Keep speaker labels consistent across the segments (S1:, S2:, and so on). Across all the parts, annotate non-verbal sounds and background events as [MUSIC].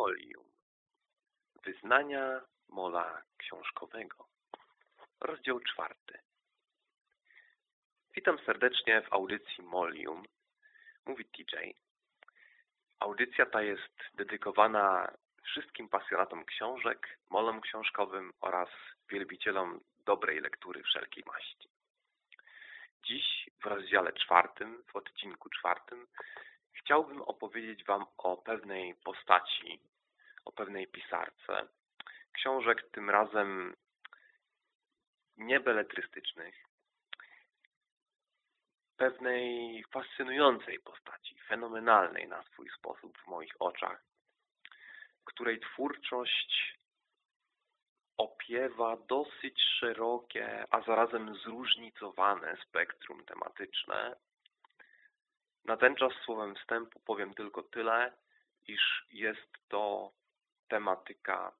S1: Molium. Wyznania Mola Książkowego. Rozdział czwarty. Witam serdecznie w audycji Molium. Mówi TJ. Audycja ta jest dedykowana wszystkim pasjonatom książek, molom książkowym oraz wielbicielom dobrej lektury wszelkiej maści. Dziś w rozdziale czwartym, w odcinku czwartym, chciałbym opowiedzieć Wam o pewnej postaci, o pewnej pisarce. Książek tym razem niebeletrystycznych, pewnej fascynującej postaci, fenomenalnej na swój sposób w moich oczach, której twórczość opiewa dosyć szerokie, a zarazem zróżnicowane spektrum tematyczne. Na ten czas słowem wstępu powiem tylko tyle, iż jest to tematyka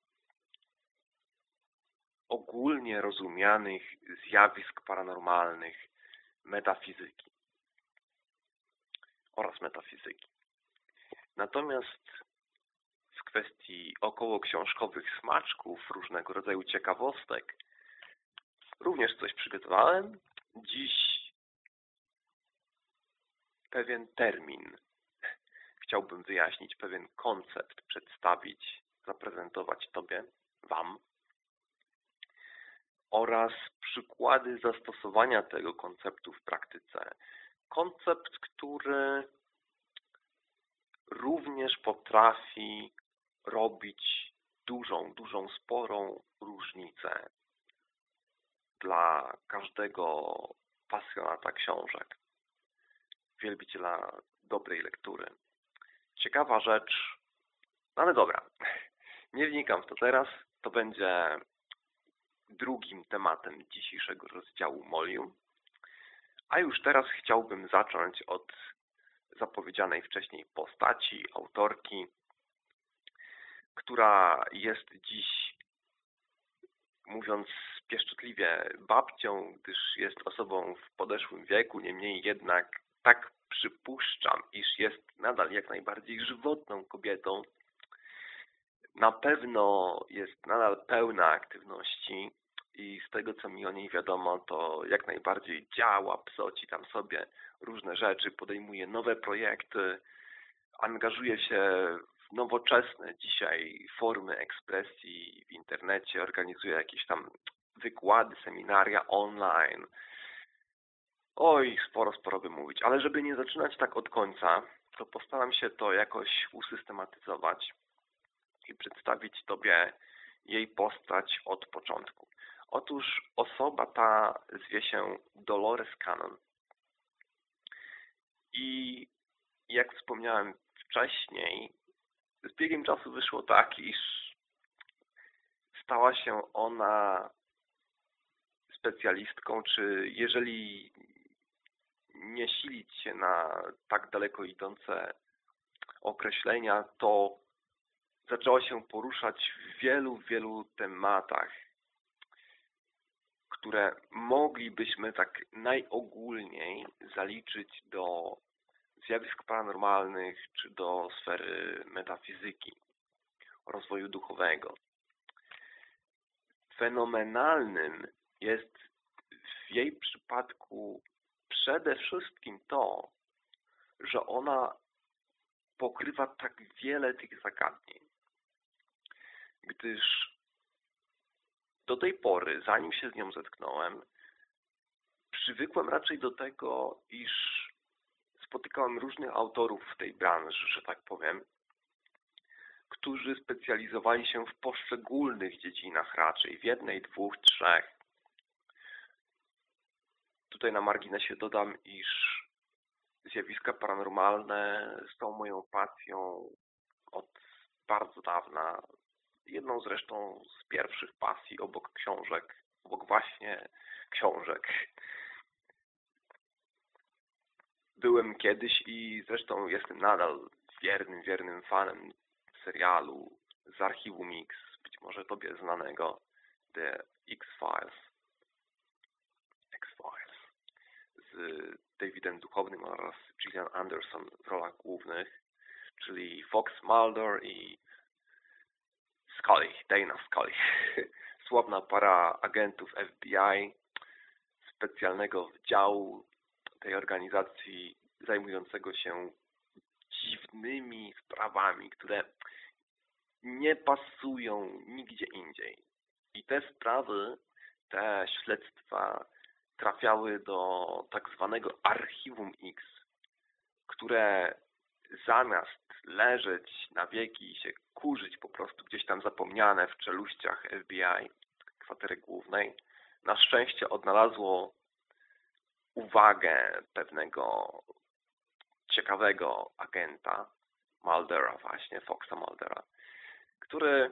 S1: ogólnie rozumianych zjawisk paranormalnych, metafizyki oraz metafizyki. Natomiast w kwestii około książkowych smaczków, różnego rodzaju ciekawostek, również coś przygotowałem. Dziś pewien termin chciałbym wyjaśnić, pewien koncept przedstawić, zaprezentować Tobie, Wam oraz przykłady zastosowania tego konceptu w praktyce. Koncept, który również potrafi robić dużą, dużą, sporą różnicę dla każdego pasjonata książek, wielbiciela dobrej lektury. Ciekawa rzecz, no ale dobra, nie wnikam w to teraz, to będzie drugim tematem dzisiejszego rozdziału Molium. A już teraz chciałbym zacząć od zapowiedzianej wcześniej postaci, autorki, która jest dziś, mówiąc pieszczotliwie, babcią, gdyż jest osobą w podeszłym wieku, niemniej jednak tak przypuszczam, iż jest nadal jak najbardziej żywotną kobietą. Na pewno jest nadal pełna aktywności i z tego, co mi o niej wiadomo, to jak najbardziej działa, psoci tam sobie różne rzeczy, podejmuje nowe projekty, angażuje się w nowoczesne dzisiaj formy ekspresji w internecie, organizuje jakieś tam wykłady, seminaria online. Oj, sporo, sporo by mówić, ale żeby nie zaczynać tak od końca, to postaram się to jakoś usystematyzować i przedstawić Tobie jej postać od początku. Otóż osoba ta zwie się Dolores Cannon. I jak wspomniałem wcześniej, z biegiem czasu wyszło tak, iż stała się ona specjalistką, czy jeżeli nie silić się na tak daleko idące określenia, to zaczęła się poruszać w wielu, wielu tematach które moglibyśmy tak najogólniej zaliczyć do zjawisk paranormalnych czy do sfery metafizyki, rozwoju duchowego. Fenomenalnym jest w jej przypadku przede wszystkim to, że ona pokrywa tak wiele tych zagadnień, gdyż do tej pory, zanim się z nią zetknąłem, przywykłem raczej do tego, iż spotykałem różnych autorów w tej branży, że tak powiem, którzy specjalizowali się w poszczególnych dziedzinach raczej, w jednej, dwóch, trzech. Tutaj na marginesie dodam, iż zjawiska paranormalne są moją pasją od bardzo dawna jedną zresztą z pierwszych pasji obok książek, obok właśnie książek. Byłem kiedyś i zresztą jestem nadal wiernym, wiernym fanem serialu z archiwum X, być może tobie znanego, The X-Files. X-Files. Z Davidem Duchownym oraz Gillian Anderson w rolach głównych, czyli Fox Mulder i Scully, Dana Scully. [LAUGHS] Sławna para agentów FBI, specjalnego wydziału tej organizacji zajmującego się dziwnymi sprawami, które nie pasują nigdzie indziej. I te sprawy, te śledztwa trafiały do tak zwanego archiwum X, które zamiast leżeć na wieki i się kurzyć po prostu gdzieś tam zapomniane w czeluściach FBI, kwatery głównej, na szczęście odnalazło uwagę pewnego ciekawego agenta, Muldera właśnie, Foxa Muldera, który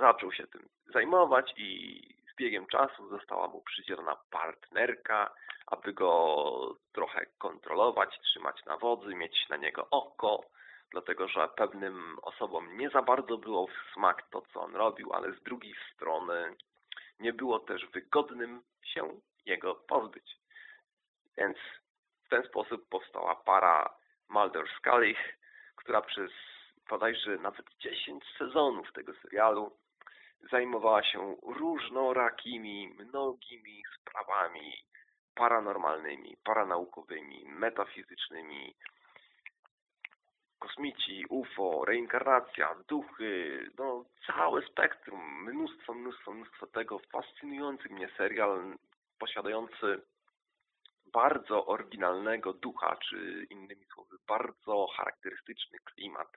S1: zaczął się tym zajmować i z biegiem czasu została mu przydzielona partnerka, aby go trochę kontrolować, trzymać na wodzy, mieć na niego oko, dlatego że pewnym osobom nie za bardzo było w smak to, co on robił, ale z drugiej strony nie było też wygodnym się jego pozbyć. Więc w ten sposób powstała para Mulder Scully, która przez bodajże nawet 10 sezonów tego serialu zajmowała się różnorakimi, mnogimi sprawami paranormalnymi, paranaukowymi, metafizycznymi, kosmici, UFO, reinkarnacja, duchy, no całe spektrum, mnóstwo, mnóstwo, mnóstwo tego. Fascynujący mnie serial posiadający bardzo oryginalnego ducha, czy innymi słowy, bardzo charakterystyczny klimat.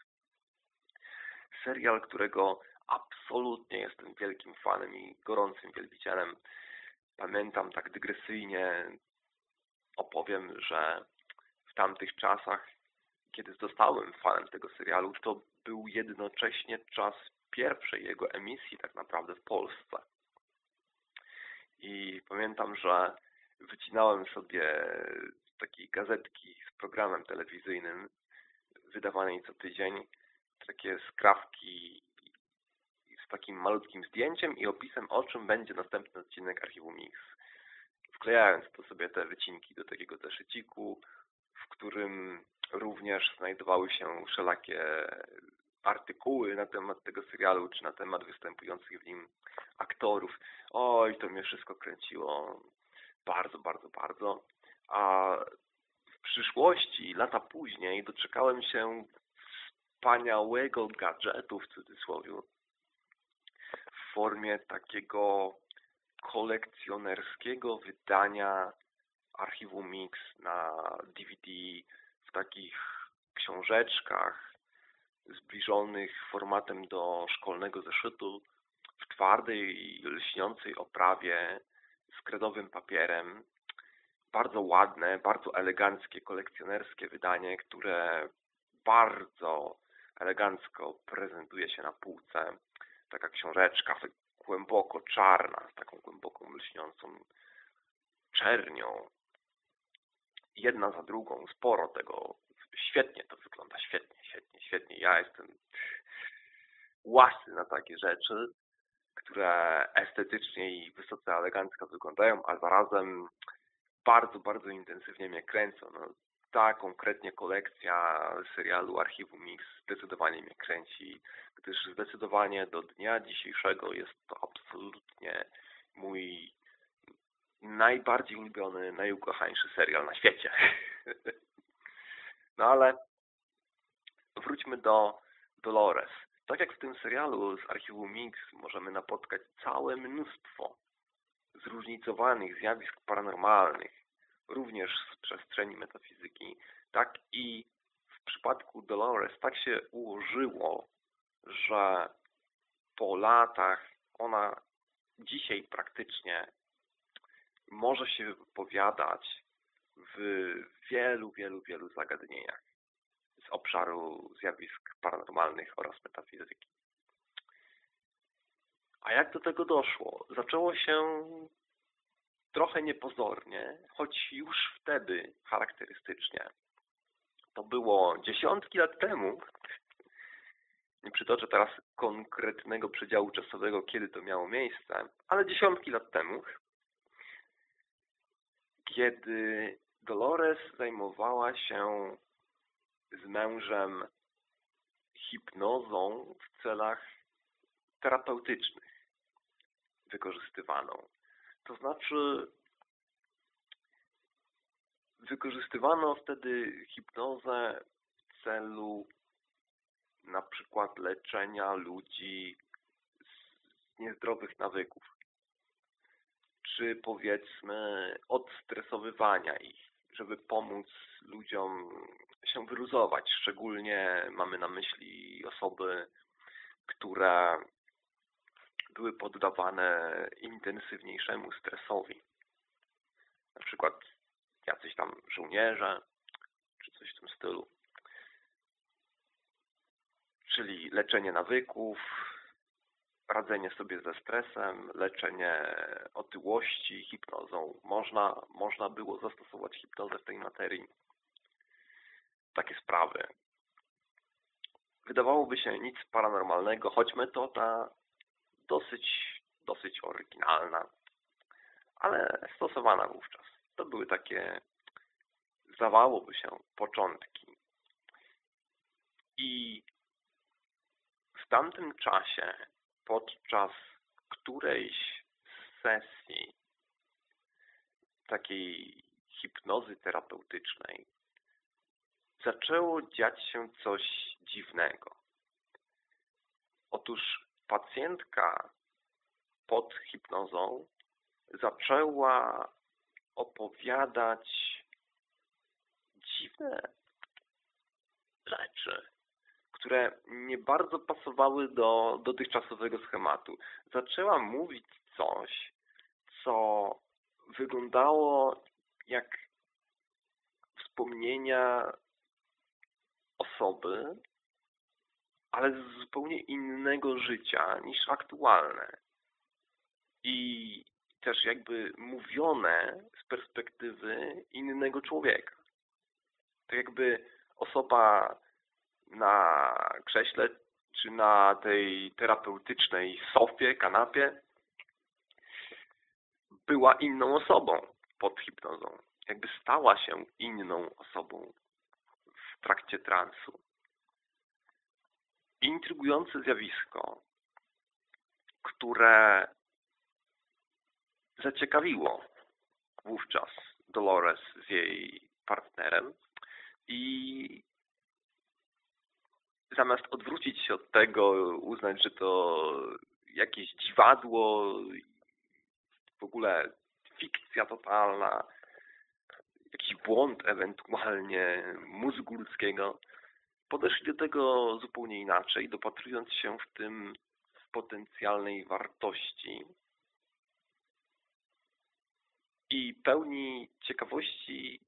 S1: Serial, którego absolutnie jestem wielkim fanem i gorącym wielbicielem. Pamiętam tak dygresyjnie opowiem, że w tamtych czasach, kiedy zostałem fanem tego serialu, to był jednocześnie czas pierwszej jego emisji tak naprawdę w Polsce. I pamiętam, że wycinałem sobie takiej gazetki z programem telewizyjnym wydawanej co tydzień, takie skrawki z takim malutkim zdjęciem i opisem, o czym będzie następny odcinek Archiwum Mix. Wklejając to sobie te wycinki do takiego zeszyciku, w którym również znajdowały się wszelakie artykuły na temat tego serialu, czy na temat występujących w nim aktorów. Oj, to mnie wszystko kręciło bardzo, bardzo, bardzo. A w przyszłości, lata później, doczekałem się wspaniałego gadżetu w cudzysłowie, formie takiego kolekcjonerskiego wydania archiwum Mix na DVD w takich książeczkach zbliżonych formatem do szkolnego zeszytu w twardej, lśniącej oprawie z kredowym papierem. Bardzo ładne, bardzo eleganckie, kolekcjonerskie wydanie, które bardzo elegancko prezentuje się na półce taka książeczka głęboko czarna, z taką głęboką lśniącą czernią. Jedna za drugą, sporo tego. Świetnie to wygląda, świetnie, świetnie, świetnie. Ja jestem łasny na takie rzeczy, które estetycznie i wysoce elegancko wyglądają, a zarazem bardzo, bardzo intensywnie mnie kręcą. No, ta konkretnie kolekcja serialu Archiwum Mix zdecydowanie mnie kręci, gdyż zdecydowanie do dnia dzisiejszego jest to absolutnie mój najbardziej ulubiony, najukochańszy serial na świecie. [LAUGHS] No ale wróćmy do Dolores. Tak jak w tym serialu z Archiwum Mix możemy napotkać całe mnóstwo zróżnicowanych zjawisk paranormalnych, również z przestrzeni metafizyki, tak i w przypadku Dolores tak się ułożyło, że po latach ona dzisiaj praktycznie może się wypowiadać w wielu, wielu, wielu zagadnieniach z obszaru zjawisk paranormalnych oraz metafizyki. A jak do tego doszło? Zaczęło się trochę niepozornie, choć już wtedy charakterystycznie. To było dziesiątki lat temu. Nie przytoczę teraz konkretnego przedziału czasowego, kiedy to miało miejsce, ale dziesiątki lat temu, kiedy Dolores zajmowała się z mężem hipnozą w celach terapeutycznych wykorzystywano. To znaczy wykorzystywano wtedy hipnozę w celu na przykład leczenia ludzi z niezdrowych nawyków, czy powiedzmy odstresowywania ich, żeby pomóc ludziom się wyluzować. Szczególnie mamy na myśli osoby, które były poddawane intensywniejszemu stresowi. Na przykład jacyś tam żołnierze, czy coś w tym stylu. Czyli leczenie nawyków, radzenie sobie ze stresem, leczenie otyłości hipnozą. Można, można było zastosować hipnozę w tej materii. Takie sprawy. Wydawałoby się nic paranormalnego, choć metoda dosyć, dosyć oryginalna, ale stosowana wówczas. To były takie, zdawałoby się, początki. I w tamtym czasie, podczas którejś sesji takiej hipnozy terapeutycznej, zaczęło dziać się coś dziwnego. Otóż pacjentka pod hipnozą zaczęła opowiadać dziwne rzeczy, które nie bardzo pasowały do dotychczasowego schematu. Zaczęła mówić coś, co wyglądało jak wspomnienia osoby, ale z zupełnie innego życia niż aktualne. I też jakby mówione z perspektywy innego człowieka. To jakby osoba na krześle czy na tej terapeutycznej sofie, kanapie była inną osobą pod hipnozą. Jakby stała się inną osobą w trakcie transu. Intrygujące zjawisko, które zaciekawiło wówczas Dolores z jej partnerem i zamiast odwrócić się od tego, uznać, że to jakieś dziwadło, w ogóle fikcja totalna, jakiś błąd ewentualnie mózgu ludzkiego, podeszli do tego zupełnie inaczej, dopatrując się w tym potencjalnej wartości i pełni ciekawości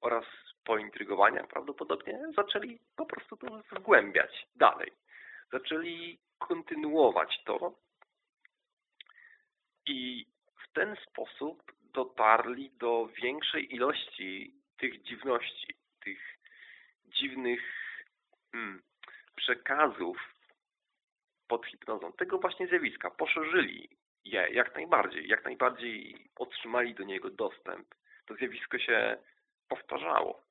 S1: oraz pointrygowania prawdopodobnie zaczęli po prostu to zgłębiać dalej. Zaczęli kontynuować to i w ten sposób dotarli do większej ilości tych dziwności, tych dziwnych hmm, przekazów pod hipnozą, tego właśnie zjawiska. Poszerzyli je jak najbardziej, jak najbardziej otrzymali do niego dostęp. To zjawisko się powtarzało.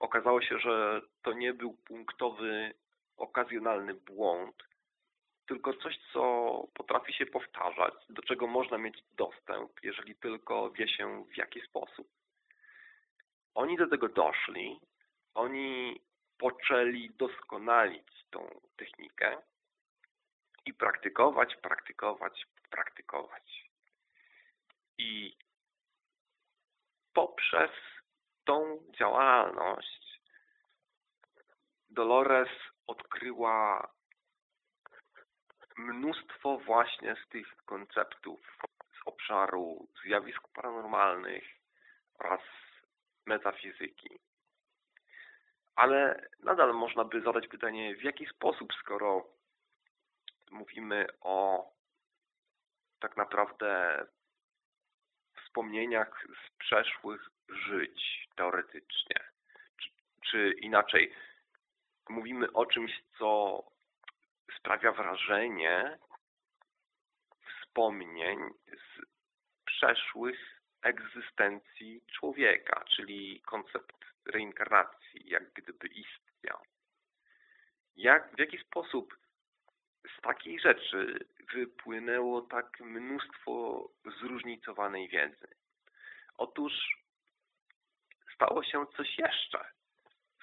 S1: Okazało się, że to nie był punktowy, okazjonalny błąd, tylko coś, co potrafi się powtarzać, do czego można mieć dostęp, jeżeli tylko wie się w jaki sposób. Oni do tego doszli, oni poczęli doskonalić tą technikę i praktykować, praktykować, praktykować. I poprzez tą działalność Dolores odkryła mnóstwo właśnie z tych konceptów z obszaru zjawisk paranormalnych oraz metafizyki. Ale nadal można by zadać pytanie, w jaki sposób, skoro mówimy o tak naprawdę wspomnieniach z przeszłych żyć teoretycznie. Czy, czy inaczej, mówimy o czymś, co sprawia wrażenie wspomnień z przeszłych egzystencji człowieka, czyli koncept reinkarnacji, jak gdyby istniał. Jak, w jaki sposób z takiej rzeczy wypłynęło tak mnóstwo zróżnicowanej wiedzy. Otóż stało się coś jeszcze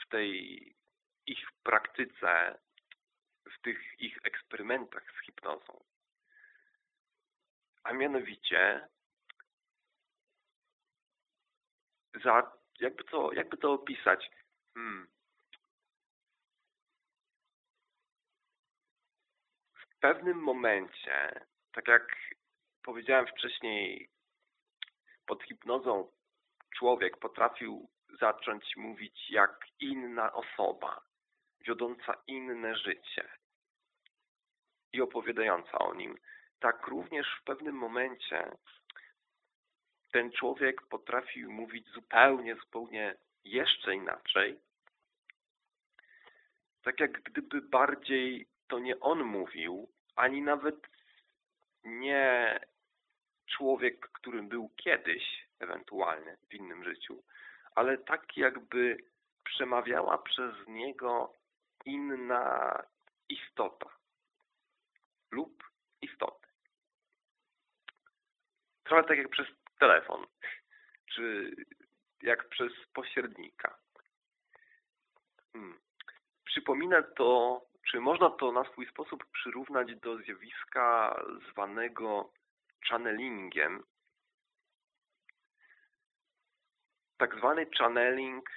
S1: w tej ich praktyce, w tych ich eksperymentach z hipnozą. A mianowicie za, jakby to, jakby to opisać? Hmm. W pewnym momencie, tak jak powiedziałem wcześniej, pod hipnozą człowiek potrafił zacząć mówić jak inna osoba, wiodąca inne życie i opowiadająca o nim. Tak również w pewnym momencie ten człowiek potrafił mówić zupełnie, zupełnie jeszcze inaczej. Tak jak gdyby bardziej to nie on mówił, ani nawet nie człowiek, którym był kiedyś, ewentualnie w innym życiu, ale tak jakby przemawiała przez niego inna istota lub istoty. Trochę tak jak przez telefon, czy jak przez pośrednika. Hmm. Przypomina to, czy można to na swój sposób przyrównać do zjawiska zwanego channelingiem. Tak zwany channeling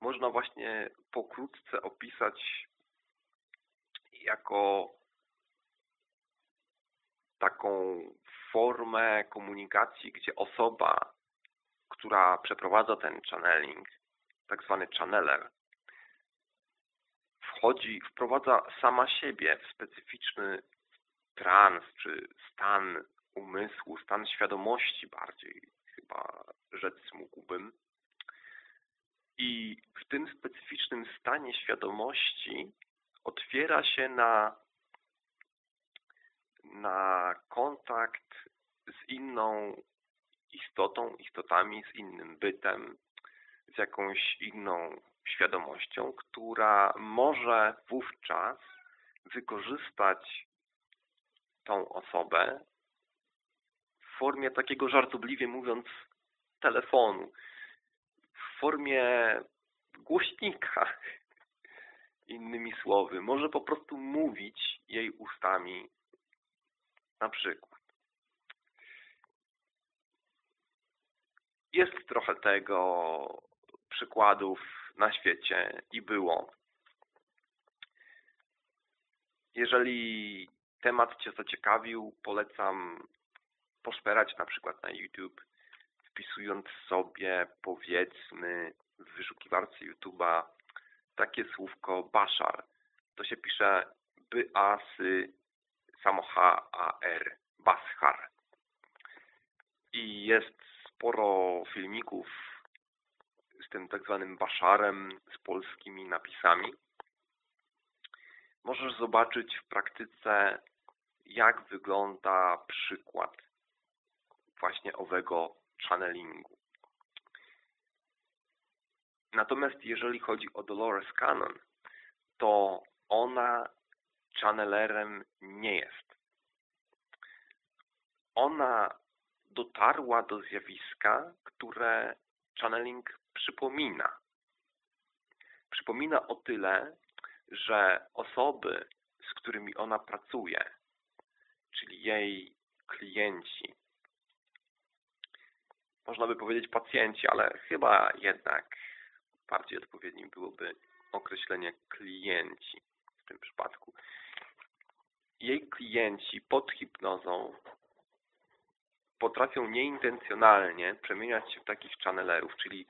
S1: można właśnie pokrótce opisać jako taką formę komunikacji, gdzie osoba, która przeprowadza ten channeling, tak zwany channeler, wchodzi, wprowadza sama siebie w specyficzny trans, czy stan umysłu, stan świadomości bardziej chyba rzec mógłbym. I w tym specyficznym stanie świadomości otwiera się na na kontakt z inną istotą, istotami, z innym bytem, z jakąś inną świadomością, która może wówczas wykorzystać tą osobę w formie takiego żartobliwie mówiąc telefonu, w formie głośnika, [LAUGHS] innymi słowy. Może po prostu mówić jej ustami na przykład. Jest trochę tego przykładów na świecie i było. Jeżeli temat Cię zaciekawił, polecam poszperać na przykład na YouTube, wpisując sobie powiedzmy w wyszukiwarce YouTube'a takie słówko Bashar. To się pisze by-a-sy samo H-A-R, Bashar. I jest sporo filmików z tym tak zwanym Baszarem, z polskimi napisami. Możesz zobaczyć w praktyce, jak wygląda przykład właśnie owego channelingu. Natomiast jeżeli chodzi o Dolores Cannon, to ona channelerem nie jest. Ona dotarła do zjawiska, które channeling przypomina. Przypomina o tyle, że osoby, z którymi ona pracuje, czyli jej klienci, można by powiedzieć pacjenci, ale chyba jednak bardziej odpowiednim byłoby określenie klienci w tym przypadku. Jej klienci pod hipnozą potrafią nieintencjonalnie przemieniać się w takich channelerów, czyli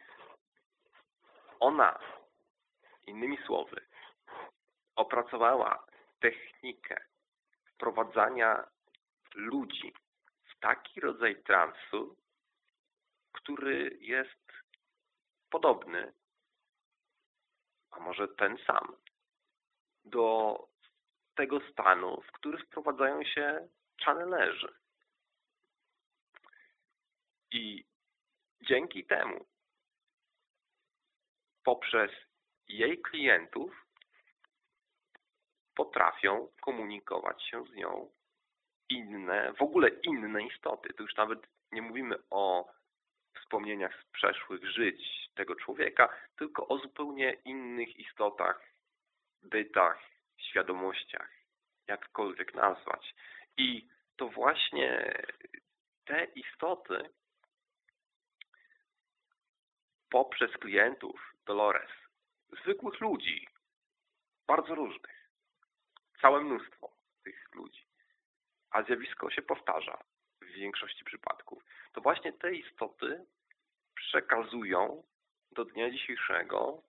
S1: ona, innymi słowy, opracowała technikę wprowadzania ludzi w taki rodzaj transu, który jest podobny, a może ten sam, do tego stanu, w który wprowadzają się channelerzy. I dzięki temu poprzez jej klientów potrafią komunikować się z nią inne, w ogóle inne istoty. Tu już nawet nie mówimy o wspomnieniach z przeszłych żyć tego człowieka, tylko o zupełnie innych istotach, bytach, świadomościach, jakkolwiek nazwać. I to właśnie te istoty poprzez klientów Dolores, zwykłych ludzi, bardzo różnych, całe mnóstwo tych ludzi, a zjawisko się powtarza większości przypadków, to właśnie te istoty przekazują do dnia dzisiejszego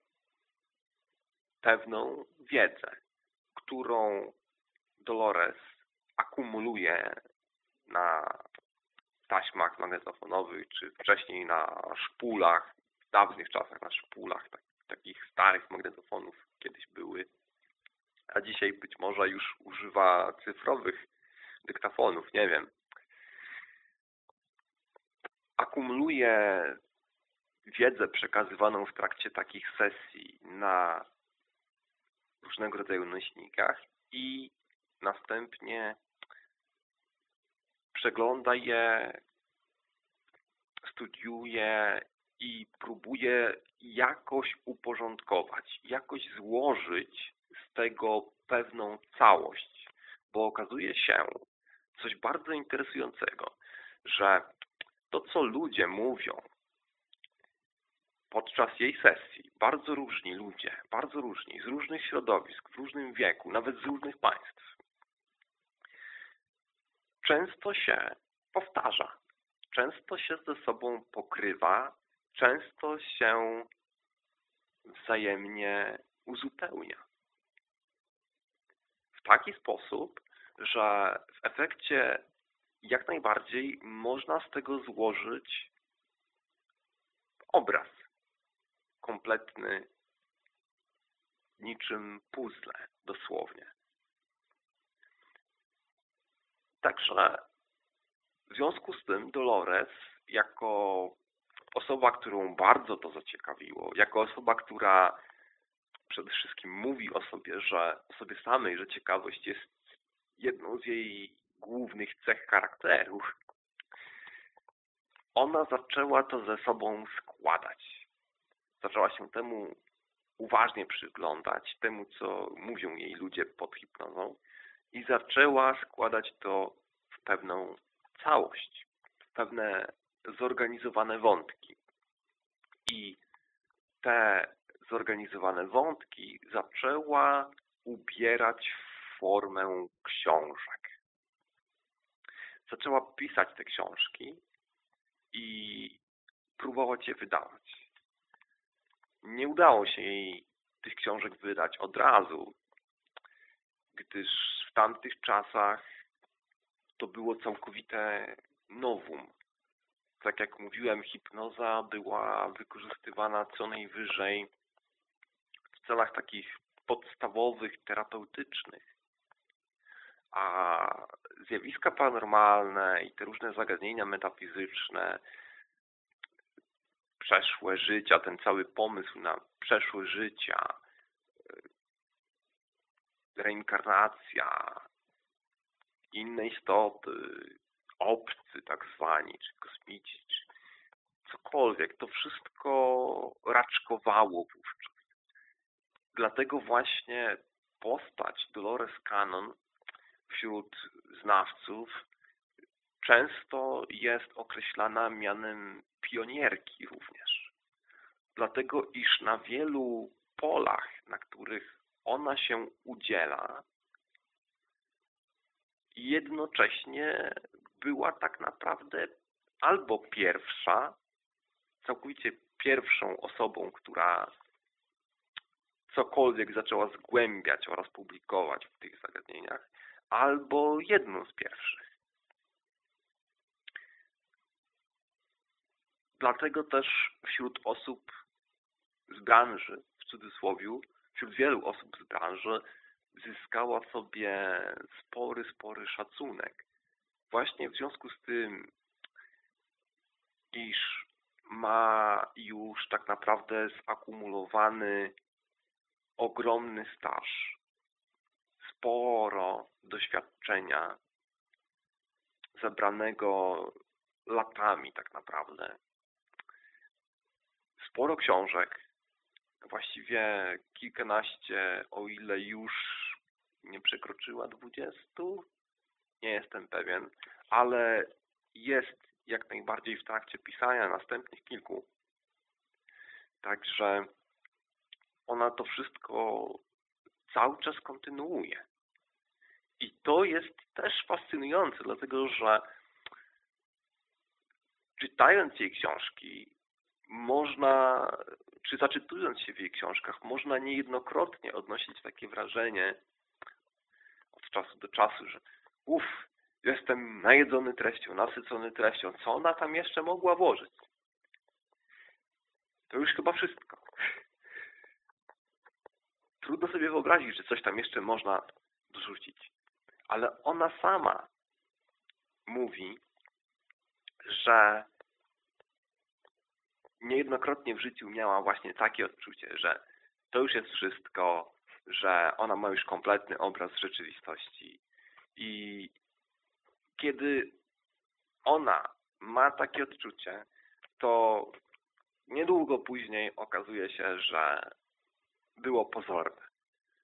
S1: pewną wiedzę, którą Dolores akumuluje na taśmach magnetofonowych, czy wcześniej na szpulach, w dawnych czasach na szpulach, tak, takich starych magnetofonów kiedyś były, a dzisiaj być może już używa cyfrowych dyktafonów, nie wiem. Akumuluje wiedzę przekazywaną w trakcie takich sesji na różnego rodzaju nośnikach i następnie przegląda je, studiuje i próbuje jakoś uporządkować, jakoś złożyć z tego pewną całość, bo okazuje się coś bardzo interesującego, że to, co ludzie mówią podczas jej sesji, bardzo różni ludzie, bardzo różni, z różnych środowisk, w różnym wieku, nawet z różnych państw, często się powtarza, często się ze sobą pokrywa, często się wzajemnie uzupełnia. W taki sposób, że w efekcie jak najbardziej można z tego złożyć obraz kompletny, niczym puzzle dosłownie. Także w związku z tym Dolores jako osoba, którą bardzo to zaciekawiło, jako osoba, która przede wszystkim mówi o sobie, że o sobie samej, że ciekawość jest jedną z jej głównych cech charakteru, ona zaczęła to ze sobą składać. Zaczęła się temu uważnie przyglądać, temu, co mówią jej ludzie pod hipnozą i zaczęła składać to w pewną całość, w pewne zorganizowane wątki. I te zorganizowane wątki zaczęła ubierać w formę książek. Zaczęła pisać te książki i próbować je wydawać. Nie udało się jej tych książek wydać od razu, gdyż w tamtych czasach to było całkowite nowum. Tak jak mówiłem, hipnoza była wykorzystywana co najwyżej w celach takich podstawowych, terapeutycznych. A zjawiska paranormalne i te różne zagadnienia metafizyczne, przeszłe życia, ten cały pomysł na przeszłe życia, reinkarnacja, inne istoty, obcy tak zwani, czy kosmici, czy cokolwiek, to wszystko raczkowało wówczas. Dlatego właśnie postać Dolores Cannon wśród znawców często jest określana mianem pionierki również. Dlatego iż na wielu polach, na których ona się udziela, jednocześnie była tak naprawdę albo pierwsza, całkowicie pierwszą osobą, która cokolwiek zaczęła zgłębiać oraz publikować w tych zagadnieniach, albo jedną z pierwszych. Dlatego też wśród osób z branży, w cudzysłowie, wśród wielu osób z branży zyskała sobie spory, spory szacunek. Właśnie w związku z tym, iż ma już tak naprawdę zakumulowany ogromny staż sporo doświadczenia zebranego latami tak naprawdę. Sporo książek, właściwie kilkanaście, o ile już nie przekroczyła dwudziestu, nie jestem pewien, ale jest jak najbardziej w trakcie pisania następnych kilku. Także ona to wszystko cały czas kontynuuje. I to jest też fascynujące, dlatego że czytając jej książki, można, czy zaczytując się w jej książkach, można niejednokrotnie odnosić takie wrażenie od czasu do czasu, że uff, jestem najedzony treścią, nasycony treścią. Co ona tam jeszcze mogła włożyć? To już chyba wszystko. Trudno sobie wyobrazić, że coś tam jeszcze można dorzucić. Ale ona sama mówi, że niejednokrotnie w życiu miała właśnie takie odczucie, że to już jest wszystko, że ona ma już kompletny obraz rzeczywistości. I kiedy ona ma takie odczucie, to niedługo później okazuje się, że było pozorne,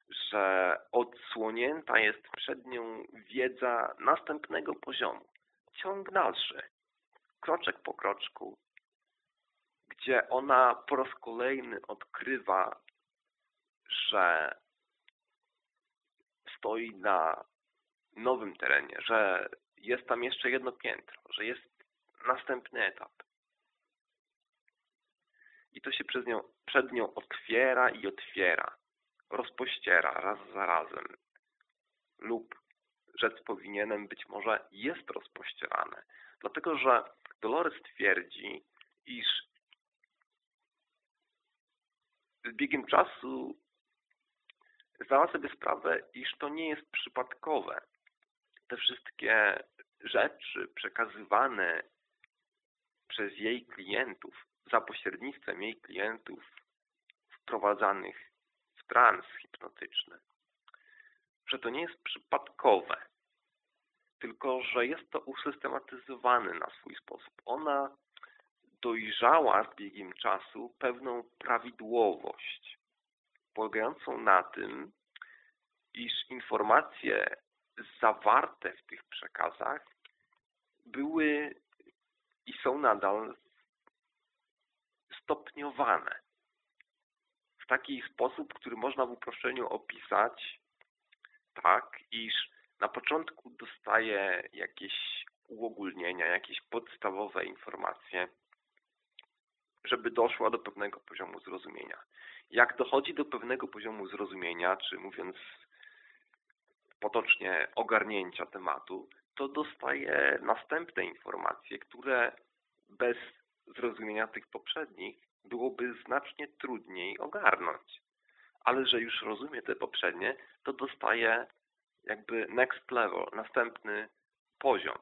S1: że odsłonięta jest przed nią wiedza następnego poziomu, ciąg dalszy, kroczek po kroczku, gdzie ona po raz kolejny odkrywa, że stoi na nowym terenie, że jest tam jeszcze jedno piętro, że jest następny etap. I to się przez nią, przed nią otwiera i otwiera, rozpościera raz za razem. Lub, rzec powinienem, być może jest rozpościerane. Dlatego, że Dolores twierdzi, iż z biegiem czasu zdała sobie sprawę, iż to nie jest przypadkowe. Te wszystkie rzeczy przekazywane przez jej klientów, za pośrednictwem jej klientów wprowadzanych trans hipnotyczny, że to nie jest przypadkowe, tylko że jest to usystematyzowane na swój sposób. Ona dojrzała z biegiem czasu pewną prawidłowość, polegającą na tym, iż informacje zawarte w tych przekazach były i są nadal stopniowane w taki sposób, który można w uproszczeniu opisać tak, iż na początku dostaje jakieś uogólnienia, jakieś podstawowe informacje, żeby doszła do pewnego poziomu zrozumienia. Jak dochodzi do pewnego poziomu zrozumienia, czy mówiąc potocznie ogarnięcia tematu, to dostaje następne informacje, które bez zrozumienia tych poprzednich byłoby znacznie trudniej ogarnąć. Ale że już rozumie te poprzednie, to dostaje jakby next level, następny poziom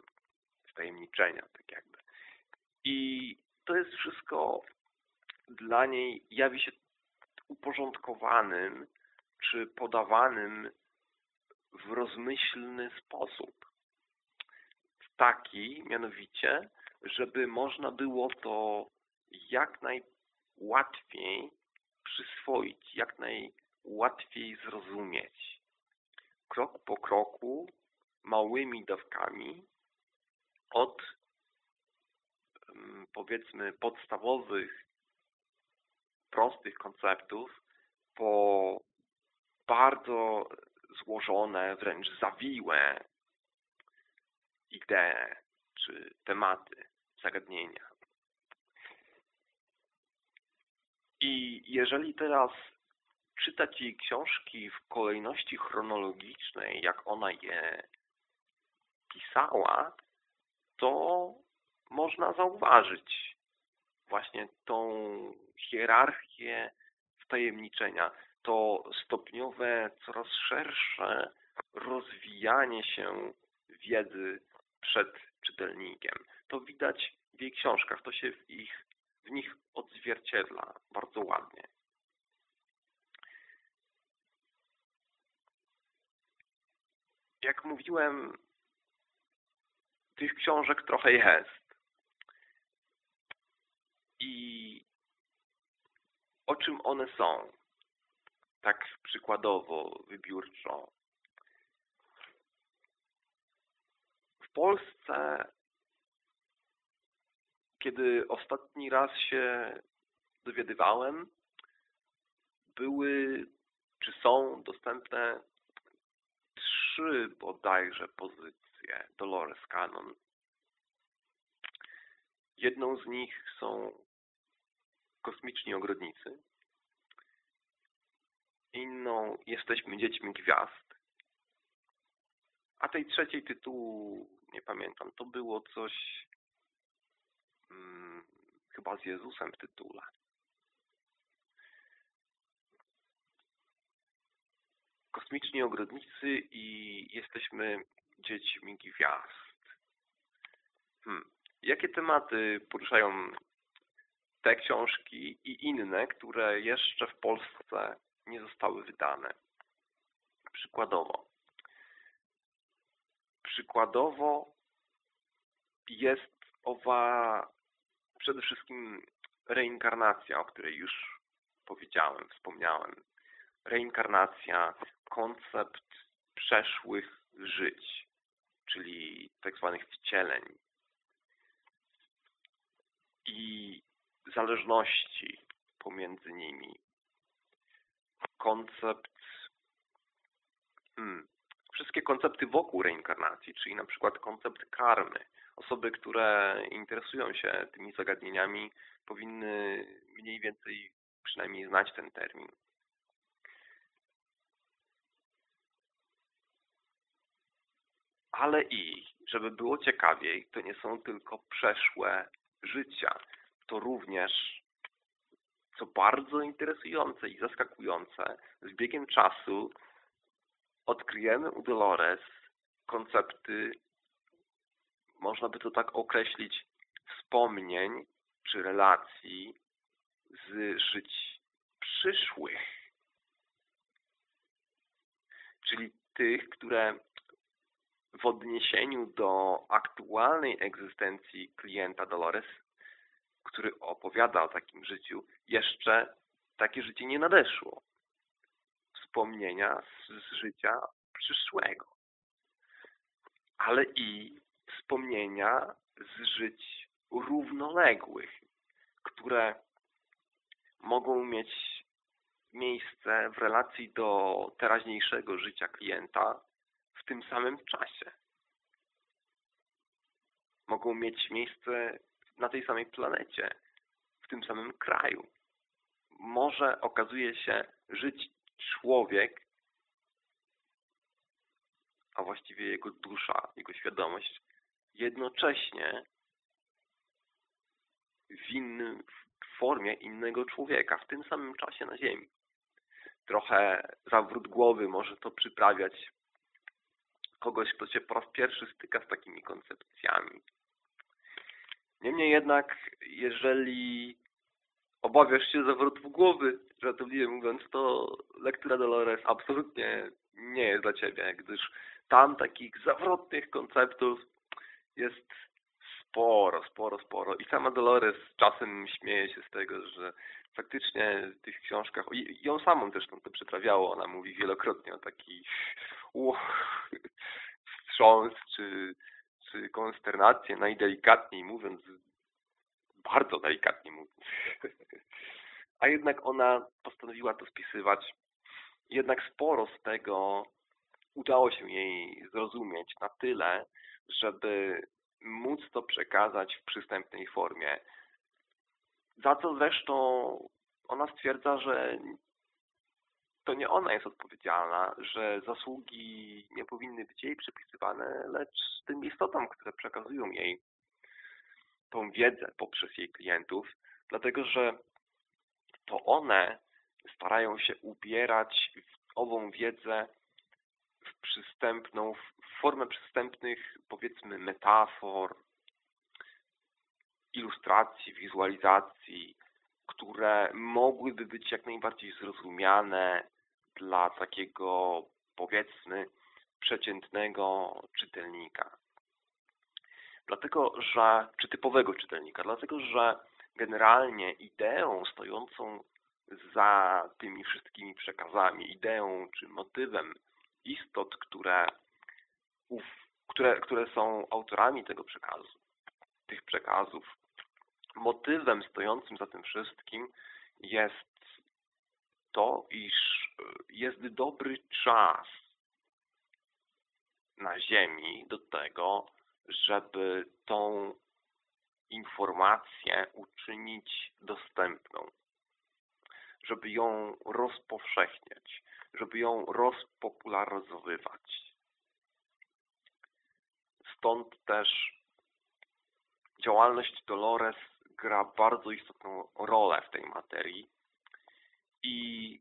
S1: wtajemniczenia, tak jakby. I to jest wszystko dla niej jawi się uporządkowanym czy podawanym w rozmyślny sposób. Taki mianowicie, żeby można było to jak najłatwiej przyswoić, jak najłatwiej zrozumieć. Krok po kroku, małymi dawkami od powiedzmy podstawowych, prostych konceptów po bardzo złożone, wręcz zawiłe idee czy tematy, zagadnienia. I jeżeli teraz czytać jej książki w kolejności chronologicznej, jak ona je pisała, to można zauważyć właśnie tą hierarchię wtajemniczenia, to stopniowe, coraz szersze rozwijanie się wiedzy przed czytelnikiem. To widać w jej książkach, to się w, ich, w nich odzwierciedla bardzo ładnie. jak mówiłem, tych książek trochę jest. I o czym one są? Tak przykładowo, wybiórczo. W Polsce, kiedy ostatni raz się dowiadywałem, były czy są dostępne trzy bodajże pozycje Dolores Cannon. Jedną z nich są kosmiczni ogrodnicy. Inną jesteśmy dziećmi gwiazd. A tej trzeciej tytułu nie pamiętam. To było coś hmm, chyba z Jezusem w tytule. kosmiczni ogrodnicy i jesteśmy dziećmi gwiazd. Hmm. Jakie tematy poruszają te książki i inne, które jeszcze w Polsce nie zostały wydane? Przykładowo. Przykładowo jest owa przede wszystkim reinkarnacja, o której już powiedziałem, wspomniałem. Reinkarnacja, koncept przeszłych żyć, czyli tak zwanych wcieleń i zależności pomiędzy nimi. Koncept hmm, wszystkie koncepty wokół reinkarnacji, czyli na przykład koncept karmy. Osoby, które interesują się tymi zagadnieniami powinny mniej więcej przynajmniej znać ten termin. ale i, żeby było ciekawiej, to nie są tylko przeszłe życia. To również, co bardzo interesujące i zaskakujące, z biegiem czasu odkryjemy u Dolores koncepty, można by to tak określić, wspomnień czy relacji z żyć przyszłych. Czyli tych, które w odniesieniu do aktualnej egzystencji klienta Dolores, który opowiada o takim życiu, jeszcze takie życie nie nadeszło. Wspomnienia z, życia przyszłego. Ale i wspomnienia z żyć równoległych, które mogą mieć miejsce w relacji do teraźniejszego życia klienta w tym samym czasie. Mogą mieć miejsce na tej samej planecie, w tym samym kraju. Może okazuje się żyć człowiek, a właściwie jego dusza, jego świadomość, jednocześnie w innym w formie innego człowieka, w tym samym czasie na Ziemi. Trochę zawrót głowy może to przyprawiać kogoś, kto się po raz pierwszy styka z takimi koncepcjami. Niemniej jednak, jeżeli obawiasz się zawrotów głowy, żartobliwie mówiąc, to lektura Dolores absolutnie nie jest dla Ciebie, gdyż tam takich zawrotnych konceptów jest sporo, sporo, sporo. I sama Dolores czasem śmieje się z tego, że faktycznie w tych książkach, i ją samą zresztą to przetrawiało, ona mówi wielokrotnie o takich wstrząs czy, czy konsternację, najdelikatniej mówiąc, bardzo delikatnie mówiąc. A jednak ona postanowiła to spisywać. Jednak sporo z tego udało się jej zrozumieć na tyle, żeby móc to przekazać w przystępnej formie. Za co zresztą ona stwierdza, że to nie ona jest odpowiedzialna, że zasługi nie powinny być jej przypisywane, lecz tym istotom, które przekazują jej tą wiedzę poprzez jej klientów, dlatego że to one starają się ubierać ową wiedzę w przystępną, formę przystępnych, powiedzmy, metafor, ilustracji, wizualizacji, które mogłyby być jak najbardziej zrozumiane dla takiego, powiedzmy, przeciętnego czytelnika. Dlatego, że, czy typowego czytelnika, dlatego, że generalnie ideą stojącą za tymi wszystkimi przekazami, ideą czy motywem istot, które, które, które są autorami tego przekazu, tych przekazów, motywem stojącym za tym wszystkim jest to, iż jest dobry czas na Ziemi do tego, żeby tą informację uczynić dostępną, żeby ją rozpowszechniać, żeby ją rozpopularyzowywać. Stąd też działalność Dolores gra bardzo istotną rolę w tej materii i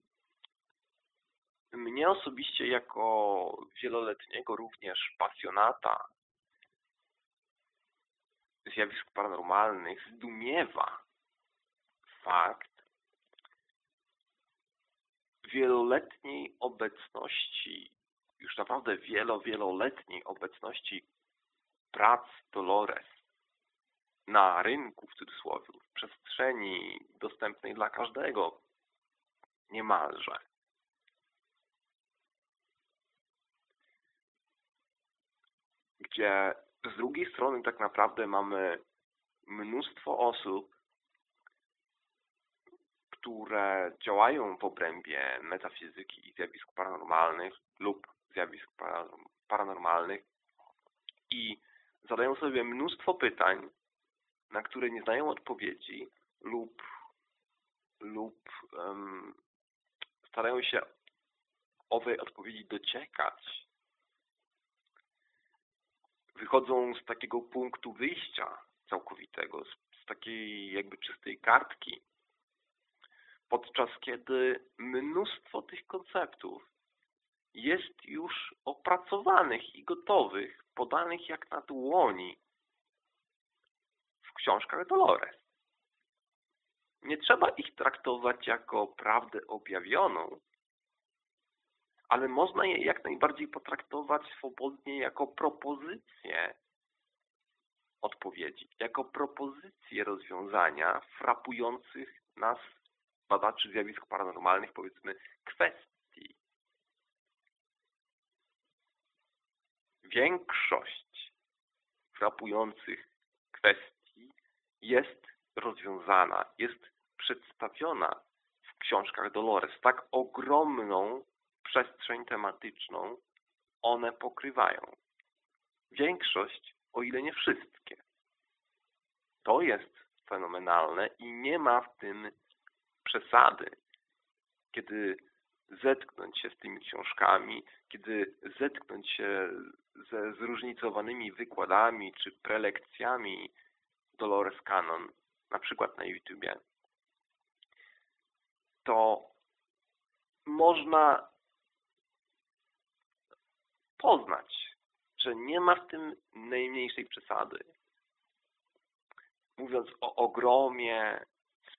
S1: mnie osobiście jako wieloletniego również pasjonata zjawisk paranormalnych zdumiewa fakt wieloletniej obecności, już naprawdę wielo, wieloletniej obecności prac Dolores na rynku, w cudzysłowie, w przestrzeni dostępnej dla każdego niemalże. Gdzie z drugiej strony tak naprawdę mamy mnóstwo osób, które działają w obrębie metafizyki i zjawisk paranormalnych lub zjawisk paranormalnych i zadają sobie mnóstwo pytań, na które nie znają odpowiedzi lub, lub um, starają się owej odpowiedzi dociekać. Wychodzą z takiego punktu wyjścia całkowitego, z, takiej jakby czystej kartki, podczas kiedy mnóstwo tych konceptów jest już opracowanych i gotowych, podanych jak na dłoni w książkach Dolores. Nie trzeba ich traktować jako prawdę objawioną, ale można je jak najbardziej potraktować swobodnie jako propozycję odpowiedzi, jako propozycję rozwiązania frapujących nas, badaczy zjawisk paranormalnych, powiedzmy, kwestii. Większość frapujących kwestii jest rozwiązana, jest przedstawiona w książkach Dolores. Tak ogromną przestrzeń tematyczną one pokrywają. Większość, o ile nie wszystkie. To jest fenomenalne i nie ma w tym przesady. Kiedy zetknąć się z tymi książkami, kiedy zetknąć się ze zróżnicowanymi wykładami czy prelekcjami Dolores Cannon, na przykład na YouTubie, to można poznać, że nie ma w tym najmniejszej przesady. Mówiąc o ogromie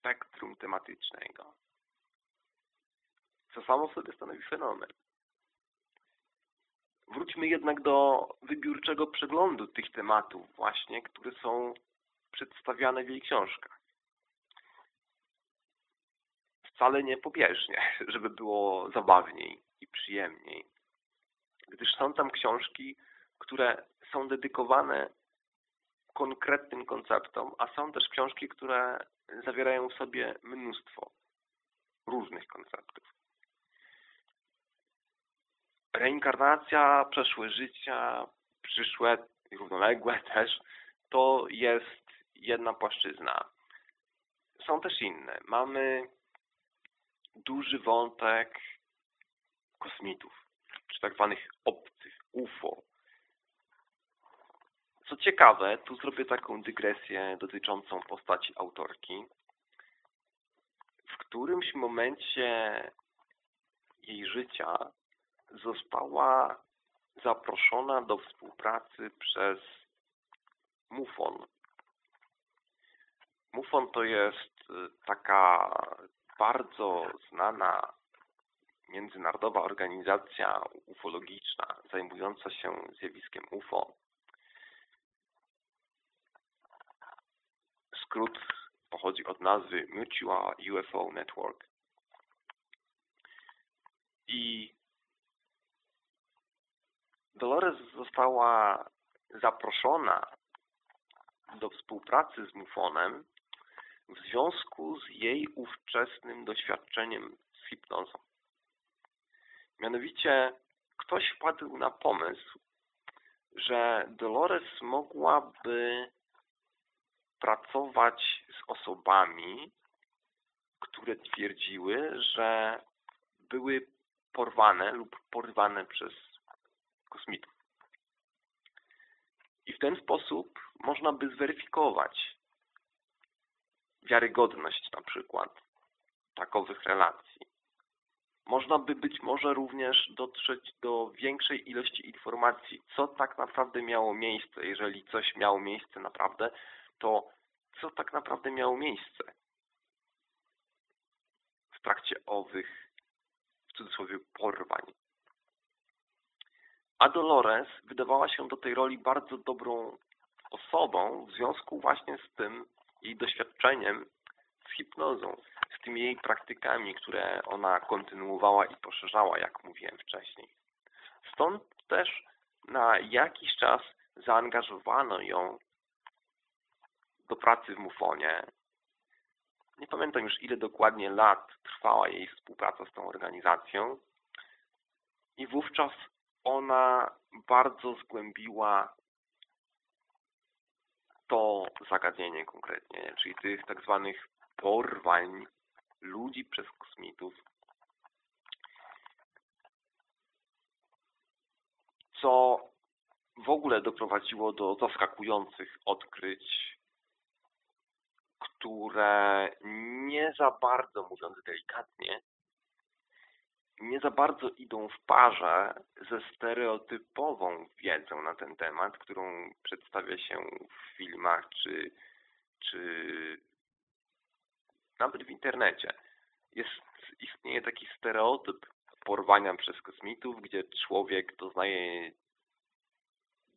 S1: spektrum tematycznego, co samo sobie stanowi fenomen. Wróćmy jednak do wybiórczego przeglądu tych tematów właśnie, które są przedstawiane w jej książkach. Wcale nie pobieżnie, żeby było zabawniej i przyjemniej gdyż są tam książki, które są dedykowane konkretnym konceptom, a są też książki, które zawierają w sobie mnóstwo różnych konceptów. Reinkarnacja, przeszłe życia, przyszłe i równoległe [LAUGHS] też, to jest jedna płaszczyzna. Są też inne. Mamy duży wątek kosmitów czy tak zwanych obcych, UFO. Co ciekawe, tu zrobię taką dygresję dotyczącą postaci autorki. W którymś momencie jej życia została zaproszona do współpracy przez MUFON. MUFON to jest taka bardzo znana międzynarodowa organizacja ufologiczna zajmująca się zjawiskiem UFO. Skrót pochodzi od nazwy Mutual UFO Network. I Dolores została zaproszona do współpracy z Mufonem w związku z jej ówczesnym doświadczeniem z hipnozą. Mianowicie ktoś wpadł na pomysł, że Dolores mogłaby pracować z osobami, które twierdziły, że były porwane lub porwane przez kosmitów. I w ten sposób można by zweryfikować wiarygodność na przykład takowych relacji. Można by być może również dotrzeć do większej ilości informacji, co tak naprawdę miało miejsce. Jeżeli coś miało miejsce naprawdę, to co tak naprawdę miało miejsce w trakcie owych, w cudzysłowie, porwań. A Dolores wydawała się do tej roli bardzo dobrą osobą w związku właśnie z tym jej doświadczeniem z hipnozą, z tymi jej praktykami, które ona kontynuowała i poszerzała, jak mówiłem wcześniej. Stąd też na jakiś czas zaangażowano ją do pracy w Mufonie. Nie pamiętam już ile dokładnie lat trwała jej współpraca z tą organizacją i wówczas ona bardzo zgłębiła to zagadnienie konkretnie, czyli tych tak zwanych porwań ludzi przez kosmitów, co w ogóle doprowadziło do zaskakujących odkryć, które nie za bardzo, mówiąc delikatnie, nie za bardzo idą w parze ze stereotypową wiedzą na ten temat, którą przedstawia się w filmach czy, czy nawet w internecie. Jest, istnieje taki stereotyp porwania przez kosmitów, gdzie człowiek doznaje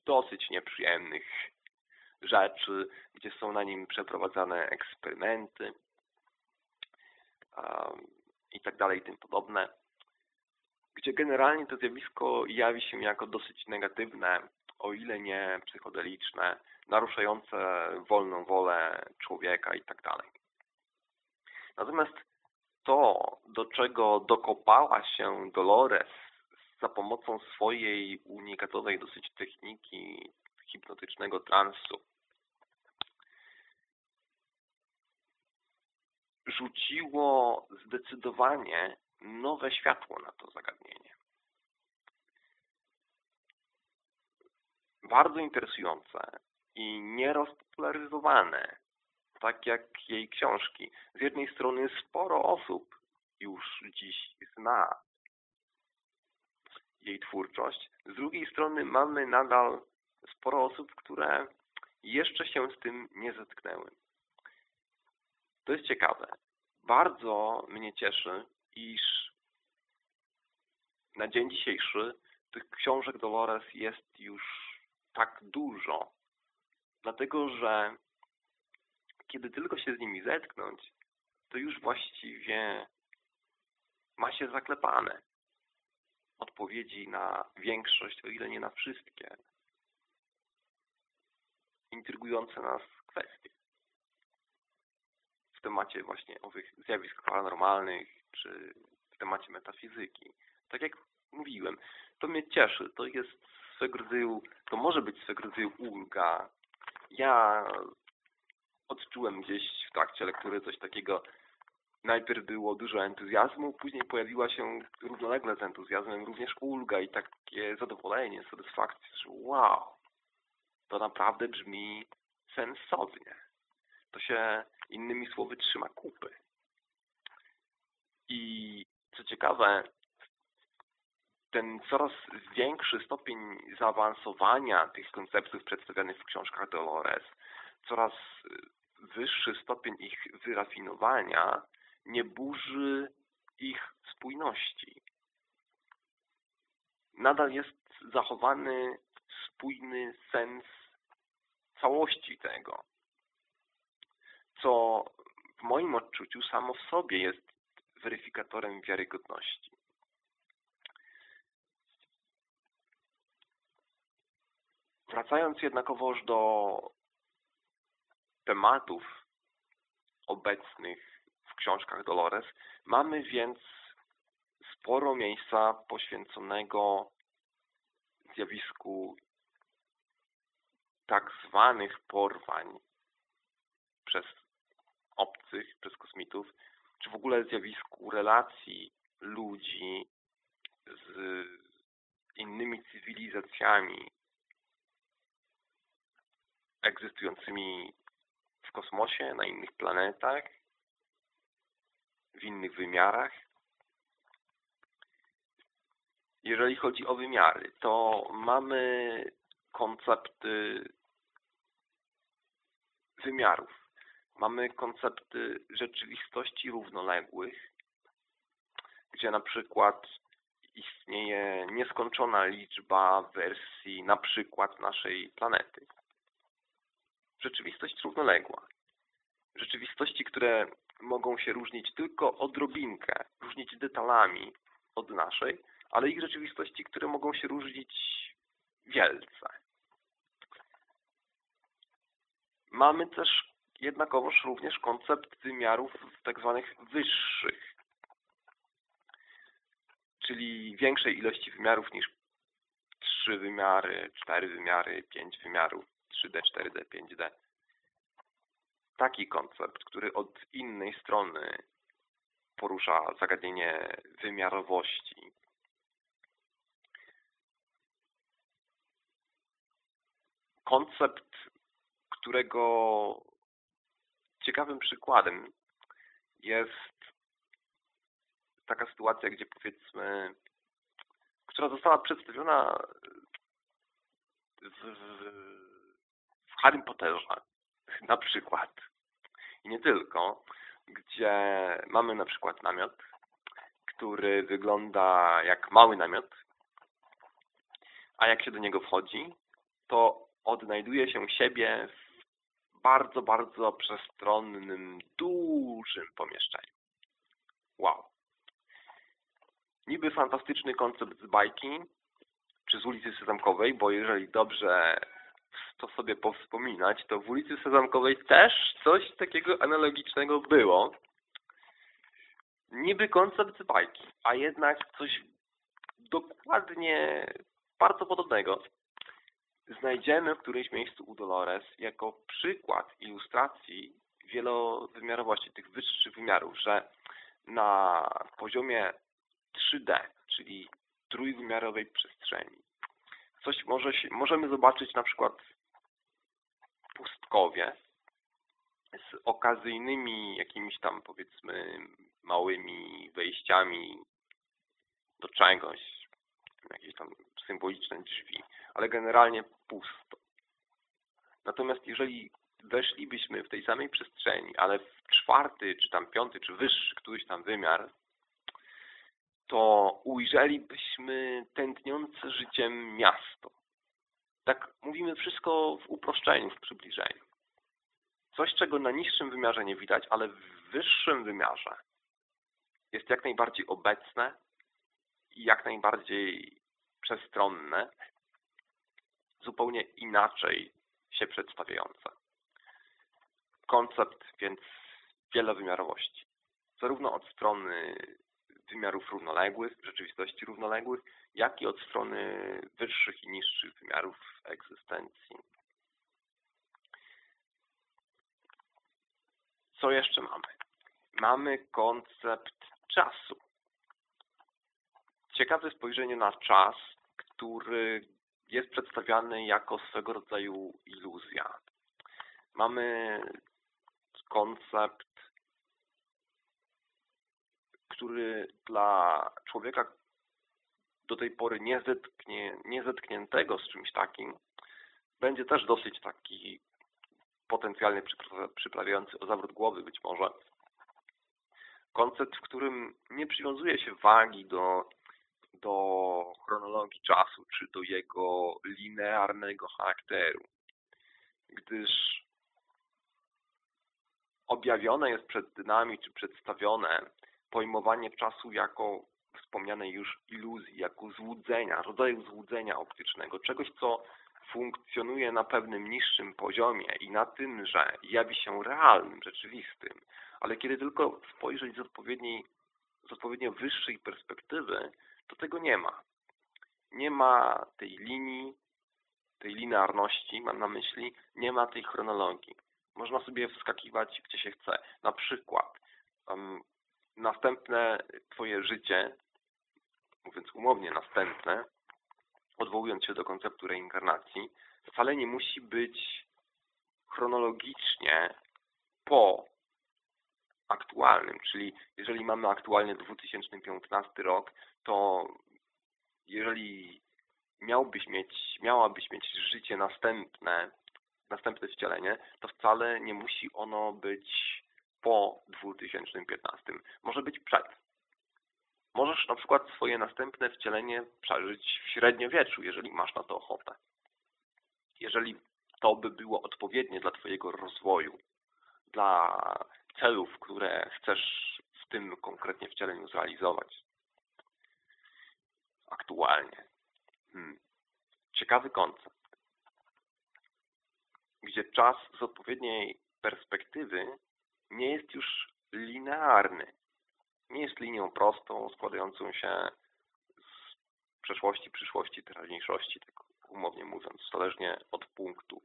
S1: dosyć nieprzyjemnych rzeczy, gdzie są na nim przeprowadzane eksperymenty i tak dalej i tym podobne gdzie generalnie to zjawisko jawi się jako dosyć negatywne, o ile nie psychodeliczne, naruszające wolną wolę człowieka i tak dalej. Natomiast to, do czego dokopała się Dolores za pomocą swojej unikatowej dosyć techniki hipnotycznego transu, rzuciło zdecydowanie nowe światło na to zagadnienie. Bardzo interesujące i nierozpopularyzowane, tak jak jej książki. Z jednej strony sporo osób już dziś zna jej twórczość, z drugiej strony mamy nadal sporo osób, które jeszcze się z tym nie zetknęły. To jest ciekawe. Bardzo mnie cieszy, iż na dzień dzisiejszy tych książek Dolores jest już tak dużo, dlatego że kiedy tylko się z nimi zetknąć, to już właściwie ma się zaklepane odpowiedzi na większość, o ile nie na wszystkie intrygujące nas kwestie temacie właśnie owych zjawisk paranormalnych, czy w temacie metafizyki. Tak jak mówiłem, to mnie cieszy. To jest swego rodzaju, to może być swego rodzaju ulga. Ja odczułem gdzieś w trakcie lektury coś takiego. Najpierw było dużo entuzjazmu, później pojawiła się równolegle z entuzjazmem również ulga i takie zadowolenie, satysfakcja, że wow, to naprawdę brzmi sensownie. To się innymi słowy trzyma kupy. I co ciekawe, ten coraz większy stopień zaawansowania tych konceptów przedstawionych w książkach Dolores, coraz wyższy stopień ich wyrafinowania nie burzy ich spójności. nadal jest zachowany spójny sens całości tego, co w moim odczuciu samo w sobie jest weryfikatorem wiarygodności. Wracając jednakowoż do tematów obecnych w książkach Dolores, mamy więc sporo miejsca poświęconego zjawisku tak zwanych porwań przez obcych, przez kosmitów, czy w ogóle zjawisku relacji ludzi z innymi cywilizacjami egzystującymi w kosmosie, na innych planetach, w innych wymiarach. Jeżeli chodzi o wymiary, to mamy koncepty wymiarów. Mamy koncepty rzeczywistości równoległych, gdzie na przykład istnieje nieskończona liczba wersji na przykład naszej planety. Rzeczywistość równoległa. Rzeczywistości, które mogą się różnić tylko odrobinkę, różnić detalami od naszej, ale ich rzeczywistości, które mogą się różnić wielce. Mamy też jednakowoż również koncept wymiarów tak zwanych wyższych, czyli większej ilości wymiarów niż trzy wymiary, cztery wymiary, pięć wymiarów, 3D, 4D, 5D. Taki koncept, który od innej strony porusza zagadnienie wymiarowości. Koncept którego ciekawym przykładem jest taka sytuacja, gdzie powiedzmy, która została przedstawiona w, w Harry Potterze na przykład. I nie tylko, gdzie mamy na przykład namiot, który wygląda jak mały namiot, a jak się do niego wchodzi, to odnajduje się siebie bardzo, bardzo przestronnym, dużym pomieszczeniu. Wow. Niby fantastyczny koncept z bajki, czy z ulicy Sezamkowej, bo jeżeli dobrze to sobie powspominać, to w ulicy Sezamkowej też coś takiego analogicznego było. Niby koncept z bajki, a jednak coś dokładnie bardzo podobnego znajdziemy w którymś miejscu u Dolores jako przykład ilustracji wielowymiarowości, tych wyższych wymiarów, że na poziomie 3D, czyli trójwymiarowej przestrzeni, coś może się, możemy zobaczyć na przykład pustkowie z okazyjnymi jakimiś tam powiedzmy małymi wejściami do czegoś, jakieś tam symboliczne drzwi, ale generalnie pusto. Natomiast jeżeli weszlibyśmy w tej samej przestrzeni, ale w czwarty, czy tam piąty, czy wyższy któryś tam wymiar, to ujrzelibyśmy tętniące życiem miasto. Tak mówimy wszystko w uproszczeniu, w przybliżeniu. Coś, czego na niższym wymiarze nie widać, ale w wyższym wymiarze jest jak najbardziej obecne jak najbardziej przestronne, zupełnie inaczej się przedstawiające. Koncept więc wielowymiarowości. Zarówno od strony wymiarów równoległych, rzeczywistości równoległych, jak i od strony wyższych i niższych wymiarów egzystencji. Co jeszcze mamy? Mamy koncept czasu. Ciekawe spojrzenie na czas, który jest przedstawiany jako swego rodzaju iluzja. Mamy koncept, który dla człowieka do tej pory niezetkniętego z czymś takim, będzie też dosyć taki potencjalnie przyprawiający o zawrót głowy być może. Koncept, w którym nie przywiązuje się wagi do do chronologii czasu, czy do jego linearnego charakteru, gdyż objawione jest przed nami, czy przedstawione pojmowanie czasu jako wspomnianej już iluzji, jako złudzenia, rodzaju złudzenia optycznego, czegoś, co funkcjonuje na pewnym niższym poziomie i na tym, że jawi się realnym, rzeczywistym, ale kiedy tylko spojrzeć z odpowiedniej, z odpowiednio wyższej perspektywy, to tego nie ma. Nie ma tej linii, tej linearności, mam na myśli, nie ma tej chronologii. Można sobie wskakiwać gdzie się chce. Na przykład um, następne Twoje życie, mówiąc umownie następne, odwołując się do konceptu reinkarnacji, wcale nie musi być chronologicznie po aktualnym, czyli jeżeli mamy aktualnie 2015 rok, to jeżeli miałbyś mieć, miałabyś mieć życie następne, następne wcielenie, to wcale nie musi ono być po 2015. Może być przed. Możesz na przykład swoje następne wcielenie przeżyć w średniowieczu, jeżeli masz na to ochotę. Jeżeli to by było odpowiednie dla Twojego rozwoju, dla celów, które chcesz w tym konkretnie wcieleniu zrealizować. Aktualnie. Hmm. Ciekawy koncept. Gdzie czas z odpowiedniej perspektywy nie jest już linearny. Nie jest linią prostą, składającą się z przeszłości, przyszłości, teraźniejszości, tak umownie mówiąc, zależnie od punktu,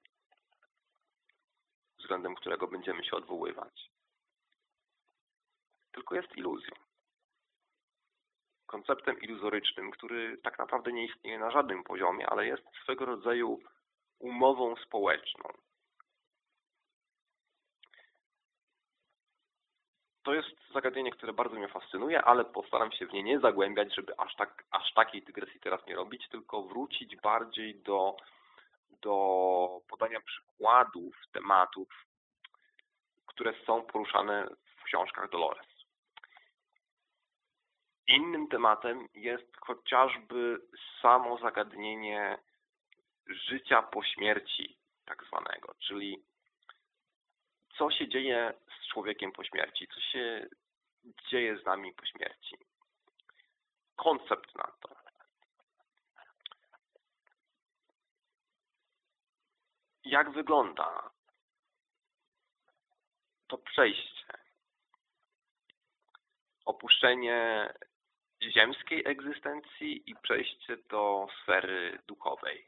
S1: względem którego będziemy się odwoływać. Tylko jest iluzją. Konceptem iluzorycznym, który tak naprawdę nie istnieje na żadnym poziomie, ale jest swego rodzaju umową społeczną. to jest zagadnienie, które bardzo mnie fascynuje, ale postaram się w nie nie zagłębiać, żeby aż, tak, aż takiej dygresji teraz nie robić, tylko wrócić bardziej do, do podania przykładów tematów, które są poruszane w książkach Dolores. Innym tematem jest chociażby samo zagadnienie życia po śmierci tak zwanego, czyli co się dzieje z człowiekiem po śmierci, co się dzieje z nami po śmierci. Koncept na to. Jak wygląda to przejście? Opuszczenie ziemskiej egzystencji i przejście do sfery duchowej.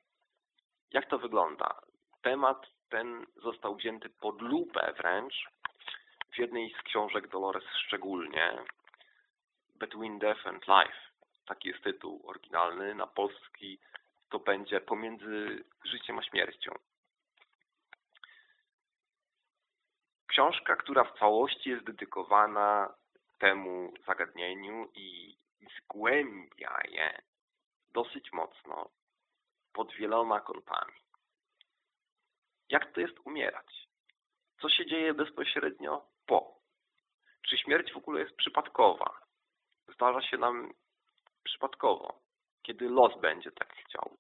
S1: Jak to wygląda? Temat ten został wzięty pod lupę wręcz w jednej z książek Dolores szczególnie Between Death and Life. Taki jest tytuł oryginalny. Na polski to będzie Pomiędzy życiem a śmiercią. Książka, która w całości jest dedykowana temu zagadnieniu i zgłębia je dosyć mocno pod wieloma kątami. Jak to jest umierać? Co się dzieje bezpośrednio po? Czy śmierć w ogóle jest przypadkowa? Zdarza się nam przypadkowo, kiedy los będzie tak chciał.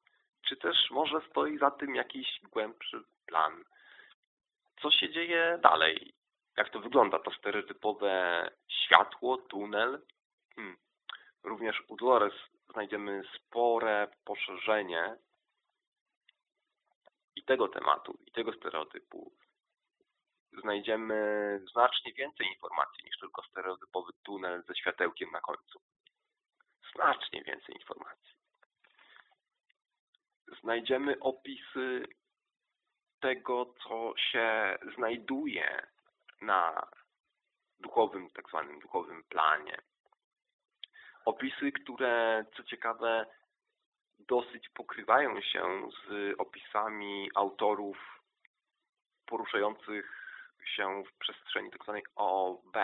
S1: Czy też może stoi za tym jakiś głębszy plan? Co się dzieje dalej? Jak to wygląda? To stereotypowe światło, tunel? Hmm. Również u Dolores znajdziemy spore poszerzenie i tego tematu, i tego stereotypu znajdziemy znacznie więcej informacji niż tylko stereotypowy tunel ze światełkiem na końcu. Znacznie więcej informacji. Znajdziemy opisy tego, co się znajduje na duchowym, tak zwanym duchowym planie. Opisy, które, co ciekawe, dosyć pokrywają się z opisami autorów poruszających się w przestrzeni tzw. Tak OB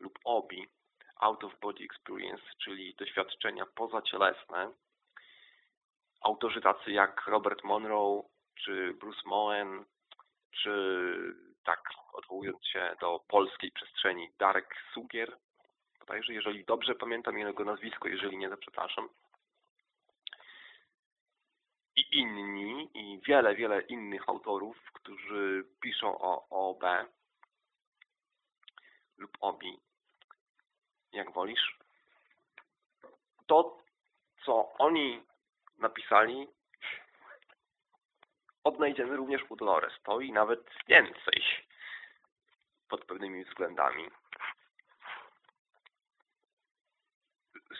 S1: lub OBI, Out of Body Experience, czyli doświadczenia pozacielesne. Autorzy tacy jak Robert Monroe, czy Bruce Moen, czy tak odwołując się do polskiej przestrzeni Darek Sugier, bodajże jeżeli dobrze pamiętam jego nazwisko, jeżeli nie, to przepraszam, i inni, i wiele, wiele innych autorów, którzy piszą o OB lub OBI, jak wolisz, to, co oni napisali, odnajdziemy również u Dolores. To i nawet więcej pod pewnymi względami.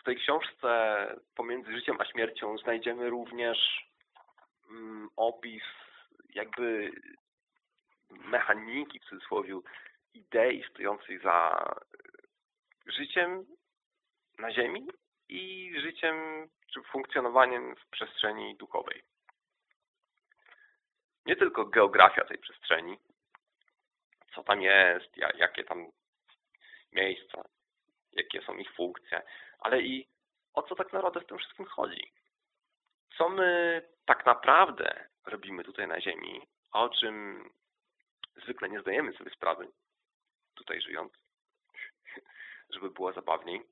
S1: W tej książce pomiędzy życiem a śmiercią znajdziemy również mm, opis jakby mechaniki w cudzysłowie idei stojącej za życiem na Ziemi i życiem czy funkcjonowaniem w przestrzeni duchowej. Nie tylko geografia tej przestrzeni, co tam jest, jakie tam miejsca, jakie są ich funkcje, ale i o co tak naprawdę w tym wszystkim chodzi. Co my tak naprawdę robimy tutaj na Ziemi, a o czym zwykle nie zdajemy sobie sprawy, tutaj żyjąc, [LAUGHS] żeby było zabawniej.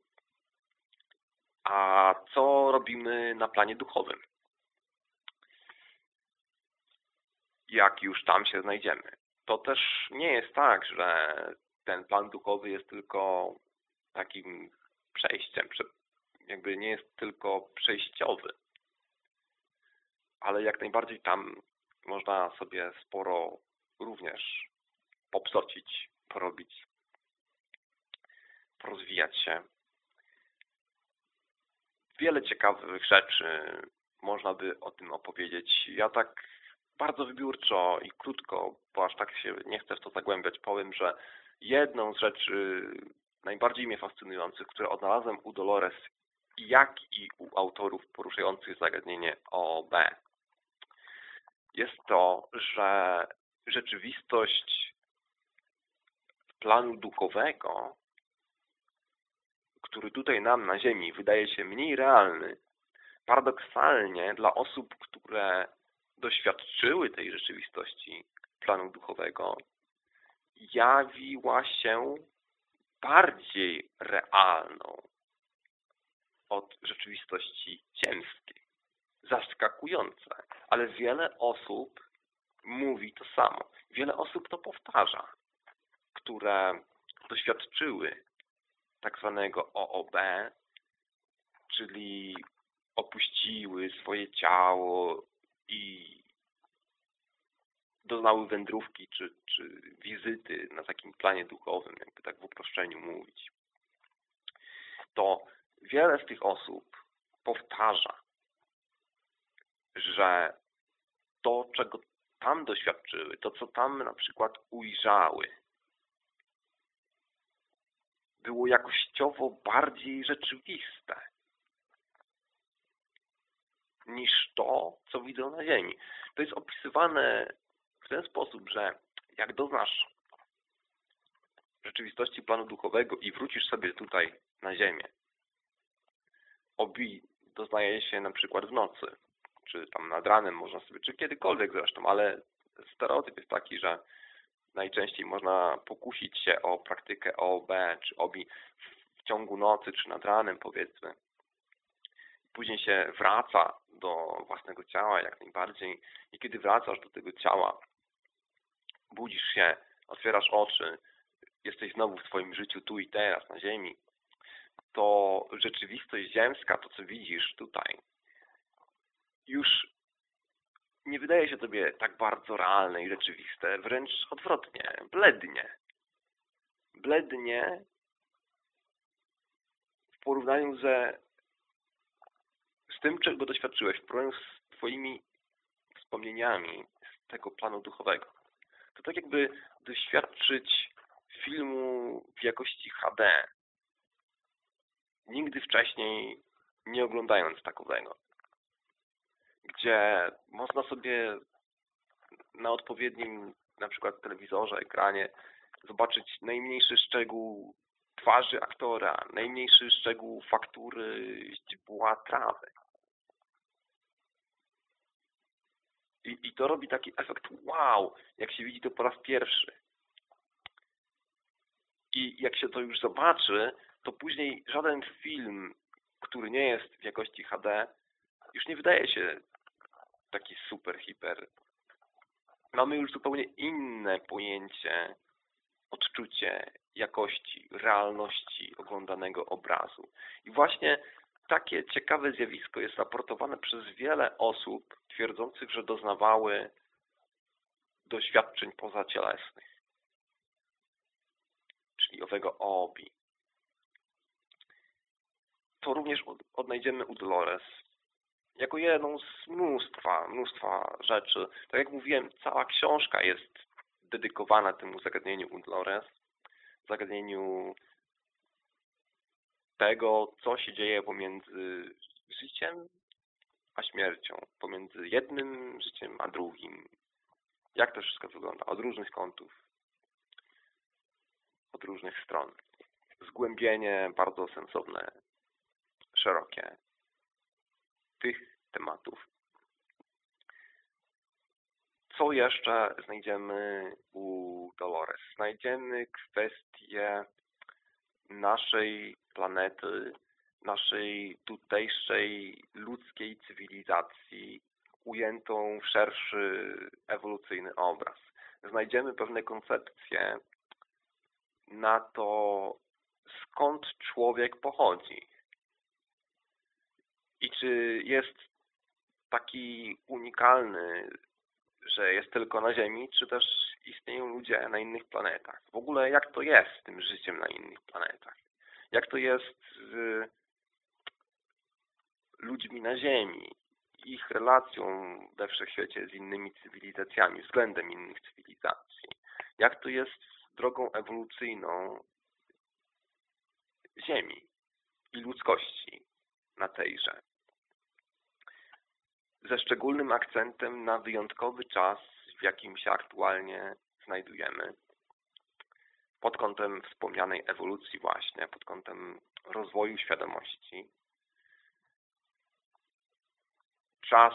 S1: A co robimy na planie duchowym? Jak już tam się znajdziemy. To też nie jest tak, że ten plan duchowy jest tylko takim przejściem, jakby nie jest tylko przejściowy. Ale jak najbardziej tam można sobie sporo również popsocić, porobić, porozwijać się. Wiele ciekawych rzeczy można by o tym opowiedzieć. Ja tak bardzo wybiórczo i krótko, bo aż tak się nie chcę w to zagłębiać, powiem, że jedną z rzeczy najbardziej mnie fascynujących, które odnalazłem u Dolores, jak i u autorów poruszających zagadnienie OB, jest to, że rzeczywistość planu duchowego, który tutaj nam na Ziemi wydaje się mniej realny, paradoksalnie dla osób, które doświadczyły tej rzeczywistości planu duchowego, jawiła się bardziej realną od rzeczywistości ziemskiej. Zaskakujące, ale wiele osób mówi to samo. Wiele osób to powtarza, które doświadczyły tak zwanego OOB, czyli opuściły swoje ciało i doznały wędrówki czy, czy wizyty na takim planie duchowym, jakby tak w uproszczeniu mówić, to wiele z tych osób powtarza, że to, czego tam doświadczyły, to, co tam na przykład ujrzały, było jakościowo bardziej rzeczywiste niż to, co widzą na Ziemi. To jest opisywane w ten sposób, że jak doznasz rzeczywistości planu duchowego i wrócisz sobie tutaj na Ziemię, obi doznaje się na przykład w nocy, czy tam nad ranem można sobie, czy kiedykolwiek zresztą, ale stereotyp jest taki, że najczęściej można pokusić się o praktykę OB czy OBI w ciągu nocy, czy nad ranem powiedzmy. Później się wraca do własnego ciała jak najbardziej i kiedy wracasz do tego ciała, budzisz się, otwierasz oczy, jesteś znowu w swoim życiu tu i teraz, na ziemi, to rzeczywistość ziemska, to co widzisz tutaj, już nie wydaje się tobie tak bardzo realne i rzeczywiste, wręcz odwrotnie, blednie. Blednie w porównaniu ze z tym, czego doświadczyłeś, w porównaniu z twoimi wspomnieniami z tego planu duchowego. To tak jakby doświadczyć filmu w jakości HD, nigdy wcześniej nie oglądając takowego gdzie można sobie na odpowiednim na przykład telewizorze, ekranie zobaczyć najmniejszy szczegół twarzy aktora, najmniejszy szczegół faktury źdźbła trawy. I, I to robi taki efekt wow, jak się widzi to po raz pierwszy. I jak się to już zobaczy, to później żaden film, który nie jest w jakości HD, już nie wydaje się taki super, hiper. Mamy już zupełnie inne pojęcie, odczucie jakości, realności oglądanego obrazu. I właśnie takie ciekawe zjawisko jest raportowane przez wiele osób twierdzących, że doznawały doświadczeń pozacielesnych, czyli owego OBI. To również odnajdziemy u Dolores jako jedną z mnóstwa, mnóstwa rzeczy. Tak jak mówiłem, cała książka jest dedykowana temu zagadnieniu u Dolores, zagadnieniu tego, co się dzieje pomiędzy życiem a śmiercią, pomiędzy jednym życiem a drugim. Jak to wszystko wygląda? Od różnych kątów, od różnych stron. Zgłębienie bardzo sensowne, szerokie tych tematów. Co jeszcze znajdziemy u Dolores? Znajdziemy kwestię naszej planety, naszej tutejszej ludzkiej cywilizacji ujętą w szerszy ewolucyjny obraz. Znajdziemy pewne koncepcje na to, skąd człowiek pochodzi. I czy jest taki unikalny, że jest tylko na Ziemi, czy też istnieją ludzie na innych planetach. W ogóle jak to jest z tym życiem na innych planetach? Jak to jest z ludźmi na Ziemi, ich relacją we wszechświecie z innymi cywilizacjami, względem innych cywilizacji? Jak to jest z drogą ewolucyjną Ziemi i ludzkości na tejże? Ze szczególnym akcentem na wyjątkowy czas, w jakim się aktualnie znajdujemy. Pod kątem wspomnianej ewolucji właśnie, pod kątem rozwoju świadomości. Czas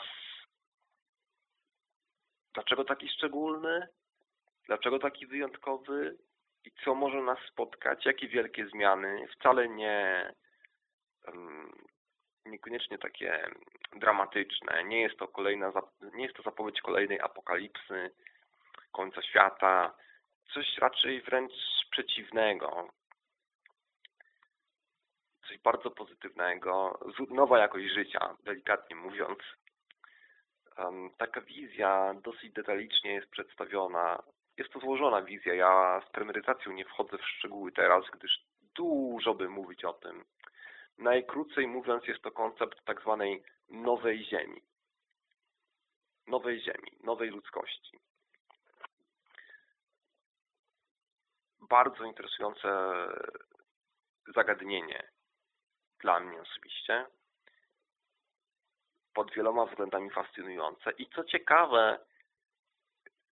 S1: Dlaczego taki szczególny? Dlaczego taki wyjątkowy? I co może nas spotkać? Jakie wielkie zmiany? Wcale nie niekoniecznie takie dramatyczne. Nie jest to kolejna, nie jest to zapowiedź kolejnej apokalipsy, końca świata. Coś raczej wręcz przeciwnego. Coś bardzo pozytywnego. Nowa jakość życia, delikatnie mówiąc. Taka wizja dosyć detalicznie jest przedstawiona. Jest to złożona wizja. Ja z premedytacją nie wchodzę w szczegóły teraz, gdyż dużo by mówić o tym. Najkrócej mówiąc jest to koncept tak zwanej nowej ziemi. Nowej ziemi, nowej ludzkości. Bardzo interesujące zagadnienie dla mnie osobiście. Pod wieloma względami fascynujące. I co ciekawe,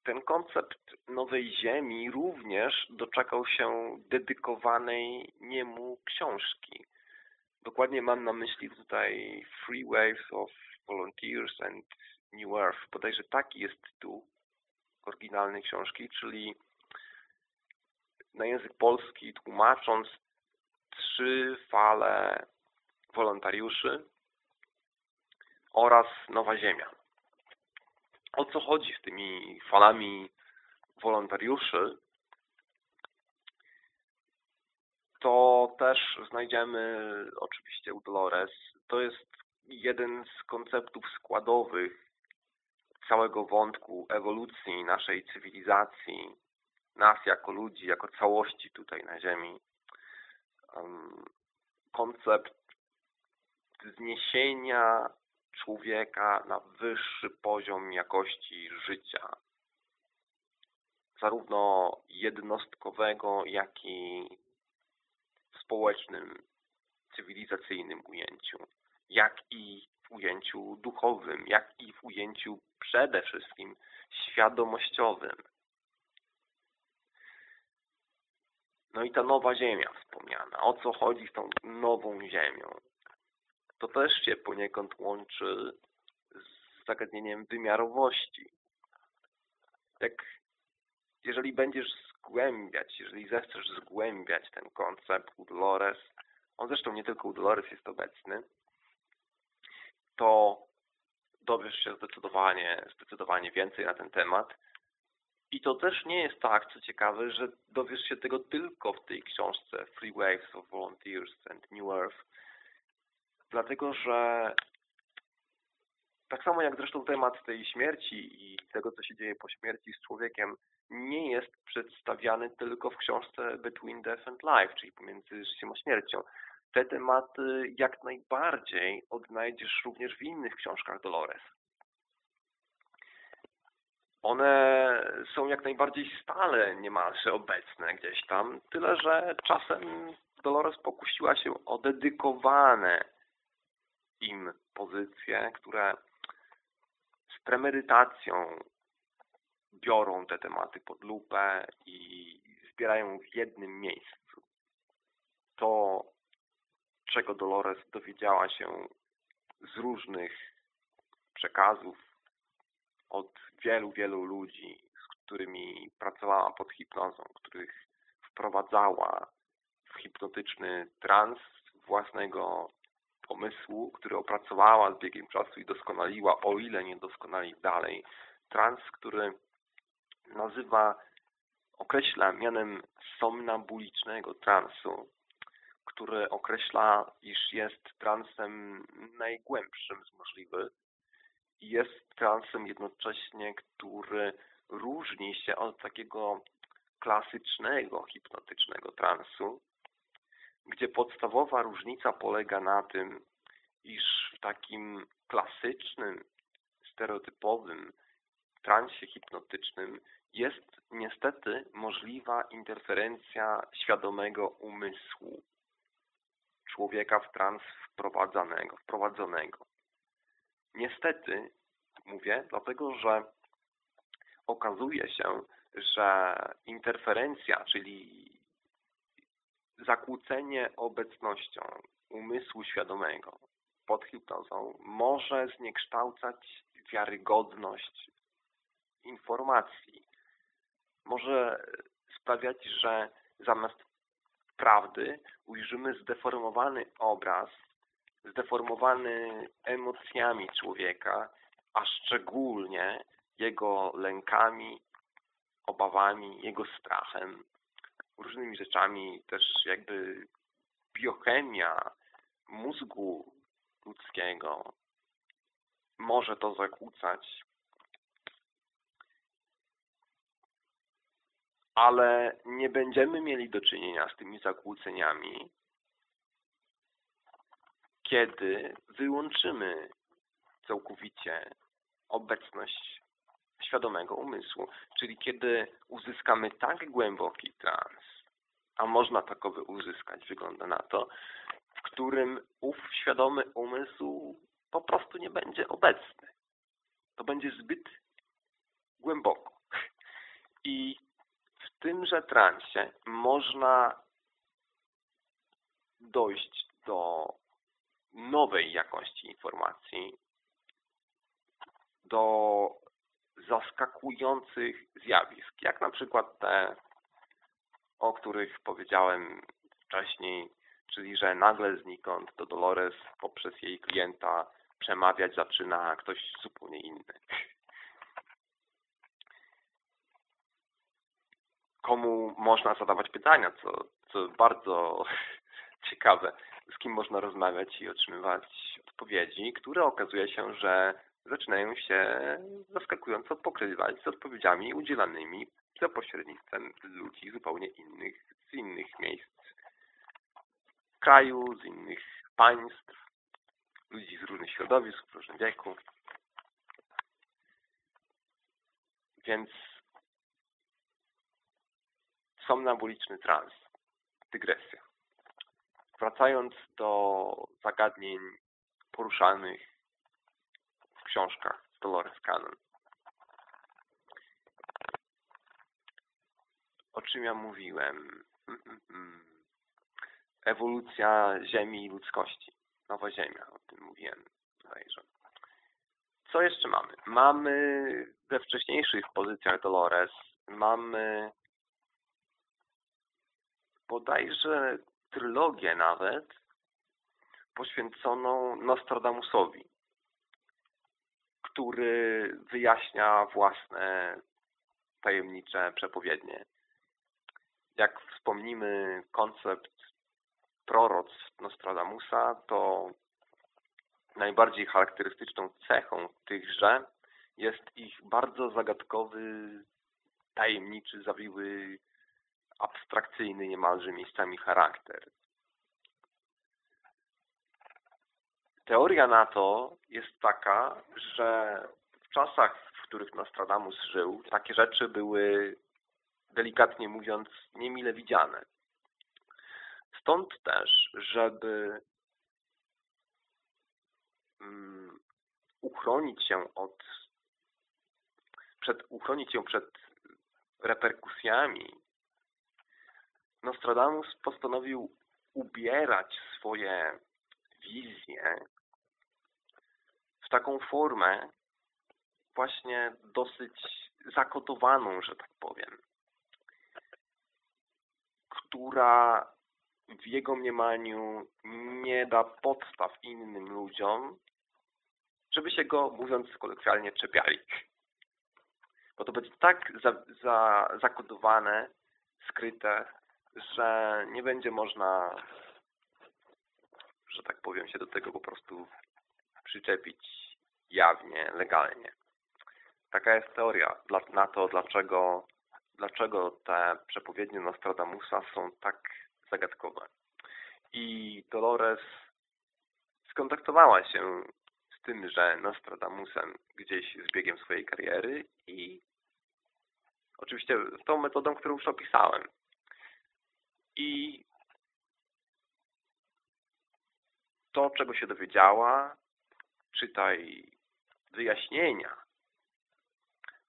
S1: ten koncept nowej ziemi również doczekał się dedykowanej niemu książki. Dokładnie mam na myśli tutaj Free Waves of Volunteers and New Earth. Bodajże taki jest tytuł oryginalnej książki, czyli na język polski tłumacząc trzy fale wolontariuszy oraz Nowa Ziemia. O co chodzi z tymi falami wolontariuszy? To też znajdziemy oczywiście u Dolores. To jest jeden z konceptów składowych całego wątku ewolucji naszej cywilizacji, nas jako ludzi, jako całości tutaj na Ziemi. Koncept zniesienia człowieka na wyższy poziom jakości życia. Zarówno jednostkowego, jak i społecznym, cywilizacyjnym ujęciu, jak i w ujęciu duchowym, jak i w ujęciu przede wszystkim świadomościowym. No i ta nowa ziemia wspomniana. O co chodzi z tą nową ziemią? To też się poniekąd łączy z zagadnieniem wymiarowości. Jak jeżeli będziesz zgłębiać, jeżeli zechcesz zgłębiać ten koncept u Dolores, on zresztą nie tylko u Dolores jest obecny, to dowiesz się zdecydowanie, zdecydowanie więcej na ten temat. I to też nie jest tak, co ciekawe, że dowiesz się tego tylko w tej książce Free Waves of Volunteers and New Earth, dlatego że tak samo jak zresztą temat tej śmierci i tego, co się dzieje po śmierci z człowiekiem, nie jest przedstawiany tylko w książce Between Death and Life, czyli pomiędzy życiem a śmiercią. Te tematy jak najbardziej odnajdziesz również w innych książkach Dolores. One są jak najbardziej stale niemalże obecne gdzieś tam, tyle że czasem Dolores pokusiła się o dedykowane im pozycje, które z premedytacją biorą te tematy pod lupę i zbierają w jednym miejscu. To, czego Dolores dowiedziała się z różnych przekazów od wielu, wielu ludzi, z którymi pracowała pod hipnozą, których wprowadzała w hipnotyczny trans własnego pomysłu, który opracowała z biegiem czasu i doskonaliła, o ile nie doskonali dalej. Trans, który nazywa, określa mianem somnabulicznego transu, który określa, iż jest transem najgłębszym z możliwych i jest transem jednocześnie, który różni się od takiego klasycznego hipnotycznego transu, gdzie podstawowa różnica polega na tym, iż w takim klasycznym, stereotypowym transie hipnotycznym jest niestety możliwa interferencja świadomego umysłu człowieka w trans wprowadzanego, wprowadzonego. Niestety, mówię, dlatego że okazuje się, że interferencja, czyli zakłócenie obecnością umysłu świadomego pod hipnozą może zniekształcać wiarygodność informacji. Może sprawiać, że zamiast prawdy ujrzymy zdeformowany obraz, zdeformowany emocjami człowieka, a szczególnie jego lękami, obawami, jego strachem, różnymi rzeczami, też jakby biochemia mózgu ludzkiego może to zakłócać. Ale nie będziemy mieli do czynienia z tymi zakłóceniami, kiedy wyłączymy całkowicie obecność świadomego umysłu, czyli kiedy uzyskamy tak głęboki trans, a można takowy uzyskać, wygląda na to, w którym ów świadomy umysł po prostu nie będzie obecny. To będzie zbyt głęboko. I tymże transie można dojść do nowej jakości informacji, do zaskakujących zjawisk, jak na przykład te, o których powiedziałem wcześniej, czyli że nagle znikąd do Dolores poprzez jej klienta przemawiać zaczyna ktoś zupełnie inny. Komu można zadawać pytania, co, co bardzo [LAUGHS] ciekawe, z kim można rozmawiać i otrzymywać odpowiedzi, które okazuje się, że zaczynają się zaskakująco pokrywać z odpowiedziami udzielanymi za pośrednictwem ludzi zupełnie innych, z innych miejsc kraju, z innych państw, ludzi z różnych środowisk, w różnym wieku. Więc somnabuliczny trans, dygresja. Wracając do zagadnień poruszanych książkach Dolores Cannon. O czym ja mówiłem? Ewolucja Ziemi i ludzkości. Nowa Ziemia, o tym mówiłem bodajże. Co jeszcze mamy? Mamy we wcześniejszych pozycjach Dolores mamy bodajże trylogię nawet poświęconą Nostradamusowi który wyjaśnia własne tajemnicze przepowiednie. Jak wspomnimy koncept proroctw Nostradamusa, to najbardziej charakterystyczną cechą tychże jest ich bardzo zagadkowy, tajemniczy, zawiły, abstrakcyjny niemalże miejscami charakter. Teoria na to jest taka, że w czasach, w których Nostradamus żył, takie rzeczy były, delikatnie mówiąc, niemile widziane. Stąd też, żeby um, uchronić się od przed, uchronić się przed reperkusjami, Nostradamus postanowił ubierać swoje wizje w taką formę właśnie dosyć zakodowaną, że tak powiem, która w jego mniemaniu nie da podstaw innym ludziom, żeby się go, mówiąc kolokwialnie, czepiali. Bo to będzie tak za, za, zakodowane, skryte, że nie będzie można, że tak powiem, się do tego po prostu przyczepić jawnie, legalnie. Taka jest teoria na to, dlaczego, dlaczego te przepowiednie Nostradamusa są tak zagadkowe. I Dolores skontaktowała się z tym, że Nostradamusem gdzieś z biegiem swojej kariery i oczywiście tą metodą, którą już opisałem. I to, czego się dowiedziała, czytaj wyjaśnienia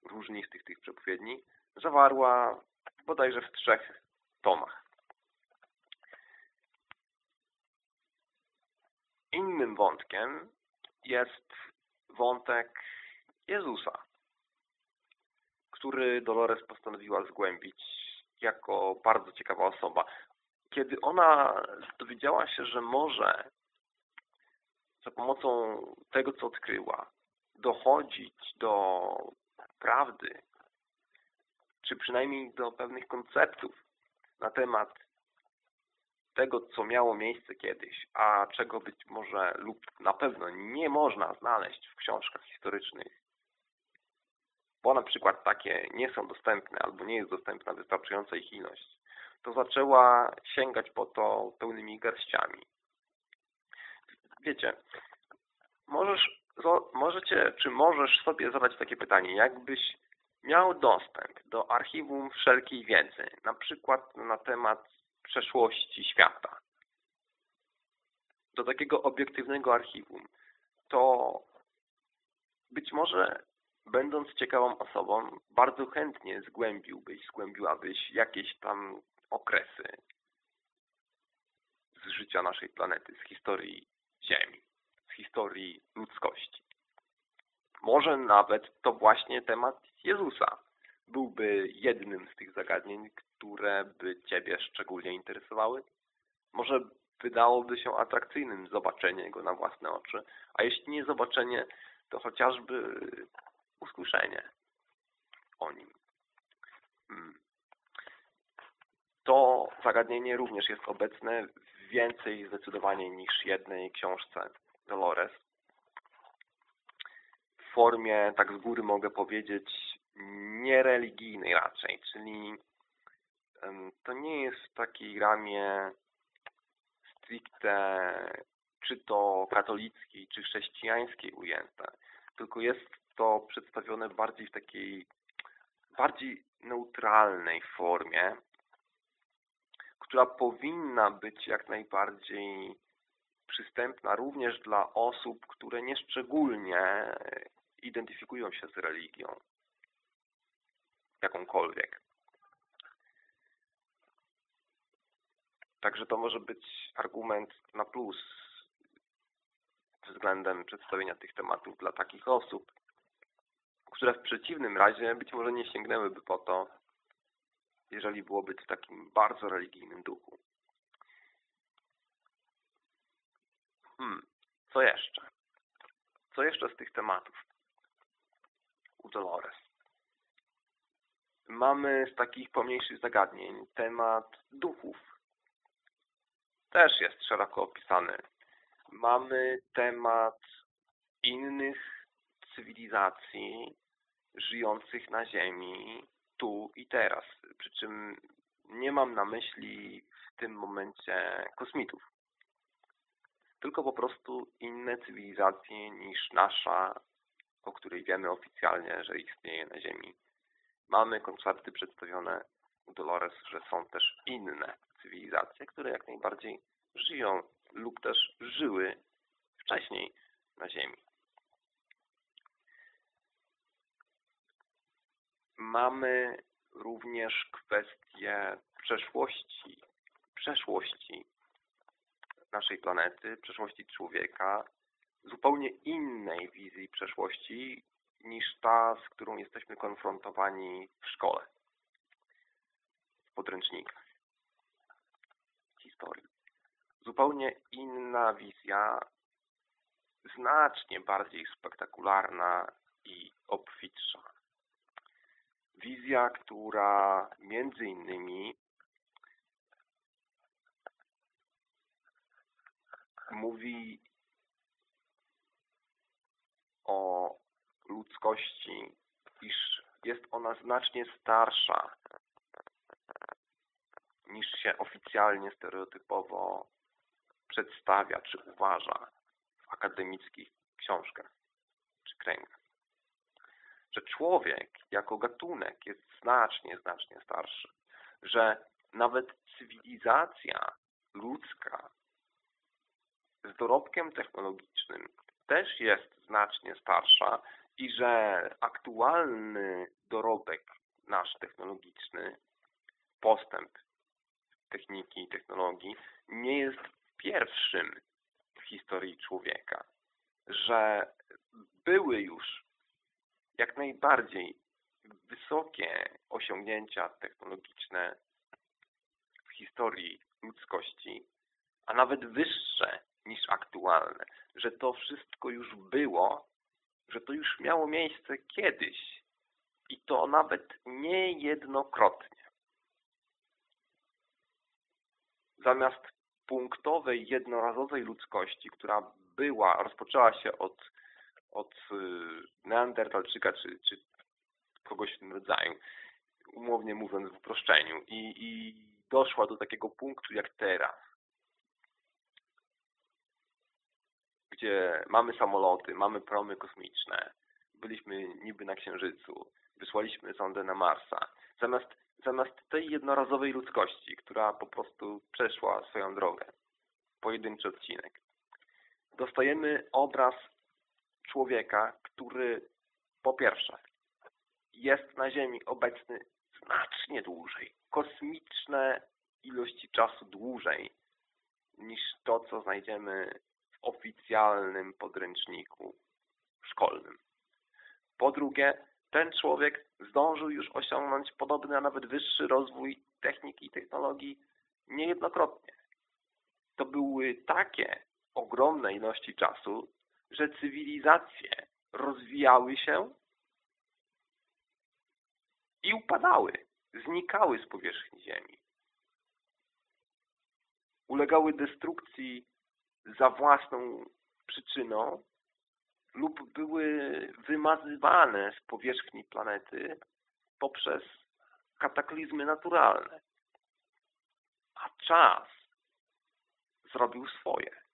S1: różnych tych, tych przepowiedni, zawarła bodajże w trzech tomach. Innym wątkiem jest wątek Jezusa, który Dolores postanowiła zgłębić jako bardzo ciekawa osoba. Kiedy ona dowiedziała się, że może za pomocą tego, co odkryła, dochodzić do prawdy, czy przynajmniej do pewnych konceptów na temat tego, co miało miejsce kiedyś, a czego być może lub na pewno nie można znaleźć w książkach historycznych, bo na przykład takie nie są dostępne albo nie jest dostępna wystarczająca ich ilość, to zaczęła sięgać po to pełnymi garściami. Wiecie, możesz, możecie, czy możesz sobie zadać takie pytanie, jakbyś miał dostęp do archiwum wszelkiej wiedzy, na przykład na temat przeszłości świata, do takiego obiektywnego archiwum, to być może będąc ciekawą osobą, bardzo chętnie zgłębiłbyś, zgłębiłabyś jakieś tam okresy z życia naszej planety, z historii Ziemi, z historii ludzkości. Może nawet to właśnie temat Jezusa byłby jednym z tych zagadnień, które by Ciebie szczególnie interesowały? Może wydałoby się atrakcyjnym zobaczenie go na własne oczy, a jeśli nie zobaczenie, to chociażby usłyszenie o nim. Hmm. To zagadnienie również jest obecne w więcej zdecydowanie niż jednej książce Dolores. W formie, tak z góry mogę powiedzieć, niereligijnej raczej, czyli to nie jest w takiej ramie stricte czy to katolickiej, czy chrześcijańskiej ujęte, tylko jest to przedstawione bardziej w takiej bardziej neutralnej formie, która powinna być jak najbardziej przystępna również dla osób, które nieszczególnie identyfikują się z religią jakąkolwiek. Także to może być argument na plus względem przedstawienia tych tematów dla takich osób, które w przeciwnym razie być może nie sięgnęłyby po to, jeżeli byłoby w takim bardzo religijnym duchu. Hmm, co jeszcze? Co jeszcze z tych tematów? u Dolores. Mamy z takich pomniejszych zagadnień temat duchów. Też jest szeroko opisany. Mamy temat innych cywilizacji żyjących na Ziemi tu i teraz. Przy czym nie mam na myśli w tym momencie kosmitów. Tylko po prostu inne cywilizacje niż nasza, o której wiemy oficjalnie, że istnieje na Ziemi. Mamy koncepty przedstawione u Dolores, że są też inne cywilizacje, które jak najbardziej żyją lub też żyły wcześniej na Ziemi. Mamy również kwestię przeszłości, przeszłości naszej planety, przeszłości człowieka, zupełnie innej wizji przeszłości niż ta, z którą jesteśmy konfrontowani w szkole, w podręcznikach historii. Zupełnie inna wizja, znacznie bardziej spektakularna i obfitsza. Wizja, która między innymi mówi o ludzkości, iż jest ona znacznie starsza niż się oficjalnie, stereotypowo przedstawia czy uważa w akademickich książkach czy kręgach. Że człowiek jako gatunek jest znacznie, znacznie starszy. Że nawet cywilizacja ludzka z dorobkiem technologicznym też jest znacznie starsza i że aktualny dorobek nasz technologiczny, postęp techniki i technologii nie jest pierwszym w historii człowieka, że były już jak najbardziej wysokie osiągnięcia technologiczne w historii ludzkości, a nawet wyższe niż aktualne, że to wszystko już było, że to już miało miejsce kiedyś i to nawet niejednokrotnie. Zamiast punktowej, jednorazowej ludzkości, która była, rozpoczęła się od, od y, Neandertalczyka czy, czy kogoś w tym rodzaju, umownie mówiąc w uproszczeniu, i, i doszła do takiego punktu jak teraz, gdzie mamy samoloty, mamy promy kosmiczne, byliśmy niby na Księżycu, wysłaliśmy sondę na Marsa. Zamiast, zamiast tej jednorazowej ludzkości, która po prostu przeszła swoją drogę, pojedynczy odcinek, dostajemy obraz człowieka, który po pierwsze jest na Ziemi obecny znacznie dłużej, kosmiczne ilości czasu dłużej niż to, co znajdziemy oficjalnym podręczniku szkolnym. Po drugie, ten człowiek zdążył już osiągnąć podobny, a nawet wyższy rozwój techniki i technologii niejednokrotnie. To były takie ogromne ilości czasu, że cywilizacje rozwijały się i upadały, znikały z powierzchni Ziemi. Ulegały destrukcji za własną przyczyną lub były wymazywane z powierzchni planety poprzez kataklizmy naturalne. A czas zrobił swoje.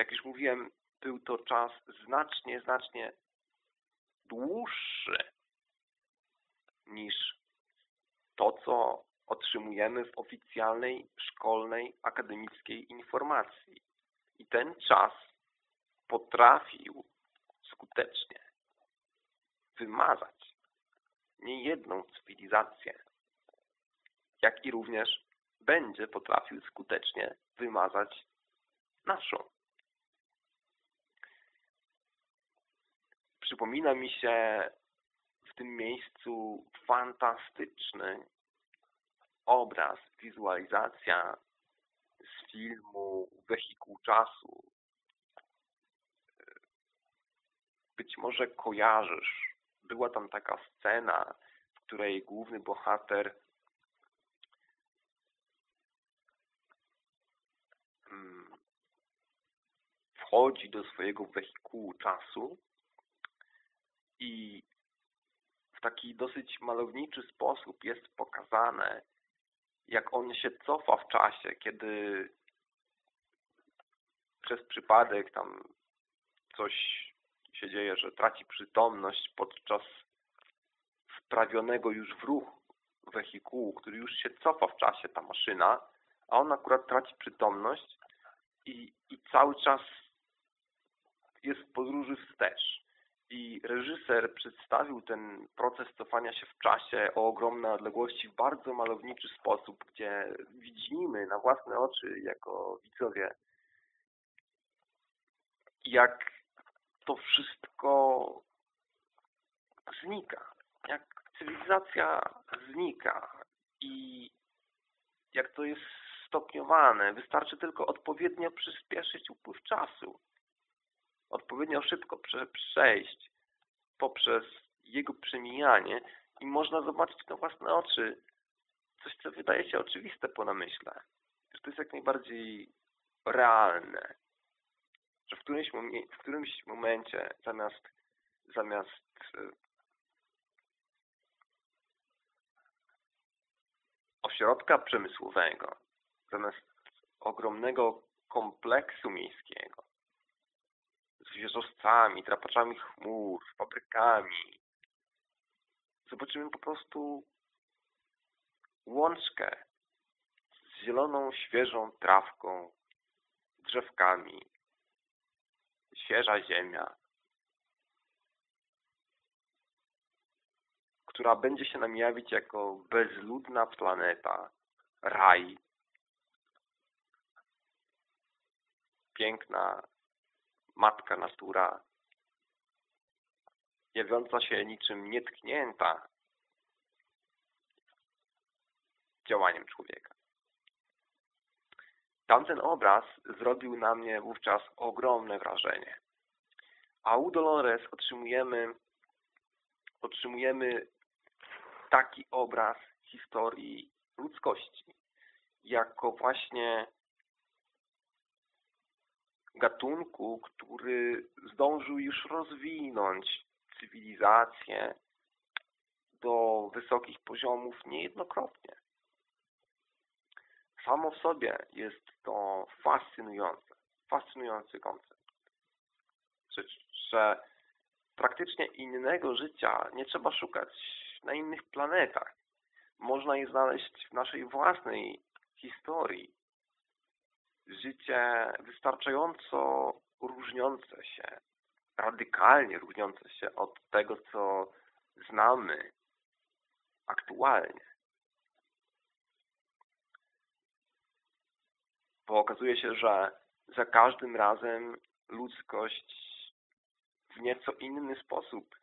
S1: Jak już mówiłem, był to czas znacznie, znacznie dłuższy niż to, co otrzymujemy w oficjalnej, szkolnej, akademickiej informacji. I ten czas potrafił skutecznie wymazać niejedną cywilizację, jak i również będzie potrafił skutecznie wymazać naszą. Przypomina mi się w tym miejscu fantastyczny obraz, wizualizacja z filmu Wehikuł Czasu być może kojarzysz. Była tam taka scena, w której główny bohater mm, wchodzi do swojego wehikułu czasu i w taki dosyć malowniczy sposób jest pokazane, jak on się cofa w czasie, kiedy przez przypadek tam coś się dzieje, że traci przytomność podczas wprawionego już w ruch wehikułu, który już się cofa w czasie, ta maszyna, a on akurat traci przytomność i, i cały czas jest w podróży wstecz. I reżyser przedstawił ten proces cofania się w czasie o ogromne odległości w bardzo malowniczy sposób, gdzie widzimy na własne oczy jako widzowie, jak to wszystko znika. Jak cywilizacja znika i jak to jest stopniowane. Wystarczy tylko odpowiednio przyspieszyć upływ czasu odpowiednio szybko prze, przejść poprzez jego przemijanie i można zobaczyć na własne oczy coś, co wydaje się oczywiste po namyśle. Że to jest jak najbardziej realne. Że w którymś, w którymś momencie zamiast, zamiast e, ośrodka przemysłowego, zamiast ogromnego kompleksu miejskiego, zwierzostwami, drapaczami chmur, fabrykami. Zobaczymy po prostu łączkę z zieloną, świeżą trawką, drzewkami, świeża ziemia, która będzie się nam jawić jako bezludna planeta, raj, piękna, matka natura, jawiąca się niczym nietknięta działaniem człowieka. Tamten obraz zrobił na mnie wówczas ogromne wrażenie. A u Dolores otrzymujemy, otrzymujemy taki obraz historii ludzkości, jako właśnie gatunku, który zdążył już rozwinąć cywilizację do wysokich poziomów niejednokrotnie. Samo w sobie jest to fascynujące, fascynujący koncept. Że, że praktycznie innego życia nie trzeba szukać na innych planetach. Można je znaleźć w naszej własnej historii, życie wystarczająco różniące się, radykalnie różniące się od tego, co znamy aktualnie. Bo okazuje się, że za każdym razem ludzkość w nieco inny sposób,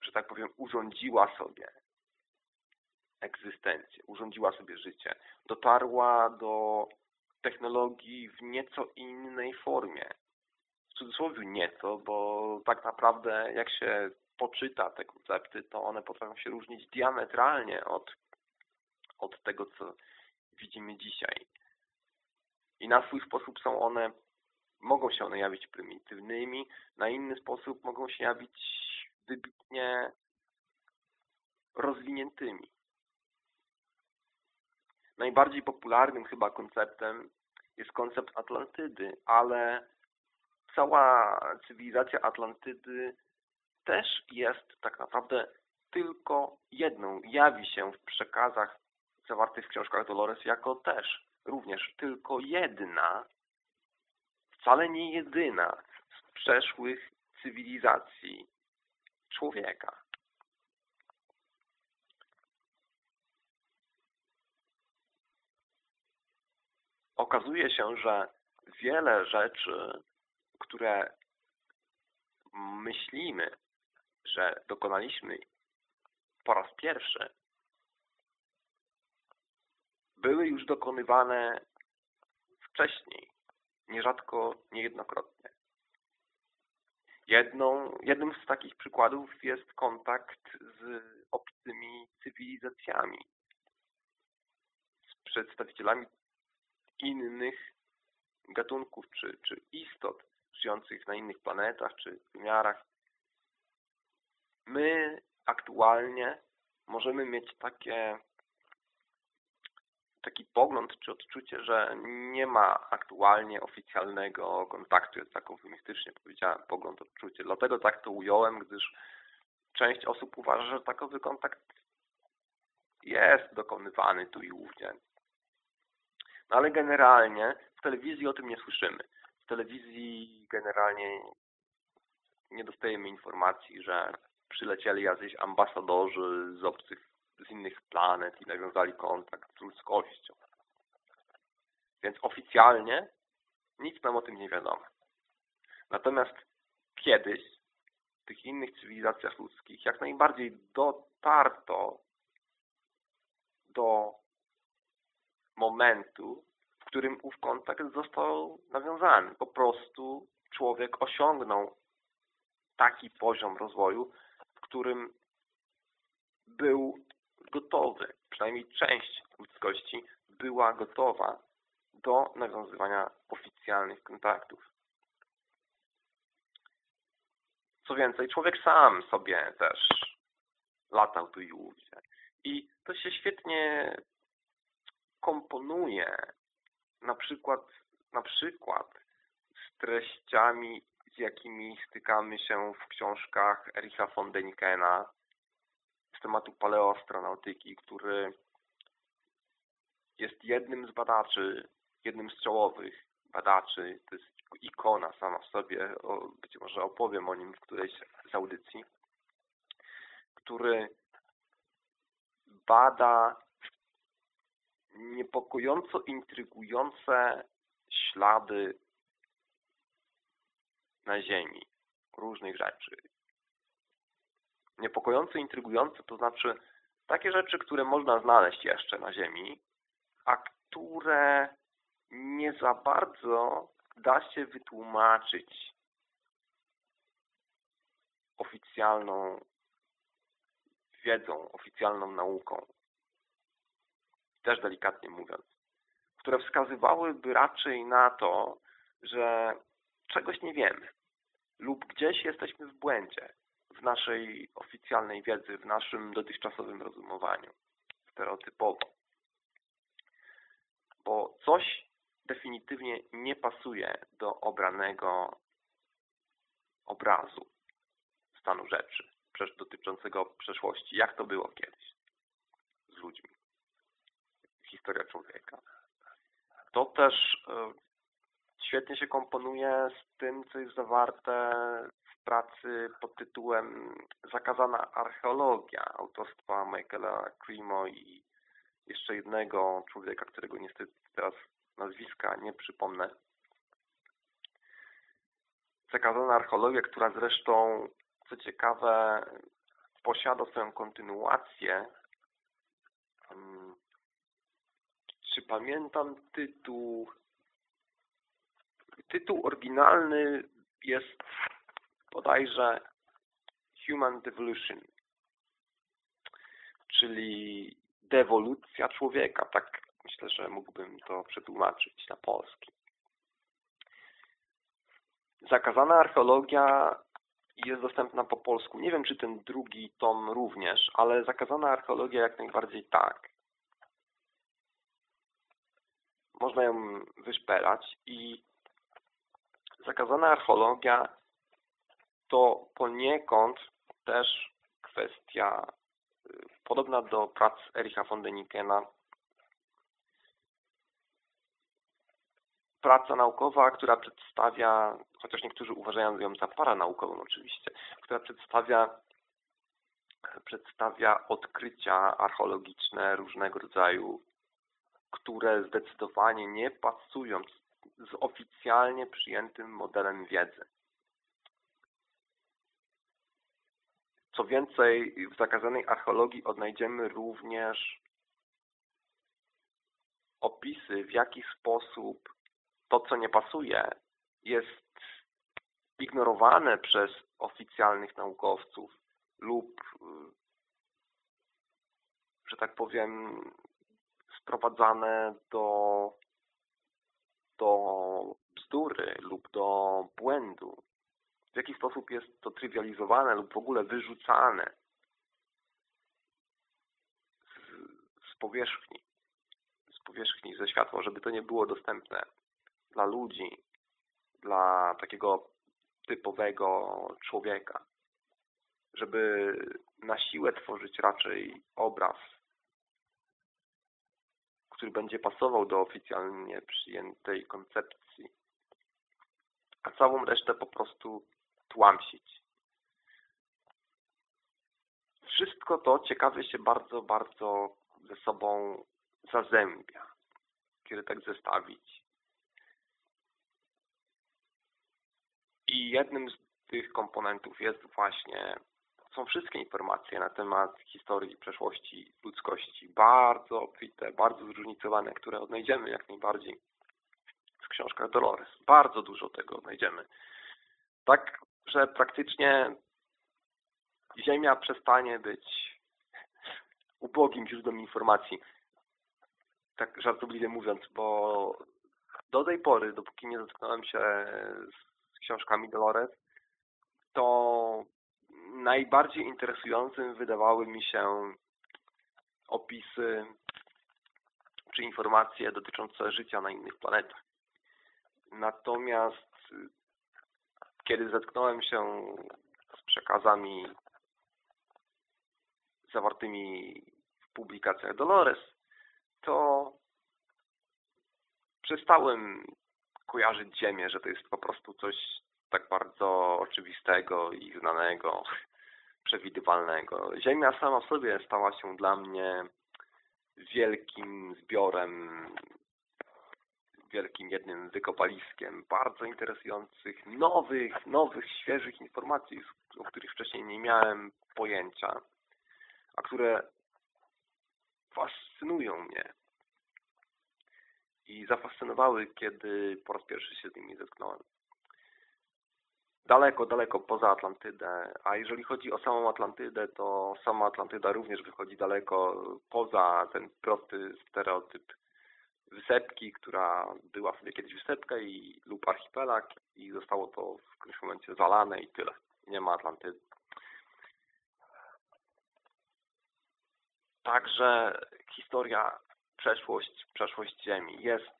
S1: że tak powiem, urządziła sobie egzystencję, urządziła sobie życie, dotarła do technologii w nieco innej formie. W cudzysłowie nieco, bo tak naprawdę jak się poczyta te koncepty, to one potrafią się różnić diametralnie od, od tego, co widzimy dzisiaj. I na swój sposób są one, mogą się one jawić prymitywnymi, na inny sposób mogą się jawić wybitnie rozwiniętymi. Najbardziej popularnym chyba konceptem jest koncept Atlantydy, ale cała cywilizacja Atlantydy też jest tak naprawdę tylko jedną. Jawi się w przekazach zawartych w książkach Dolores jako też również tylko jedna, wcale nie jedyna z przeszłych cywilizacji człowieka. Okazuje się, że wiele rzeczy, które myślimy, że dokonaliśmy po raz pierwszy, były już dokonywane wcześniej, nierzadko niejednokrotnie. Jedną, jednym z takich przykładów jest kontakt z obcymi cywilizacjami, z przedstawicielami innych gatunków czy, czy istot żyjących na innych planetach czy wymiarach. My aktualnie możemy mieć takie taki pogląd czy odczucie, że nie ma aktualnie oficjalnego kontaktu, jest tak eufemistycznie powiedziałem, pogląd, odczucie. Dlatego tak to ująłem, gdyż część osób uważa, że takowy kontakt jest dokonywany tu i ówdzie. Ale generalnie w telewizji o tym nie słyszymy. W telewizji generalnie nie dostajemy informacji, że przylecieli jacyś ambasadorzy z obcych z innych planet i nawiązali kontakt z ludzkością. Więc oficjalnie nic nam o tym nie wiadomo. Natomiast kiedyś w tych innych cywilizacjach ludzkich jak najbardziej dotarto do momentu, w którym ów kontakt został nawiązany. Po prostu człowiek osiągnął taki poziom rozwoju, w którym był gotowy, przynajmniej część ludzkości była gotowa do nawiązywania oficjalnych kontaktów. Co więcej, człowiek sam sobie też latał tu i ówdzie. I to się świetnie komponuje na przykład, na przykład z treściami, z jakimi stykamy się w książkach Ericha von Denikena, z tematu paleoastronautyki, który jest jednym z badaczy, jednym z czołowych badaczy, to jest ikona sama w sobie, być może opowiem o nim w którejś z audycji, który bada niepokojąco intrygujące ślady na Ziemi różnych rzeczy. Niepokojące, intrygujące, to znaczy takie rzeczy, które można znaleźć jeszcze na Ziemi, a które nie za bardzo da się wytłumaczyć oficjalną wiedzą, oficjalną nauką, też delikatnie mówiąc, które wskazywałyby raczej na to, że czegoś nie wiemy lub gdzieś jesteśmy w błędzie, w naszej oficjalnej wiedzy, w naszym dotychczasowym rozumowaniu, stereotypowo. Bo coś definitywnie nie pasuje do obranego obrazu stanu rzeczy dotyczącego przeszłości. Jak to było kiedyś z ludźmi? Historia człowieka. To też e, świetnie się komponuje z tym, co jest zawarte pracy pod tytułem Zakazana archeologia autorstwa Michaela Cremo i jeszcze jednego człowieka, którego niestety teraz nazwiska nie przypomnę. Zakazana archeologia, która zresztą, co ciekawe, posiada swoją kontynuację. Hmm, czy pamiętam tytuł? Tytuł oryginalny jest bodajże Human Devolution, czyli dewolucja człowieka. Tak myślę, że mógłbym to przetłumaczyć na polski. Zakazana archeologia jest dostępna po polsku. Nie wiem, czy ten drugi tom również, ale zakazana archeologia jak najbardziej tak. Można ją wyszperać i zakazana archeologia to poniekąd też kwestia y, podobna do prac Ericha von Denikena. Praca naukowa, która przedstawia, chociaż niektórzy uważają ją za paranaukową oczywiście, która przedstawia przedstawia odkrycia archeologiczne różnego rodzaju, które zdecydowanie nie pasują z oficjalnie przyjętym modelem wiedzy. Co więcej, w zakazanej archeologii odnajdziemy również opisy, w jaki sposób to, co nie pasuje, jest ignorowane przez oficjalnych naukowców lub, że tak powiem, sprowadzane do, do bzdury lub do błędu. W jaki sposób jest to trywializowane lub w ogóle wyrzucane z, z powierzchni, z powierzchni, ze światła, żeby to nie było dostępne dla ludzi, dla takiego typowego człowieka, żeby na siłę tworzyć raczej obraz, który będzie pasował do oficjalnie przyjętej koncepcji, a całą resztę po prostu tłamsić. Wszystko to ciekawie się bardzo, bardzo ze sobą zazębia, kiedy tak zestawić. I jednym z tych komponentów jest właśnie, są wszystkie informacje na temat historii przeszłości ludzkości, bardzo obfite, bardzo zróżnicowane, które odnajdziemy jak najbardziej w książkach Dolores. Bardzo dużo tego odnajdziemy. Tak, że praktycznie Ziemia przestanie być ubogim źródłem informacji. Tak żartobliwie mówiąc, bo do tej pory, dopóki nie zetknąłem się z książkami Dolores, to najbardziej interesującym wydawały mi się opisy czy informacje dotyczące życia na innych planetach. Natomiast kiedy zetknąłem się z przekazami zawartymi w publikacjach Dolores, to przestałem kojarzyć Ziemię, że to jest po prostu coś tak bardzo oczywistego i znanego, przewidywalnego. Ziemia sama w sobie stała się dla mnie wielkim zbiorem wielkim jednym wykopaliskiem bardzo interesujących, nowych, nowych, świeżych informacji, o których wcześniej nie miałem pojęcia, a które fascynują mnie. I zafascynowały, kiedy po raz pierwszy się z nimi zetknąłem. Daleko, daleko poza Atlantydę, a jeżeli chodzi o samą Atlantydę, to sama Atlantyda również wychodzi daleko poza ten prosty stereotyp wysepki, która była sobie kiedyś wysepka i, lub archipelag i zostało to w którymś momencie zalane i tyle. Nie ma Atlantydy. Także historia, przeszłość, przeszłość Ziemi jest,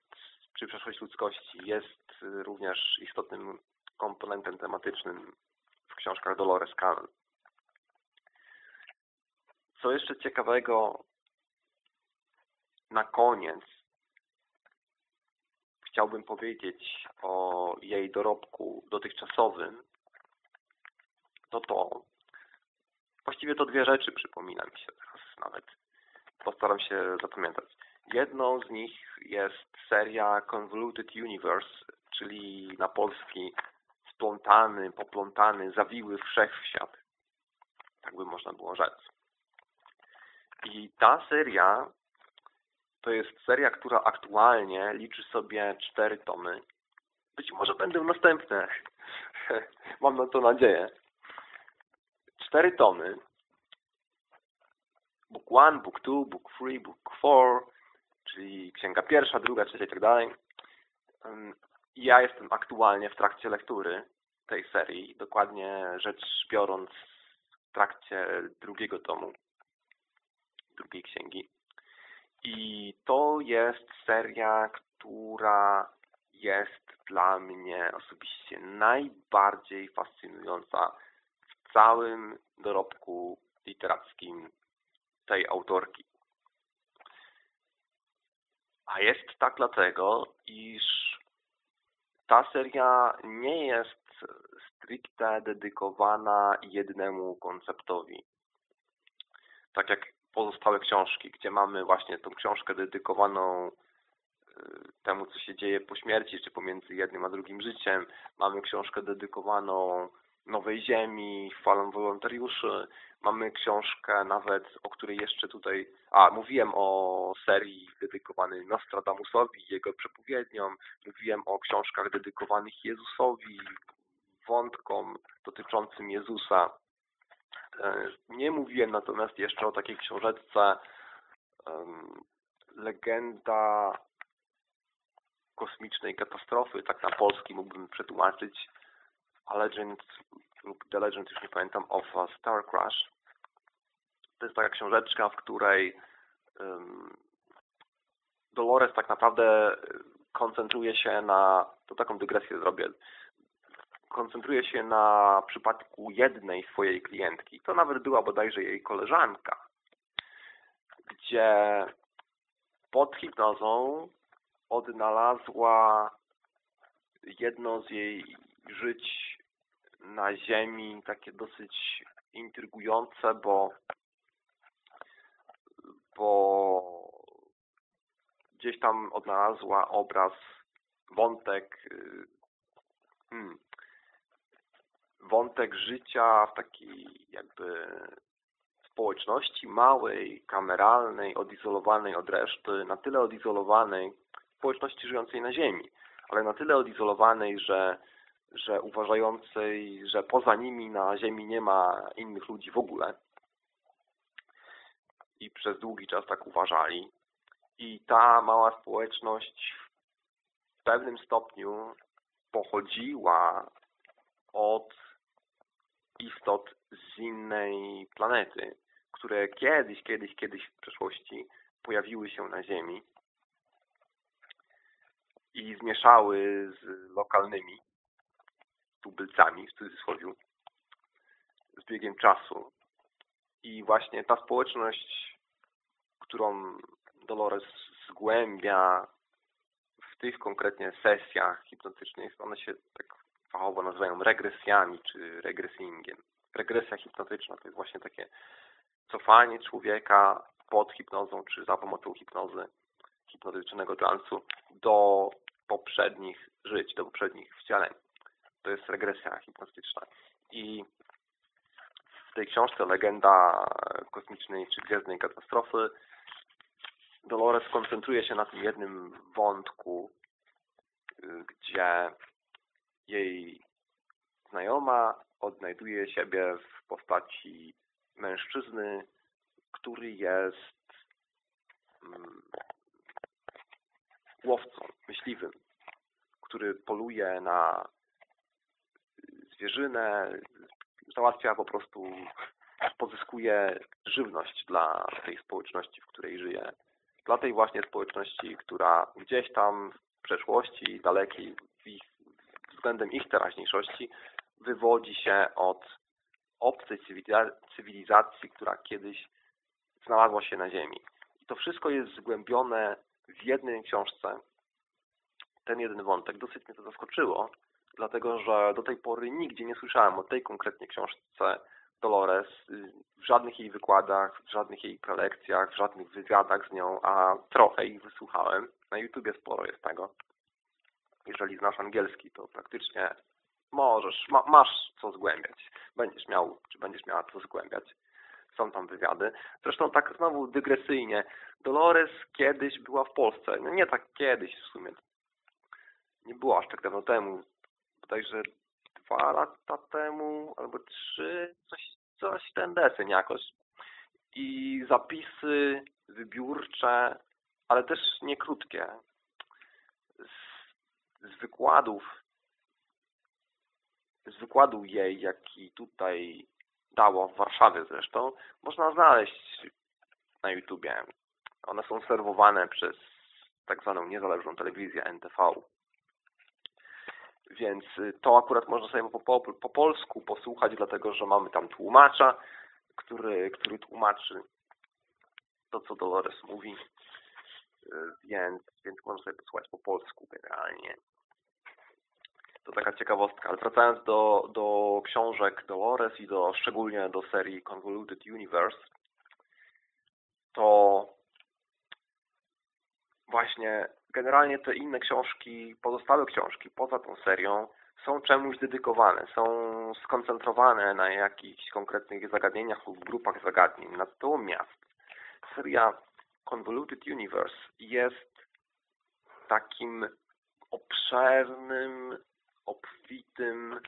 S1: czy przeszłość ludzkości jest również istotnym komponentem tematycznym w książkach Dolores Cannon. Co jeszcze ciekawego na koniec chciałbym powiedzieć o jej dorobku dotychczasowym, to to, właściwie to dwie rzeczy przypomina mi się teraz nawet. Postaram się zapamiętać. Jedną z nich jest seria Convoluted Universe, czyli na polski splątany, poplątany, zawiły wszechświat. Tak by można było rzec. I ta seria to jest seria, która aktualnie liczy sobie cztery tomy. Być może będą następne. [LAUGHS] Mam na to nadzieję. Cztery tomy. Book 1, Book 2, Book 3, Book 4, czyli księga pierwsza, druga, trzecia i tak dalej. Ja jestem aktualnie w trakcie lektury tej serii, dokładnie rzecz biorąc w trakcie drugiego tomu, drugiej księgi. I to jest seria, która jest dla mnie osobiście najbardziej fascynująca w całym dorobku literackim tej autorki. A jest tak dlatego, iż ta seria nie jest stricte dedykowana jednemu konceptowi. Tak jak pozostałe książki, gdzie mamy właśnie tą książkę dedykowaną y, temu, co się dzieje po śmierci, czy pomiędzy jednym a drugim życiem. Mamy książkę dedykowaną Nowej Ziemi, falom wolontariuszy. Mamy książkę nawet, o której jeszcze tutaj... A, mówiłem o serii dedykowanej Nostradamusowi jego przepowiedniom. Mówiłem o książkach dedykowanych Jezusowi, wątkom dotyczącym Jezusa. E, nie mówiłem natomiast jeszcze o takiej książeczce Legenda kosmicznej katastrofy, tak na polski mógłbym przetłumaczyć A Legend lub The Legend, już nie pamiętam, of a Star Crash. To jest taka książeczka, w której Dolores tak naprawdę koncentruje się na, to taką dygresję zrobię, koncentruje się na przypadku jednej swojej klientki. To nawet była bodajże jej koleżanka, gdzie pod hipnozą odnalazła jedno z jej żyć na ziemi, takie dosyć intrygujące, bo bo gdzieś tam odnalazła obraz, wątek y, hmm, wątek życia w takiej jakby społeczności małej, kameralnej, odizolowanej od reszty, na tyle odizolowanej społeczności żyjącej na Ziemi, ale na tyle odizolowanej, że, że uważającej, że poza nimi na Ziemi nie ma innych ludzi w ogóle. I przez długi czas tak uważali. I ta mała społeczność w pewnym stopniu pochodziła od istot z innej planety, które kiedyś, kiedyś, kiedyś w przeszłości pojawiły się na Ziemi i zmieszały z lokalnymi tubylcami, w cudzysłowie, z biegiem czasu. I właśnie ta społeczność, którą Dolores zgłębia w tych konkretnie sesjach hipnotycznych, one się tak fachowo nazywają regresjami czy regresingiem. Regresja hipnotyczna to jest właśnie takie cofanie człowieka pod hipnozą czy za pomocą hipnozy hipnotycznego transu do poprzednich żyć, do poprzednich wcieleń. To jest regresja hipnotyczna. I tej książce Legenda kosmicznej czy gwiezdnej katastrofy. Dolores koncentruje się na tym jednym wątku, gdzie jej znajoma odnajduje siebie w postaci mężczyzny, który jest mm, łowcą, myśliwym, który poluje na zwierzynę, załatwia po prostu, pozyskuje żywność dla tej społeczności, w której żyje. Dla tej właśnie społeczności, która gdzieś tam w przeszłości dalekiej, ich, względem ich teraźniejszości, wywodzi się od obcej cywilizacji, która kiedyś znalazła się na Ziemi. I to wszystko jest zgłębione w jednej książce, ten jeden wątek. Dosyć mnie to zaskoczyło, dlatego że do tej pory nigdzie nie słyszałem o tej konkretnie książce Dolores, w żadnych jej wykładach, w żadnych jej prelekcjach, w żadnych wywiadach z nią, a trochę ich wysłuchałem. Na YouTubie sporo jest tego. Jeżeli znasz angielski, to praktycznie możesz, ma, masz co zgłębiać. Będziesz miał, czy będziesz miała co zgłębiać. Są tam wywiady. Zresztą tak znowu dygresyjnie. Dolores kiedyś była w Polsce. No nie tak kiedyś w sumie. Nie było aż tak dawno temu. Bodajże dwa lata temu, albo trzy, coś, coś ten deseń jakoś. I zapisy wybiórcze, ale też nie krótkie. Z, z wykładów z wykładu jej, jaki tutaj dało w Warszawie zresztą, można znaleźć na YouTubie. One są serwowane przez tak zwaną niezależną telewizję NTV. Więc to akurat można sobie po, po, po polsku posłuchać, dlatego że mamy tam tłumacza, który, który tłumaczy to, co Dolores mówi. Więc, więc można sobie posłuchać po polsku generalnie. To taka ciekawostka. Ale wracając do, do książek Dolores i do, szczególnie do serii Convoluted Universe, to właśnie generalnie te inne książki, pozostałe książki poza tą serią są czemuś dedykowane, są skoncentrowane na jakichś konkretnych zagadnieniach lub grupach zagadnień. Natomiast seria Convoluted Universe jest takim obszernym obfitym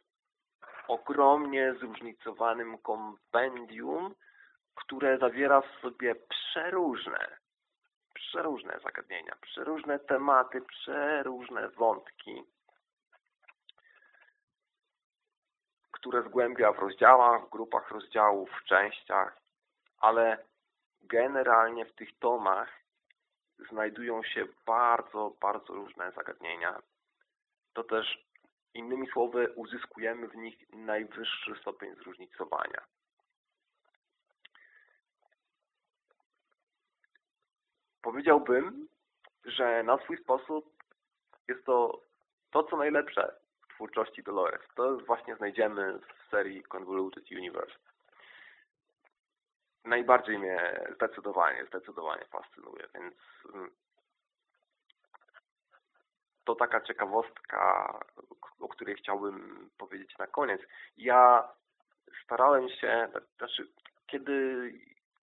S1: ogromnie zróżnicowanym kompendium, które zawiera w sobie przeróżne, przeróżne zagadnienia, przeróżne tematy, przeróżne wątki, które zgłębia w rozdziałach, w grupach rozdziałów, w częściach, ale generalnie w tych tomach znajdują się bardzo, bardzo różne zagadnienia. To też, innymi słowy, uzyskujemy w nich najwyższy stopień zróżnicowania. Powiedziałbym, że na swój sposób jest to to, co najlepsze w twórczości Dolores. To właśnie znajdziemy w serii Convoluted Universe najbardziej mnie zdecydowanie, zdecydowanie fascynuje, więc mm, to taka ciekawostka, o której chciałbym powiedzieć na koniec. Ja starałem się, znaczy kiedy,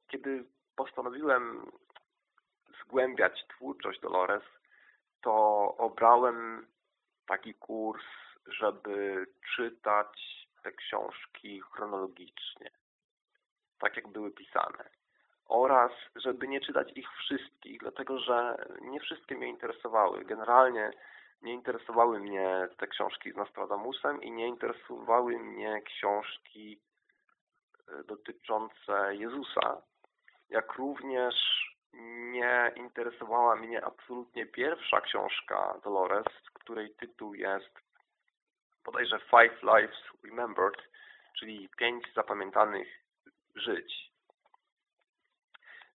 S1: kiedy postanowiłem zgłębiać twórczość Dolores, to obrałem taki kurs, żeby czytać te książki chronologicznie tak jak były pisane. Oraz, żeby nie czytać ich wszystkich, dlatego że nie wszystkie mnie interesowały. Generalnie nie interesowały mnie te książki z Nostradamusem i nie interesowały mnie książki e, dotyczące Jezusa, jak również nie interesowała mnie absolutnie pierwsza książka Dolores, której tytuł jest bodajże Five Lives Remembered, czyli pięć zapamiętanych żyć.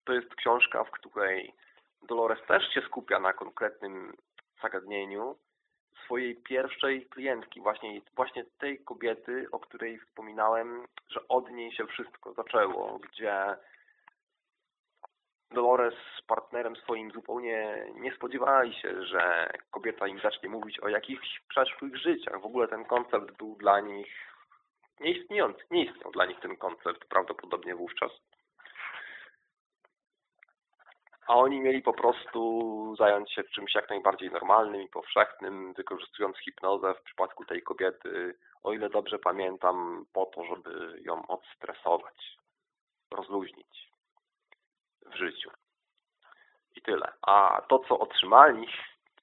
S1: To jest książka, w której Dolores też się skupia na konkretnym zagadnieniu swojej pierwszej klientki, właśnie, właśnie tej kobiety, o której wspominałem, że od niej się wszystko zaczęło, gdzie Dolores z partnerem swoim zupełnie nie spodziewali się, że kobieta im zacznie mówić o jakichś przeszłych życiach. W ogóle ten koncept był dla nich nieistniejący, nie istniał dla nich ten koncept prawdopodobnie wówczas. A oni mieli po prostu zająć się czymś jak najbardziej normalnym i powszechnym, wykorzystując hipnozę w przypadku tej kobiety, o ile dobrze pamiętam, po to, żeby ją odstresować, rozluźnić w życiu. I tyle. A to, co otrzymali,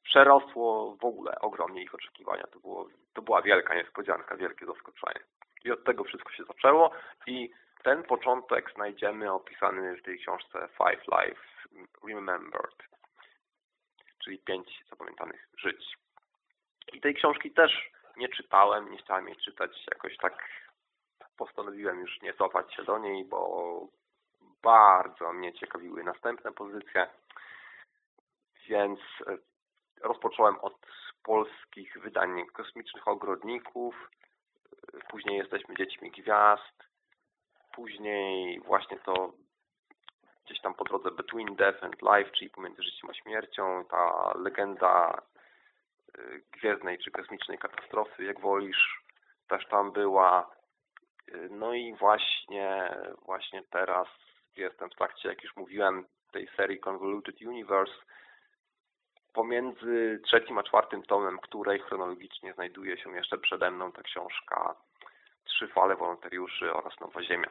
S1: przerosło w ogóle ogromnie ich oczekiwania. To, było, to była wielka niespodzianka, wielkie zaskoczenie. I od tego wszystko się zaczęło i ten początek znajdziemy opisany w tej książce Five Lives Remembered, czyli pięć zapamiętanych żyć. I tej książki też nie czytałem, nie chciałem jej czytać, jakoś tak postanowiłem już nie cofać się do niej, bo bardzo mnie ciekawiły następne pozycje, więc rozpocząłem od polskich wydań kosmicznych ogrodników, później jesteśmy dziećmi gwiazd, później właśnie to gdzieś tam po drodze Between Death and Life, czyli pomiędzy życiem a śmiercią, ta legenda y, gwiezdnej czy kosmicznej katastrofy, jak wolisz, też tam była. No i właśnie, właśnie teraz jestem w trakcie, jak już mówiłem, tej serii Convoluted Universe, pomiędzy trzecim a czwartym tomem, której chronologicznie znajduje się jeszcze przede mną ta książka Trzy fale wolontariuszy oraz Nowa Ziemia.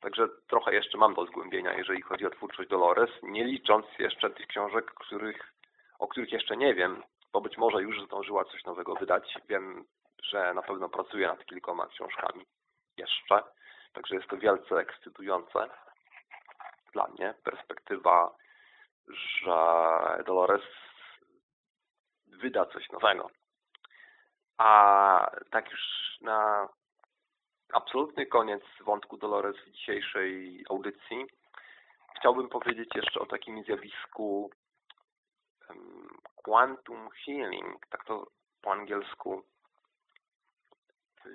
S1: Także trochę jeszcze mam do zgłębienia, jeżeli chodzi o twórczość Dolores, nie licząc jeszcze tych książek, których, o których jeszcze nie wiem, bo być może już zdążyła coś nowego wydać. Wiem, że na pewno pracuje nad kilkoma książkami jeszcze, także jest to wielce ekscytujące dla mnie. Perspektywa że Dolores wyda coś nowego. A tak już na absolutny koniec wątku Dolores w dzisiejszej audycji chciałbym powiedzieć jeszcze o takim zjawisku quantum healing, tak to po angielsku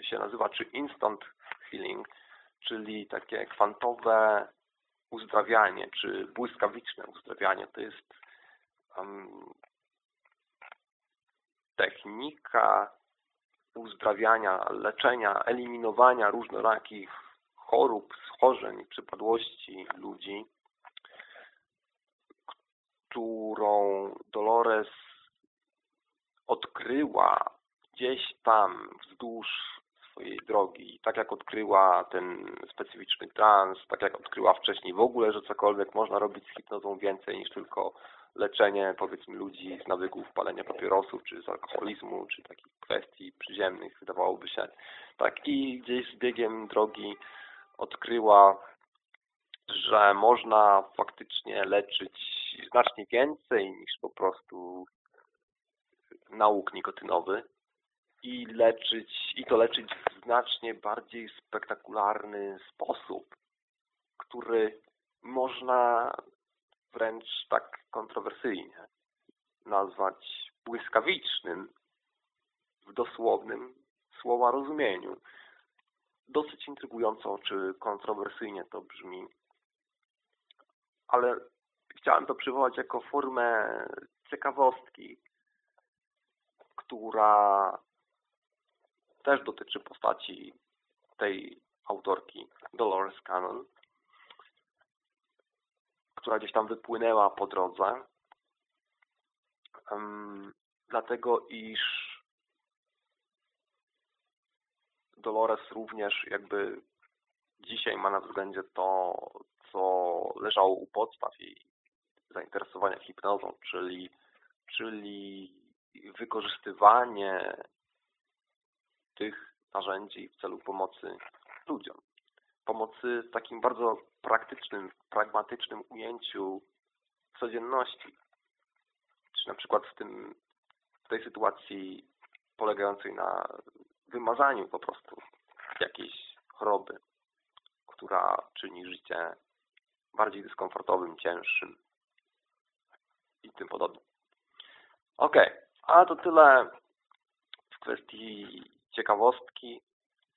S1: się nazywa, czy instant healing, czyli takie kwantowe uzdrawianie, czy błyskawiczne uzdrawianie. To jest um, technika uzdrawiania, leczenia, eliminowania różnorakich chorób, schorzeń, przypadłości ludzi, którą Dolores odkryła gdzieś tam wzdłuż swojej drogi. Tak jak odkryła ten specyficzny trans, tak jak odkryła wcześniej w ogóle, że cokolwiek można robić z hipnozą więcej niż tylko leczenie powiedzmy ludzi z nawyków palenia papierosów, czy z alkoholizmu, czy takich kwestii przyziemnych, wydawałoby się. Tak i gdzieś z biegiem drogi odkryła, że można faktycznie leczyć znacznie więcej niż po prostu nauk nikotynowy i leczyć, i to leczyć w znacznie bardziej spektakularny sposób, który można wręcz tak kontrowersyjnie nazwać błyskawicznym w dosłownym słowa rozumieniu. Dosyć intrygująco czy kontrowersyjnie to brzmi, ale chciałem to przywołać jako formę ciekawostki, która też dotyczy postaci tej autorki Dolores Cannon, która gdzieś tam wypłynęła po drodze, um, dlatego iż Dolores również jakby dzisiaj ma na względzie to, co leżało u podstaw jej zainteresowania hipnozą, czyli, czyli wykorzystywanie tych narzędzi w celu pomocy ludziom. Pomocy w takim bardzo praktycznym, pragmatycznym ujęciu codzienności. Czy na przykład w, tym, w tej sytuacji polegającej na wymazaniu po prostu jakiejś choroby, która czyni życie bardziej dyskomfortowym, cięższym i tym podobnym. Ok, a to tyle w kwestii ciekawostki.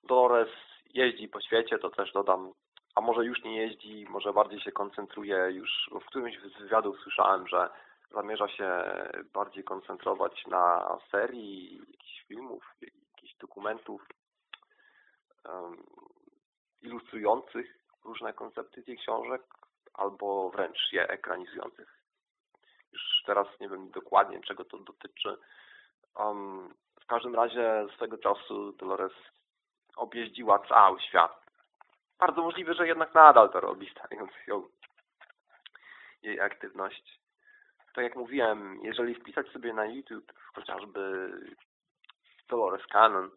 S1: Dolores jeździ po świecie, to też dodam, a może już nie jeździ, może bardziej się koncentruje już, w którymś z wywiadów słyszałem, że zamierza się bardziej koncentrować na serii jakichś filmów, jakichś dokumentów um, ilustrujących różne koncepty tych książek, albo wręcz je ekranizujących. Już teraz nie wiem dokładnie, czego to dotyczy. Um, w każdym razie swego czasu Dolores objeździła cały świat. Bardzo możliwe, że jednak nadal to robi, stając ją jej aktywność. Tak jak mówiłem, jeżeli wpisać sobie na YouTube chociażby Dolores Cannon,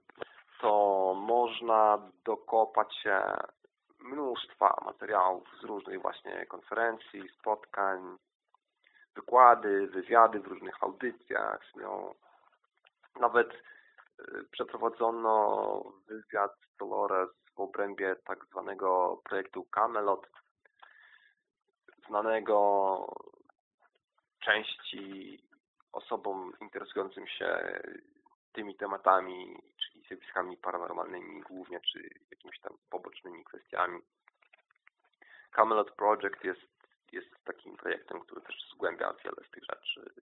S1: to można dokopać się mnóstwa materiałów z różnych właśnie konferencji, spotkań, wykłady, wywiady w różnych audycjach z nią. Nawet y, przeprowadzono wywiad z Dolores w obrębie tak zwanego projektu Camelot, znanego części osobom interesującym się tymi tematami, czyli zjawiskami paranormalnymi głównie, czy jakimiś tam pobocznymi kwestiami. Camelot Project jest, jest takim projektem, który też zgłębia wiele z tych rzeczy.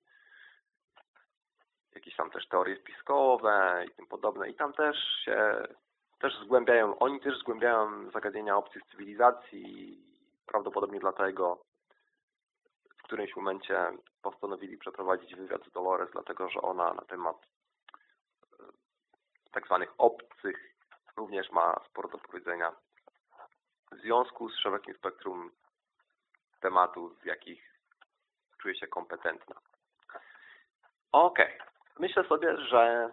S1: Jakieś tam też teorie spiskowe i tym podobne. I tam też się też zgłębiają, oni też zgłębiają zagadnienia obcych cywilizacji prawdopodobnie dlatego w którymś momencie postanowili przeprowadzić wywiad z Dolores, dlatego że ona na temat tak zwanych obcych również ma sporo do powiedzenia. W związku z szerokim spektrum tematów, z jakich czuje się kompetentna. Ok. Myślę sobie, że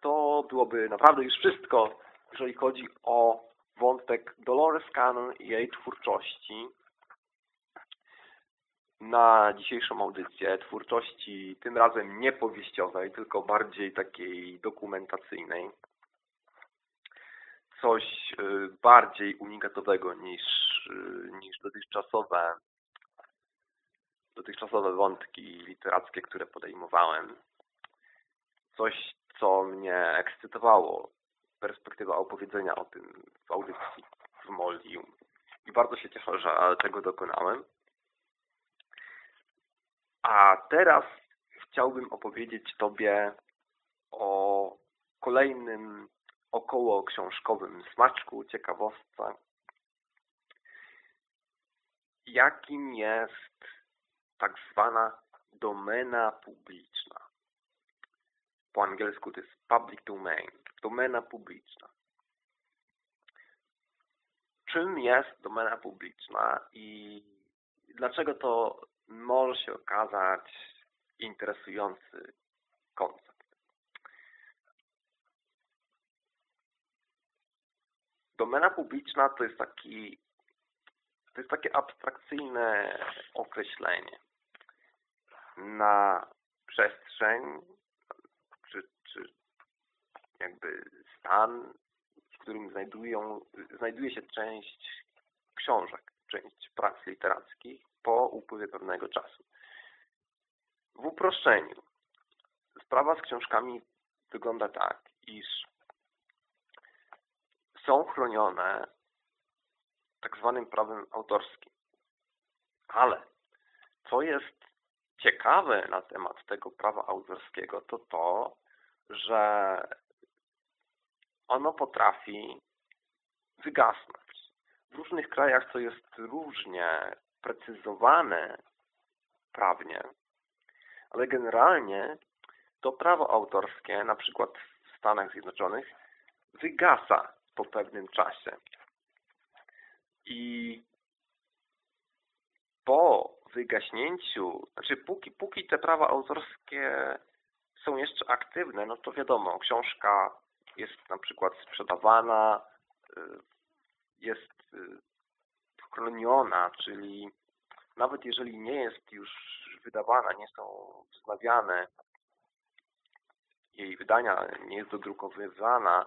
S1: to byłoby naprawdę już wszystko, jeżeli chodzi o wątek Dolores Cannon i jej twórczości na dzisiejszą audycję twórczości tym razem nie powieściowej, tylko bardziej takiej dokumentacyjnej. Coś y, bardziej unikatowego niż, y, niż dotychczasowe, dotychczasowe wątki literackie, które podejmowałem. Coś, co mnie ekscytowało. Perspektywa opowiedzenia o tym w audycji w Molium. I bardzo się cieszę, że tego dokonałem. A teraz chciałbym opowiedzieć Tobie o kolejnym około książkowym smaczku, ciekawostce, jakim jest tak zwana domena publiczna. Po angielsku to jest public domain, domena publiczna. czym jest domena publiczna i dlaczego to może się okazać interesujący koncept. Domena publiczna to jest taki to jest takie abstrakcyjne określenie na przestrzeń jakby stan, w którym znajdują, znajduje się część książek, część prac literackich po upływie pewnego czasu. W uproszczeniu sprawa z książkami wygląda tak, iż są chronione tak zwanym prawem autorskim. Ale co jest ciekawe na temat tego prawa autorskiego, to to, że ono potrafi wygasnąć. W różnych krajach to jest różnie precyzowane prawnie, ale generalnie to prawo autorskie, na przykład w Stanach Zjednoczonych, wygasa po pewnym czasie. I po wygaśnięciu, znaczy póki, póki te prawa autorskie są jeszcze aktywne, no to wiadomo, książka jest na przykład sprzedawana, y, jest y, chroniona, czyli nawet jeżeli nie jest już wydawana, nie są wznawiane, jej wydania nie jest dodrukowywana,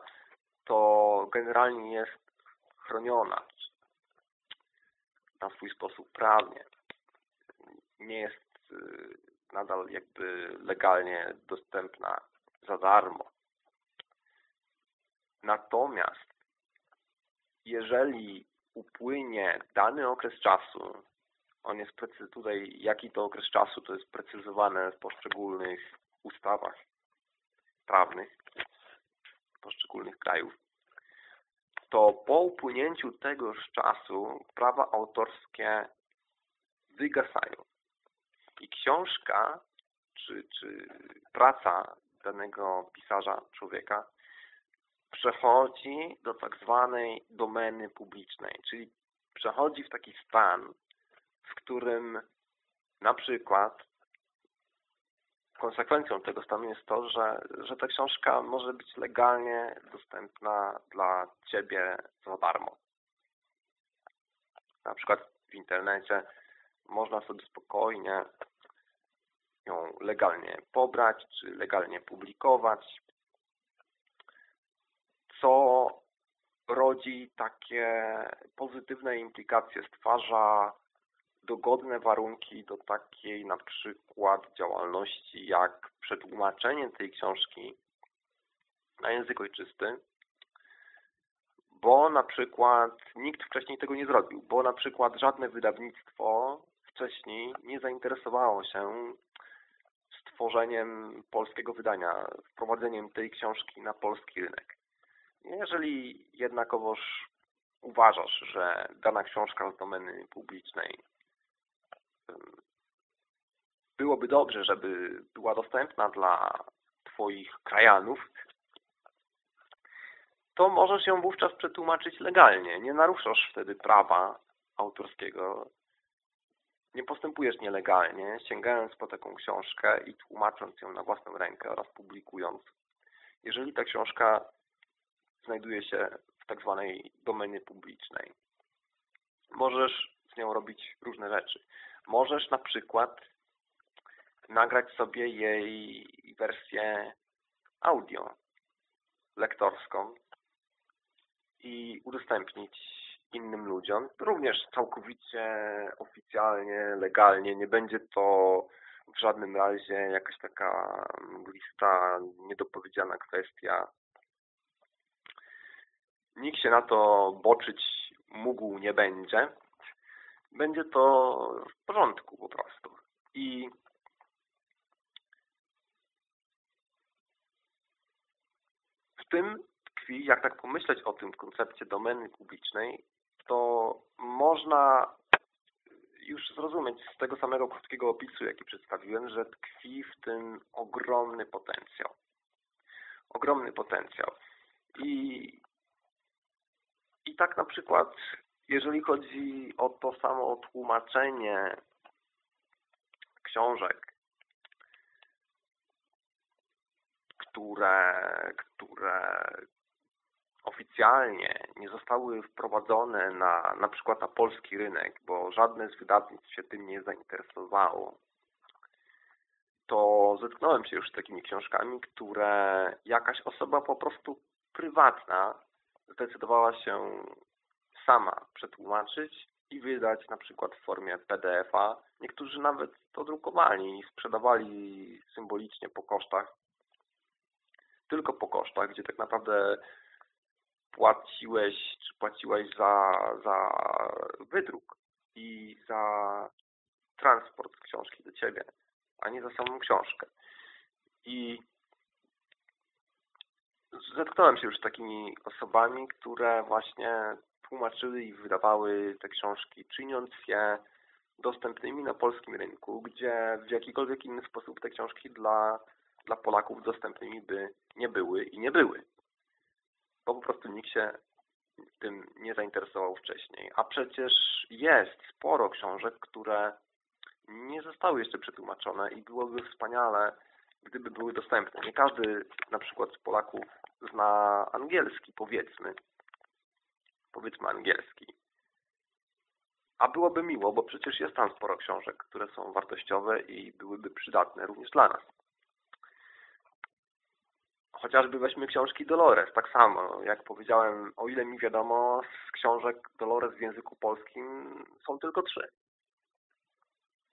S1: to generalnie jest chroniona na swój sposób prawnie. Nie jest y, nadal jakby legalnie dostępna za darmo. Natomiast jeżeli upłynie dany okres czasu, on jest tutaj, jaki to okres czasu, to jest precyzowane w poszczególnych ustawach prawnych poszczególnych krajów, to po upłynięciu tegoż czasu prawa autorskie wygasają. I książka czy, czy praca danego pisarza, człowieka przechodzi do tak zwanej domeny publicznej, czyli przechodzi w taki stan, w którym na przykład konsekwencją tego stanu jest to, że, że ta książka może być legalnie dostępna dla Ciebie za darmo. Na przykład w internecie można sobie spokojnie ją legalnie pobrać, czy legalnie publikować, co rodzi takie pozytywne implikacje, stwarza dogodne warunki do takiej na przykład działalności jak przetłumaczenie tej książki na język ojczysty, bo na przykład nikt wcześniej tego nie zrobił, bo na przykład żadne wydawnictwo wcześniej nie zainteresowało się stworzeniem polskiego wydania, wprowadzeniem tej książki na polski rynek. Jeżeli jednakowoż uważasz, że dana książka z domeny publicznej byłoby dobrze, żeby była dostępna dla Twoich krajanów, to możesz ją wówczas przetłumaczyć legalnie. Nie naruszasz wtedy prawa autorskiego. Nie postępujesz nielegalnie, sięgając po taką książkę i tłumacząc ją na własną rękę oraz publikując. Jeżeli ta książka znajduje się w tak zwanej domenie publicznej. Możesz z nią robić różne rzeczy. Możesz na przykład nagrać sobie jej wersję audio lektorską i udostępnić innym ludziom, również całkowicie oficjalnie, legalnie. Nie będzie to w żadnym razie jakaś taka lista niedopowiedziana kwestia. Nikt się na to boczyć mógł nie będzie będzie to w porządku po prostu. I w tym tkwi, jak tak pomyśleć o tym koncepcie domeny publicznej, to można już zrozumieć z tego samego krótkiego opisu, jaki przedstawiłem, że tkwi w tym ogromny potencjał. Ogromny potencjał. I, i tak na przykład jeżeli chodzi o to samo tłumaczenie książek, które, które oficjalnie nie zostały wprowadzone na, na przykład na polski rynek, bo żadne z wydawnictw się tym nie zainteresowało, to zetknąłem się już z takimi książkami, które jakaś osoba po prostu prywatna zdecydowała się sama przetłumaczyć i wydać na przykład w formie PDF-a. Niektórzy nawet to drukowali i sprzedawali symbolicznie po kosztach. Tylko po kosztach, gdzie tak naprawdę płaciłeś, czy za, za wydruk i za transport książki do Ciebie, a nie za samą książkę. I zetknąłem się już z takimi osobami, które właśnie tłumaczyły i wydawały te książki, czyniąc je dostępnymi na polskim rynku, gdzie w jakikolwiek inny sposób te książki dla, dla Polaków dostępnymi by nie były i nie były. Bo po prostu nikt się tym nie zainteresował wcześniej. A przecież jest sporo książek, które nie zostały jeszcze przetłumaczone i byłoby wspaniale, gdyby były dostępne. Nie każdy na przykład z Polaków zna angielski, powiedzmy. Powiedzmy angielski. A byłoby miło, bo przecież jest tam sporo książek, które są wartościowe i byłyby przydatne również dla nas. Chociażby weźmy książki Dolores, tak samo. Jak powiedziałem, o ile mi wiadomo, z książek Dolores w języku polskim są tylko trzy.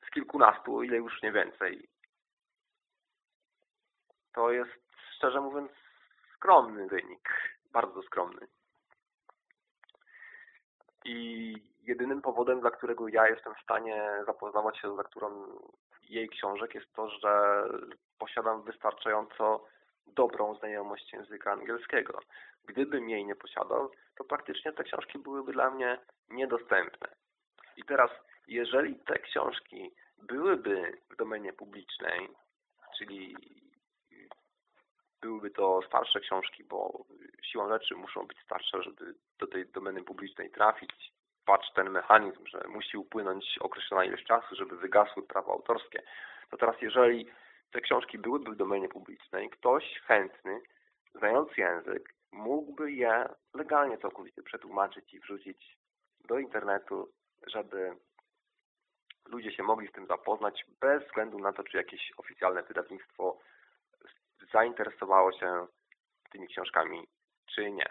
S1: Z kilkunastu, o ile już nie więcej. To jest, szczerze mówiąc, skromny wynik. Bardzo skromny. I jedynym powodem, dla którego ja jestem w stanie zapoznawać się z lekturą jej książek jest to, że posiadam wystarczająco dobrą znajomość języka angielskiego. Gdybym jej nie posiadał, to praktycznie te książki byłyby dla mnie niedostępne. I teraz, jeżeli te książki byłyby w domenie publicznej, czyli byłyby to starsze książki, bo siłą rzeczy muszą być starsze, żeby do tej domeny publicznej trafić. Patrz ten mechanizm, że musi upłynąć określona ilość czasu, żeby wygasły prawa autorskie. To teraz jeżeli te książki byłyby w domenie publicznej, ktoś chętny, znając język, mógłby je legalnie całkowicie przetłumaczyć i wrzucić do internetu, żeby ludzie się mogli z tym zapoznać bez względu na to, czy jakieś oficjalne wydawnictwo zainteresowało się tymi książkami, czy nie.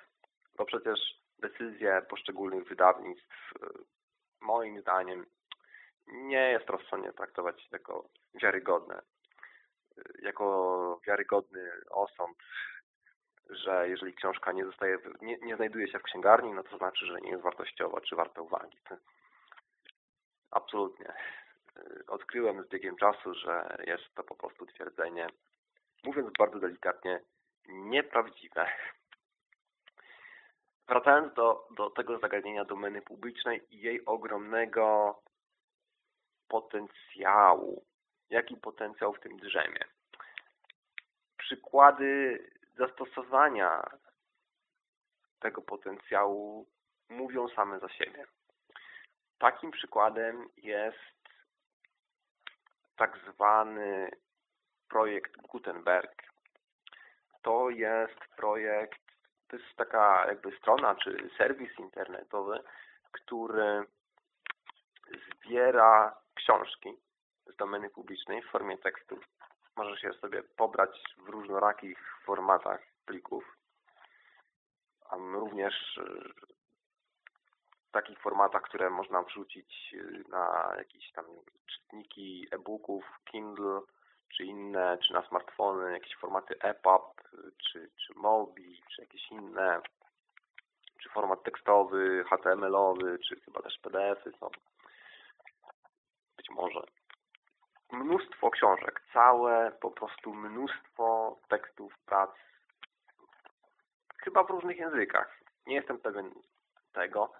S1: Bo przecież decyzje poszczególnych wydawnictw moim zdaniem nie jest rozsądnie traktować jako wiarygodne jako wiarygodny osąd, że jeżeli książka nie, zostaje, nie, nie znajduje się w księgarni, no to znaczy, że nie jest wartościowa, czy warta uwagi. Absolutnie. Odkryłem z biegiem czasu, że jest to po prostu twierdzenie, mówiąc bardzo delikatnie, nieprawdziwe. Wracając do, do tego zagadnienia domeny publicznej i jej ogromnego potencjału jaki potencjał w tym drzemie. Przykłady zastosowania tego potencjału mówią same za siebie. Takim przykładem jest tak zwany projekt Gutenberg. To jest projekt, to jest taka jakby strona czy serwis internetowy, który zbiera książki z domeny publicznej w formie tekstu. Możesz je sobie pobrać w różnorakich formatach plików. Również w takich formatach, które można wrzucić na jakieś tam czytniki e-booków, Kindle, czy inne, czy na smartfony, jakieś formaty EPUB, czy, czy Mobi, czy jakieś inne, czy format tekstowy, HTML-owy, czy chyba też PDF-y są. Być może mnóstwo książek, całe po prostu mnóstwo tekstów, prac, chyba w różnych językach. Nie jestem pewien tego.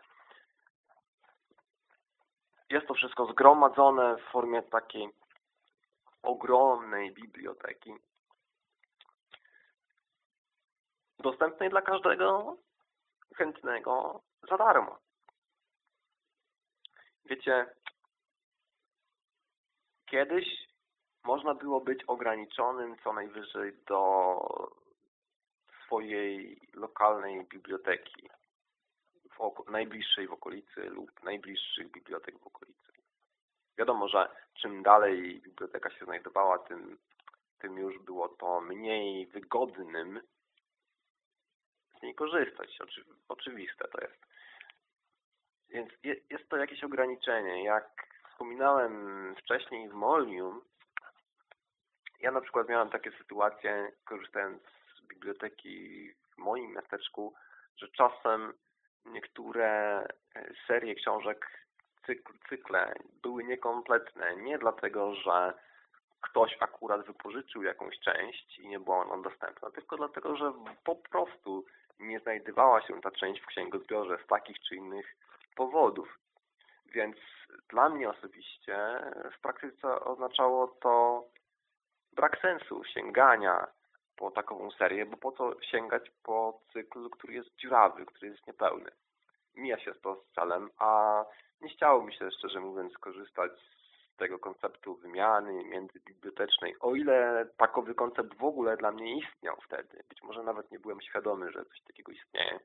S1: Jest to wszystko zgromadzone w formie takiej ogromnej biblioteki, dostępnej dla każdego chętnego za darmo. Wiecie, kiedyś można było być ograniczonym co najwyżej do swojej lokalnej biblioteki w najbliższej w okolicy lub najbliższych bibliotek w okolicy. Wiadomo, że czym dalej biblioteka się znajdowała, tym, tym już było to mniej wygodnym z niej korzystać. Oczy, oczywiste to jest. Więc je, jest to jakieś ograniczenie. Jak wspominałem wcześniej w Molium, ja na przykład miałem takie sytuacje, korzystając z biblioteki w moim miasteczku, że czasem niektóre serie książek, cykl, cykle były niekompletne. Nie dlatego, że ktoś akurat wypożyczył jakąś część i nie była ona dostępna, tylko dlatego, że po prostu nie znajdowała się ta część w księgozbiorze z takich czy innych powodów. Więc dla mnie osobiście w praktyce oznaczało to brak sensu sięgania po takową serię, bo po co sięgać po cykl, który jest dziurawy, który jest niepełny. Mija się to z celem, a nie chciało mi się, szczerze mówiąc, korzystać z tego konceptu wymiany międzybibliotecznej, o ile takowy koncept w ogóle dla mnie istniał wtedy. Być może nawet nie byłem świadomy, że coś takiego istnieje.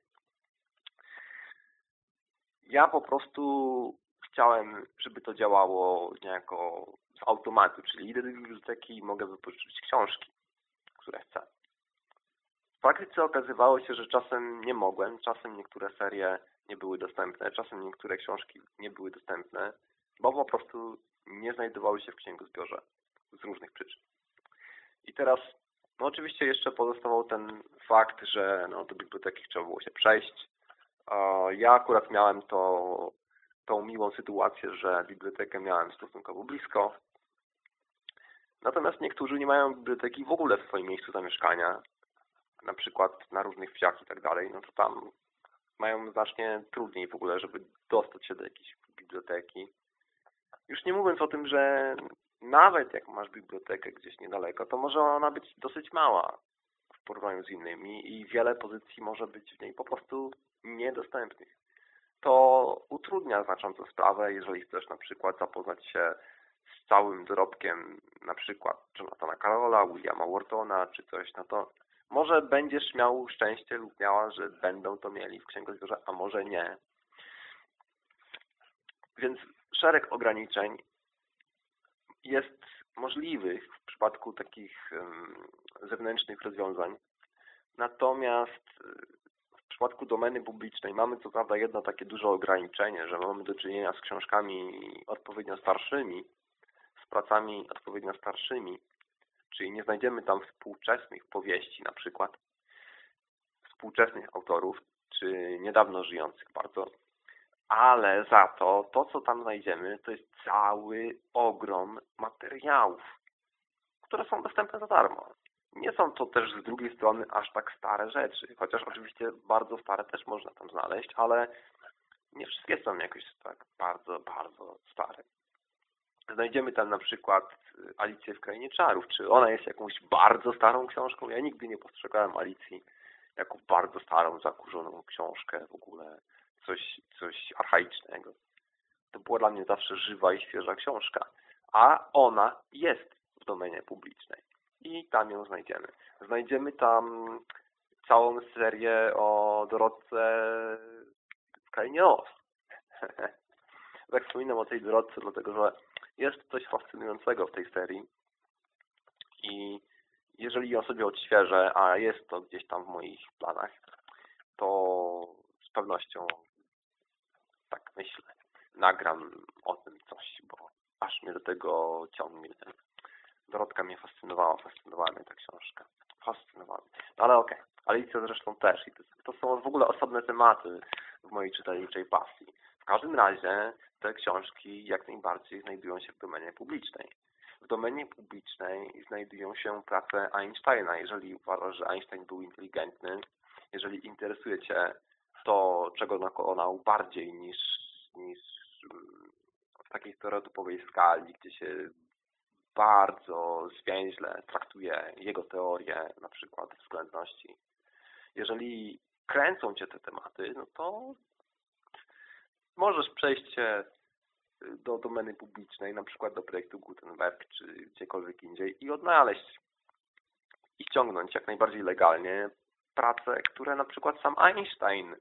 S1: Ja po prostu chciałem, żeby to działało niejako z automatu, czyli idę do biblioteki i mogę wypożyczyć książki, które chcę. W praktyce okazywało się, że czasem nie mogłem, czasem niektóre serie nie były dostępne, czasem niektóre książki nie były dostępne, bo po prostu nie znajdowały się w księgozbiorze z różnych przyczyn. I teraz, no oczywiście jeszcze pozostawał ten fakt, że no, do biblioteki trzeba było się przejść. Ja akurat miałem to, tą miłą sytuację, że bibliotekę miałem stosunkowo blisko. Natomiast niektórzy nie mają biblioteki w ogóle w swoim miejscu zamieszkania, na przykład na różnych wsiach i tak dalej, no to tam mają znacznie trudniej w ogóle, żeby dostać się do jakiejś biblioteki. Już nie mówiąc o tym, że nawet jak masz bibliotekę gdzieś niedaleko, to może ona być dosyć mała w porównaniu z innymi i wiele pozycji może być w niej po prostu niedostępnych. To utrudnia znacząco sprawę, jeżeli chcesz na przykład zapoznać się z całym dorobkiem na przykład Jonathana Carola, Williama Whartona czy coś, no to może będziesz miał szczęście lub miała, że będą to mieli w księgozbiorze, a może nie. Więc szereg ograniczeń jest możliwych w przypadku takich zewnętrznych rozwiązań. Natomiast w przypadku domeny publicznej mamy co prawda jedno takie duże ograniczenie, że mamy do czynienia z książkami odpowiednio starszymi, z pracami odpowiednio starszymi, czyli nie znajdziemy tam współczesnych powieści na przykład, współczesnych autorów, czy niedawno żyjących bardzo, ale za to, to co tam znajdziemy, to jest cały ogrom materiałów, które są dostępne za darmo. Nie są to też z drugiej strony aż tak stare rzeczy, chociaż oczywiście bardzo stare też można tam znaleźć, ale nie wszystkie są jakoś tak bardzo, bardzo stare. Znajdziemy tam na przykład y, Alicję w Krainie Czarów. Czy ona jest jakąś bardzo starą książką? Ja nigdy nie postrzegałem Alicji jako bardzo starą, zakurzoną książkę w ogóle. Coś, coś archaicznego. To była dla mnie zawsze żywa i świeża książka. A ona jest w domenie publicznej. I tam ją znajdziemy. Znajdziemy tam całą serię o Dorotce w Krainie Oz. [LAUGHS] tak wspominam o tej Dorotce, dlatego że jest coś fascynującego w tej serii i jeżeli ją sobie odświeżę, a jest to gdzieś tam w moich planach, to z pewnością tak myślę, nagram o tym coś, bo aż mnie do tego ciągnie. Dorotka mnie fascynowała, fascynowała mnie ta książka. Fascynowała mnie. No ale okej, okay. Alicja zresztą też. I to, to są w ogóle osobne tematy w mojej czytelniczej pasji. W każdym razie te książki jak najbardziej znajdują się w domenie publicznej. W domenie publicznej znajdują się prace Einsteina. Jeżeli uważasz, że Einstein był inteligentny, jeżeli interesuje Cię to, czego dokonał bardziej niż, niż mm, w takiej stereotypowej skali, gdzie się bardzo zwięźle traktuje jego teorię, na przykład względności. Jeżeli kręcą Cię te tematy, no to możesz przejść się do domeny publicznej, na przykład do projektu Gutenberg czy gdziekolwiek indziej i odnaleźć i ściągnąć jak najbardziej legalnie prace, które na przykład sam Einstein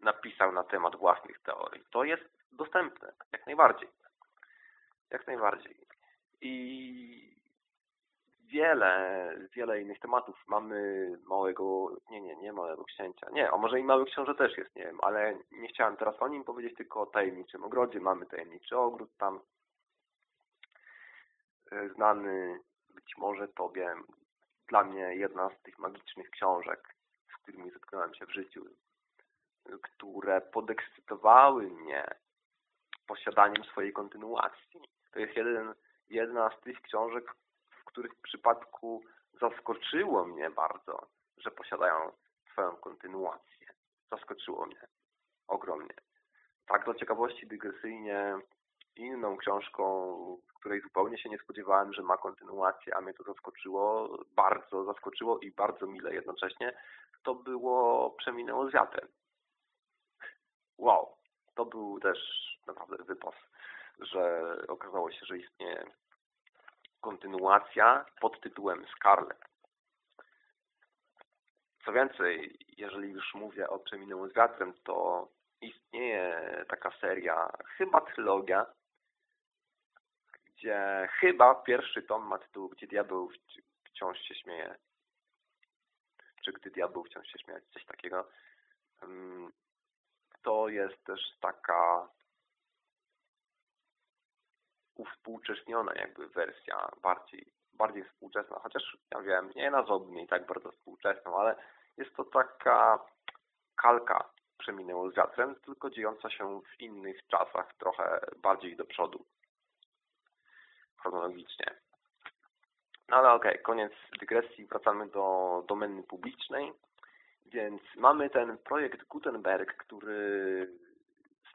S1: napisał na temat własnych teorii. To jest dostępne, jak najbardziej. Jak najbardziej. I wiele, wiele innych tematów. Mamy małego, nie, nie, nie małego księcia. Nie, a może i mały książę też jest, nie wiem, ale nie chciałem teraz o nim powiedzieć, tylko o tajemniczym ogrodzie. Mamy tajemniczy ogród tam, e, znany być może Tobie, dla mnie jedna z tych magicznych książek, z którymi zetknąłem się w życiu, które podekscytowały mnie posiadaniem swojej kontynuacji. To jest jeden, jedna z tych książek, których przypadku zaskoczyło mnie bardzo, że posiadają swoją kontynuację. Zaskoczyło mnie ogromnie. Tak do ciekawości dygresyjnie inną książką, której zupełnie się nie spodziewałem, że ma kontynuację, a mnie to zaskoczyło, bardzo zaskoczyło i bardzo mile jednocześnie, to było Przeminęło z wiatrem. Wow, to był też naprawdę wypas, że okazało się, że istnieje kontynuacja pod tytułem Scarlet. Co więcej, jeżeli już mówię o Przeminęło z wiatrem, to istnieje taka seria, chyba trylogia, gdzie chyba pierwszy tom ma tytuł Gdzie diabeł wciąż się śmieje. Czy Gdy diabeł wciąż się śmieje, coś takiego. To jest też taka uwspółcześniona jakby wersja, bardziej, bardziej współczesna, chociaż ja wiem, nie nazwałbym jej tak bardzo współczesną, ale jest to taka kalka przeminęło z wiatrem, tylko dziejąca się w innych czasach, trochę bardziej do przodu chronologicznie. No ale okej, okay, koniec dygresji, wracamy do domeny publicznej. Więc mamy ten projekt Gutenberg, który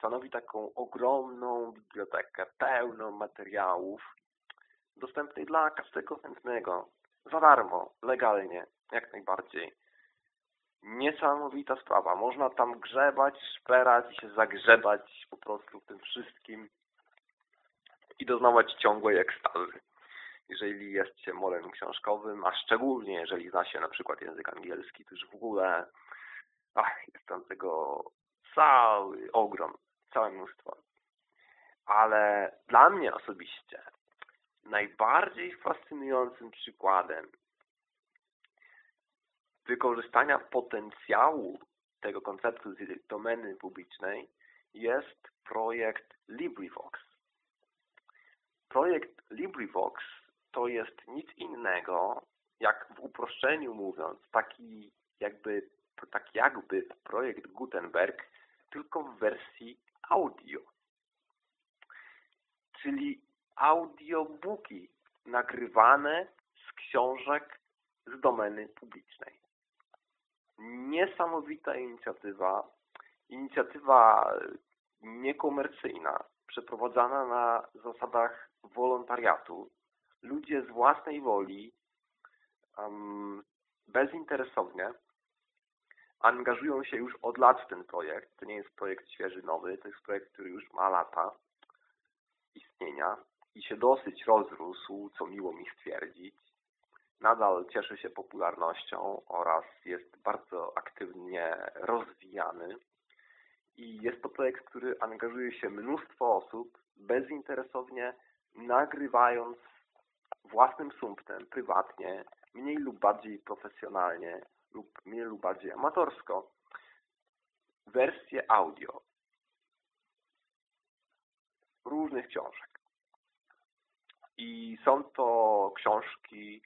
S1: stanowi taką ogromną bibliotekę, pełną materiałów, dostępnej dla każdego chętnego, za darmo, legalnie, jak najbardziej. Niesamowita sprawa. Można tam grzebać, szperać i się zagrzebać po prostu w tym wszystkim i doznawać ciągłej ekstazy. Jeżeli jest się molem książkowym, a szczególnie jeżeli zna się na przykład język angielski, to już w ogóle ach, jest tam tego cały ogrom, całe mnóstwo. Ale dla mnie osobiście najbardziej fascynującym przykładem wykorzystania potencjału tego konceptu z domeny publicznej jest projekt LibriVox. Projekt LibriVox to jest nic innego, jak w uproszczeniu mówiąc, taki jakby, tak jakby projekt Gutenberg, tylko w wersji audio. Czyli audiobooki nagrywane z książek z domeny publicznej. Niesamowita inicjatywa, inicjatywa niekomercyjna, przeprowadzana na zasadach wolontariatu. Ludzie z własnej woli, um, bezinteresownie angażują się już od lat w ten projekt. To nie jest projekt świeży, nowy, to jest projekt, który już ma lata istnienia i się dosyć rozrósł, co miło mi stwierdzić. Nadal cieszy się popularnością oraz jest bardzo aktywnie rozwijany. I jest to projekt, który angażuje się mnóstwo osób bezinteresownie, nagrywając własnym sumptem, prywatnie, mniej lub bardziej profesjonalnie lub mniej lub bardziej amatorsko wersję audio różnych książek. I są to książki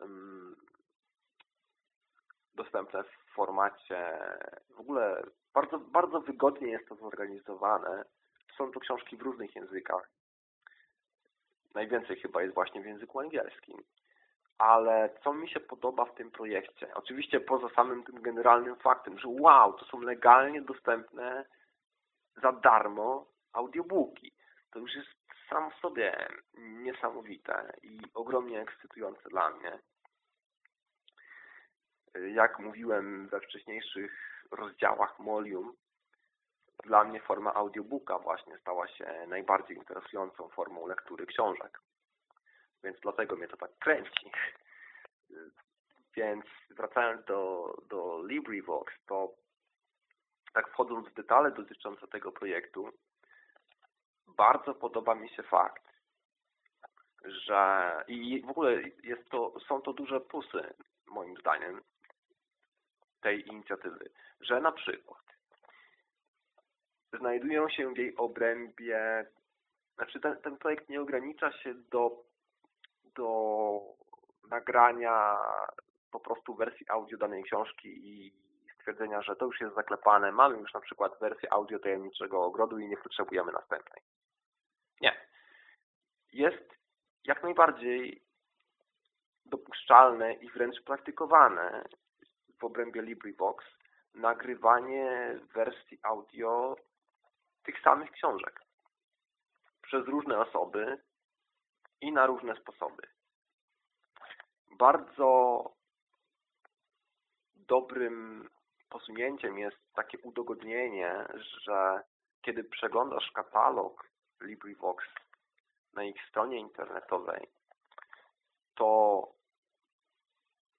S1: um, dostępne w formacie w ogóle bardzo, bardzo wygodnie jest to zorganizowane. Są to książki w różnych językach. Najwięcej chyba jest właśnie w języku angielskim ale co mi się podoba w tym projekcie? Oczywiście poza samym tym generalnym faktem, że wow, to są legalnie dostępne za darmo audiobooki. To już jest sam w sobie niesamowite i ogromnie ekscytujące dla mnie. Jak mówiłem we wcześniejszych rozdziałach Molium, dla mnie forma audiobooka właśnie stała się najbardziej interesującą formą lektury książek. Więc dlatego mnie to tak kręci. Więc wracając do, do LibriVox, to tak wchodząc w detale dotyczące tego projektu, bardzo podoba mi się fakt, że i w ogóle jest to, są to duże plusy moim zdaniem tej inicjatywy, że na przykład znajdują się w jej obrębie, znaczy ten, ten projekt nie ogranicza się do, do nagrania po prostu wersji audio danej książki i stwierdzenia, że to już jest zaklepane, mamy już na przykład wersję audio tajemniczego ogrodu i nie potrzebujemy następnej. Nie. Jest jak najbardziej dopuszczalne i wręcz praktykowane w obrębie LibriVox nagrywanie wersji audio tych samych książek przez różne osoby i na różne sposoby. Bardzo dobrym posunięciem jest takie udogodnienie, że kiedy przeglądasz katalog LibriVox na ich stronie internetowej, to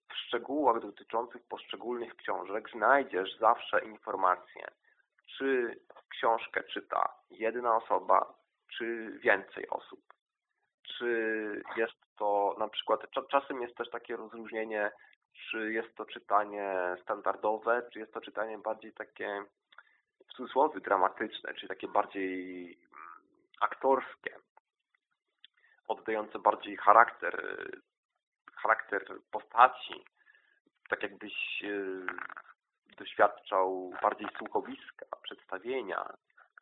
S1: w szczegółach dotyczących poszczególnych książek znajdziesz zawsze informacje, czy książkę czyta jedna osoba, czy więcej osób. Czy jest to na przykład, czasem jest też takie rozróżnienie, czy jest to czytanie standardowe, czy jest to czytanie bardziej takie w cudzysłowie dramatyczne, czyli takie bardziej mm, aktorskie, oddające bardziej charakter, charakter postaci, tak jakbyś e, doświadczał bardziej słuchowiska, przedstawienia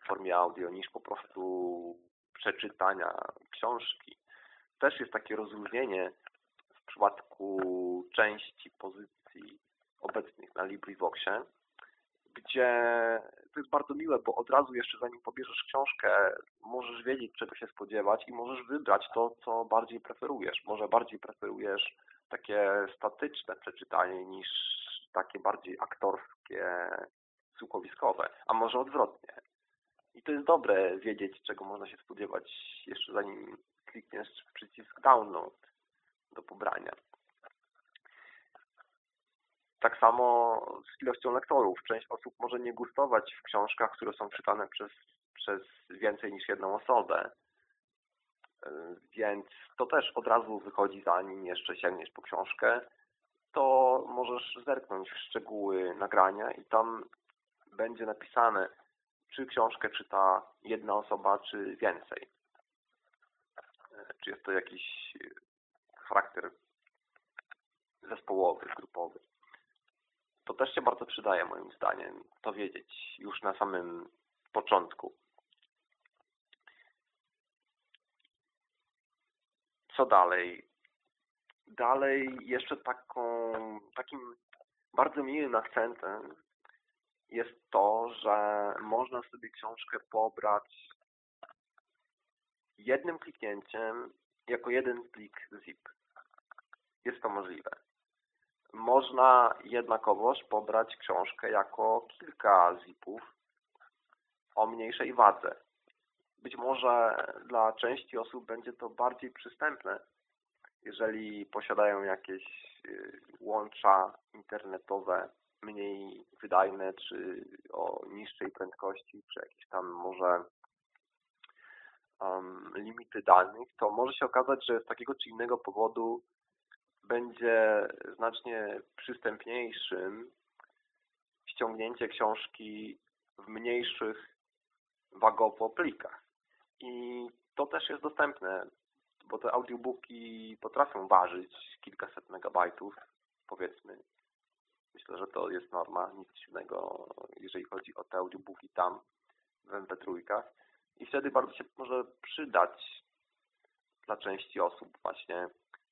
S1: w formie audio niż po prostu przeczytania książki. Też jest takie rozróżnienie w przypadku części pozycji obecnych na LibriVoxie, gdzie to jest bardzo miłe, bo od razu jeszcze zanim pobierzesz książkę, możesz wiedzieć, czego się spodziewać i możesz wybrać to, co bardziej preferujesz. Może bardziej preferujesz takie statyczne przeczytanie niż takie bardziej aktorskie, słuchowiskowe, a może odwrotnie. I to jest dobre wiedzieć, czego można się spodziewać jeszcze zanim klikniesz przycisk download do pobrania. Tak samo z ilością lektorów. Część osób może nie gustować w książkach, które są czytane przez, przez więcej niż jedną osobę. Więc to też od razu wychodzi, zanim jeszcze sięgniesz po książkę, to możesz zerknąć w szczegóły nagrania i tam będzie napisane, czy książkę czyta jedna osoba, czy więcej. Czy jest to jakiś charakter zespołowy, grupowy. To też się bardzo przydaje moim zdaniem, to wiedzieć już na samym początku. Co dalej? Dalej jeszcze taką, takim bardzo miłym akcentem jest to, że można sobie książkę pobrać jednym kliknięciem jako jeden plik zip. Jest to możliwe. Można jednakowoż pobrać książkę jako kilka zipów o mniejszej wadze. Być może dla części osób będzie to bardziej przystępne, jeżeli posiadają jakieś y, łącza internetowe mniej wydajne, czy o niższej prędkości, czy jakieś tam może um, limity danych, to może się okazać, że z takiego czy innego powodu będzie znacznie przystępniejszym ściągnięcie książki w mniejszych wagowo plikach. I to też jest dostępne, bo te audiobooki potrafią ważyć kilkaset megabajtów, powiedzmy. Myślę, że to jest norma, nic dziwnego, jeżeli chodzi o te audiobooki tam w MP3. I wtedy bardzo się może przydać dla części osób właśnie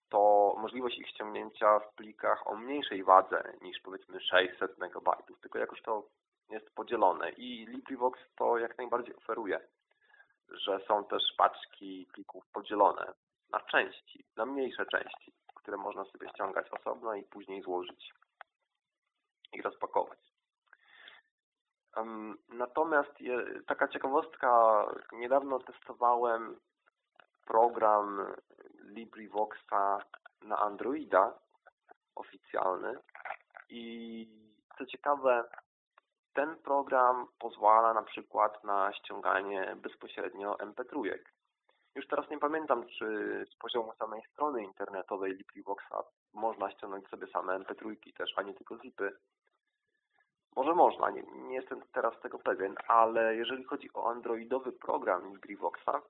S1: to możliwość ich ściągnięcia w plikach o mniejszej wadze niż powiedzmy 600 MB, tylko jakoś to jest podzielone i LibriVox to jak najbardziej oferuje, że są też paczki plików podzielone na części, na mniejsze części, które można sobie ściągać osobno i później złożyć i rozpakować. Natomiast taka ciekawostka, niedawno testowałem program LibriVoxa na Androida oficjalny i co ciekawe, ten program pozwala na przykład na ściąganie bezpośrednio MP3. Już teraz nie pamiętam, czy z poziomu samej strony internetowej LibriVoxa można ściągnąć sobie same MP3 też, a nie tylko zipy. Może można, nie, nie jestem teraz tego pewien, ale jeżeli chodzi o androidowy program LibriVoxa,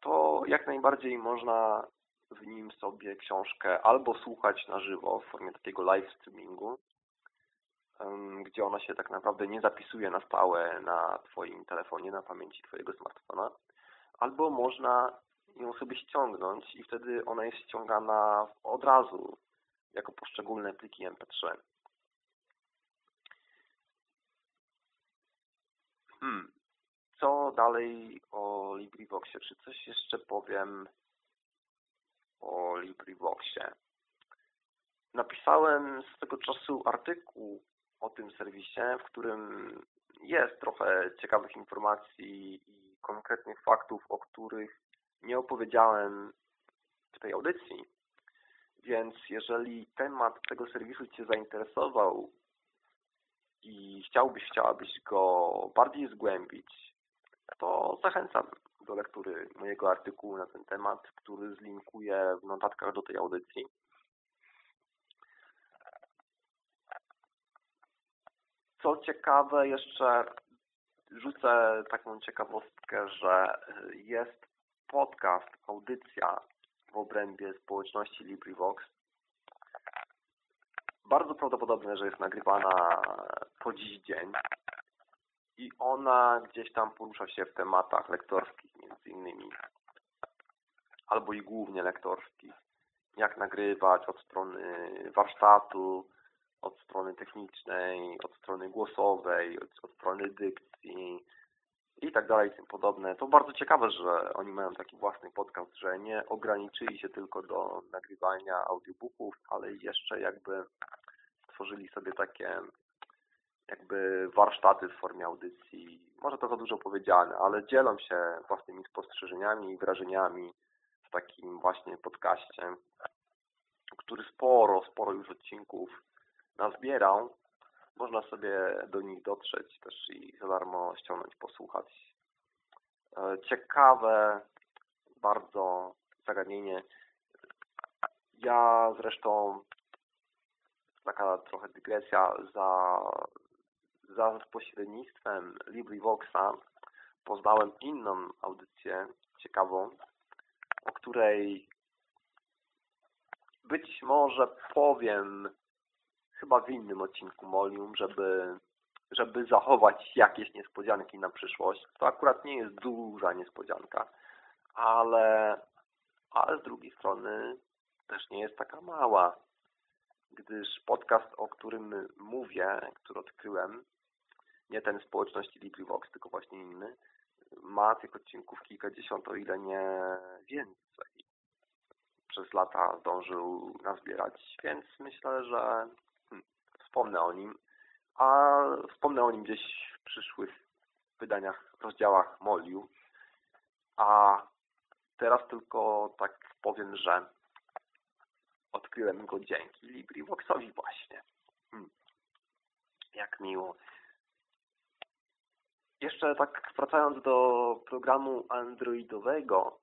S1: to jak najbardziej można w nim sobie książkę albo słuchać na żywo w formie takiego live streamingu, gdzie ona się tak naprawdę nie zapisuje na stałe na Twoim telefonie, na pamięci Twojego smartfona, albo można ją sobie ściągnąć i wtedy ona jest ściągana od razu jako poszczególne pliki MP3. Hmm. Co dalej o LibriVoxie? Czy coś jeszcze powiem o LibriVoxie? Napisałem swego czasu artykuł o tym serwisie, w którym jest trochę ciekawych informacji i konkretnych faktów, o których nie opowiedziałem w tej audycji. Więc jeżeli temat tego serwisu Cię zainteresował i chciałbyś, chciałabyś go bardziej zgłębić, to zachęcam do lektury mojego artykułu na ten temat, który zlinkuję w notatkach do tej audycji. Co ciekawe, jeszcze rzucę taką ciekawostkę, że jest podcast, audycja w obrębie społeczności LibriVox. Bardzo prawdopodobne, że jest nagrywana po dziś dzień i ona gdzieś tam porusza się w tematach lektorskich między innymi albo i głównie lektorskich. Jak nagrywać od strony warsztatu, od strony technicznej, od strony głosowej, od, od strony dykcji i tak dalej i tym podobne. To bardzo ciekawe, że oni mają taki własny podcast, że nie ograniczyli się tylko do nagrywania audiobooków, ale jeszcze jakby stworzyli sobie takie jakby warsztaty w formie audycji. Może to za dużo powiedziane, ale dzielą się własnymi spostrzeżeniami i wrażeniami w takim właśnie podcaście, który sporo, sporo już odcinków nazbierał, można sobie do nich dotrzeć też i za darmo ściągnąć, posłuchać. E, ciekawe bardzo zagadnienie. Ja zresztą taka trochę dygresja za, za pośrednictwem LibriVoxa poznałem inną audycję ciekawą, o której być może powiem chyba w innym odcinku Molium, żeby, żeby zachować jakieś niespodzianki na przyszłość. To akurat nie jest duża niespodzianka, ale, ale z drugiej strony też nie jest taka mała, gdyż podcast, o którym mówię, który odkryłem, nie ten społeczności LibriVox, tylko właśnie inny, ma tych odcinków kilkadziesiąt, o ile nie więcej. Przez lata zdążył nazbierać, więc myślę, że wspomnę o nim, a wspomnę o nim gdzieś w przyszłych wydaniach, rozdziałach Moliu. A teraz tylko tak powiem, że odkryłem go dzięki LibriVoxowi właśnie. Hmm. Jak miło. Jeszcze tak wracając do programu androidowego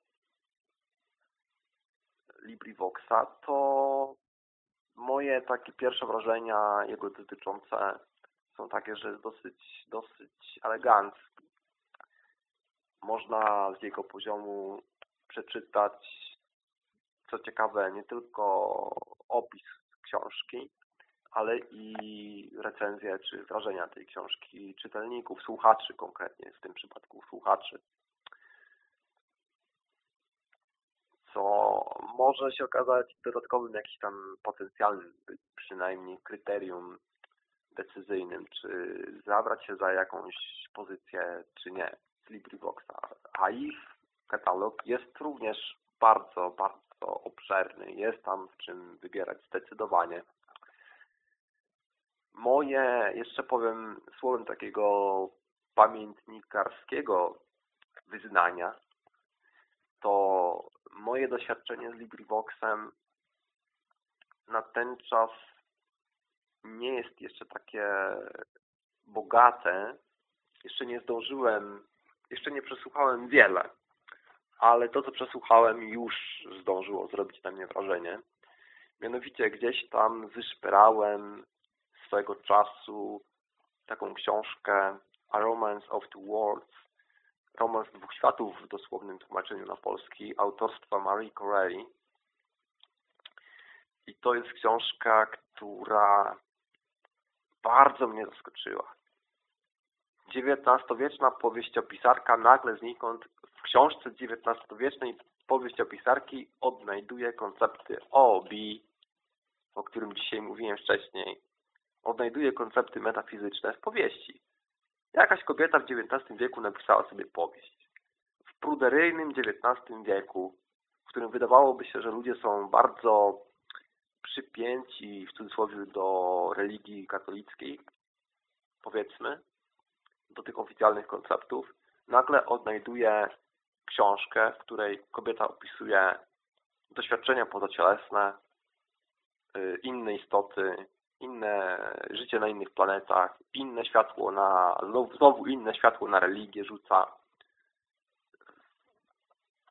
S1: LibriVoxa, to moje takie pierwsze wrażenia jego dotyczące są takie, że jest dosyć, dosyć elegancki. Można z jego poziomu przeczytać, co ciekawe, nie tylko opis książki, ale i recenzje czy wrażenia tej książki czytelników, słuchaczy konkretnie, w tym przypadku słuchaczy. Co może się okazać dodatkowym jakimś tam potencjalnym, przynajmniej kryterium decyzyjnym, czy zabrać się za jakąś pozycję, czy nie z LibriVoxa. A ich katalog jest również bardzo, bardzo obszerny. Jest tam w czym wybierać zdecydowanie. moje, jeszcze powiem słowem takiego pamiętnikarskiego wyznania, to moje doświadczenie z LibriVoxem na ten czas nie jest jeszcze takie bogate. Jeszcze nie zdążyłem, jeszcze nie przesłuchałem wiele, ale to, co przesłuchałem, już zdążyło zrobić na mnie wrażenie. Mianowicie gdzieś tam wyszperałem swojego czasu taką książkę A Romance of Two Worlds, romans dwóch światów w dosłownym tłumaczeniu na polski, autorstwa Marie Corelli. I to jest książka, która bardzo mnie zaskoczyła. XIX-wieczna powieściopisarka nagle znikąd w książce XIX-wiecznej powieściopisarki odnajduje koncepty OB, o którym dzisiaj mówiłem wcześniej. Odnajduje koncepty metafizyczne w powieści. Jakaś kobieta w XIX wieku napisała sobie powieść. W pruderyjnym XIX wieku, w którym wydawałoby się, że ludzie są bardzo przypięci w cudzysłowie do religii katolickiej, powiedzmy, do tych oficjalnych konceptów, nagle odnajduje książkę, w której kobieta opisuje doświadczenia pozacielesne, y, inne istoty, inne życie na innych planetach, inne światło na, znowu inne światło na religię rzuca.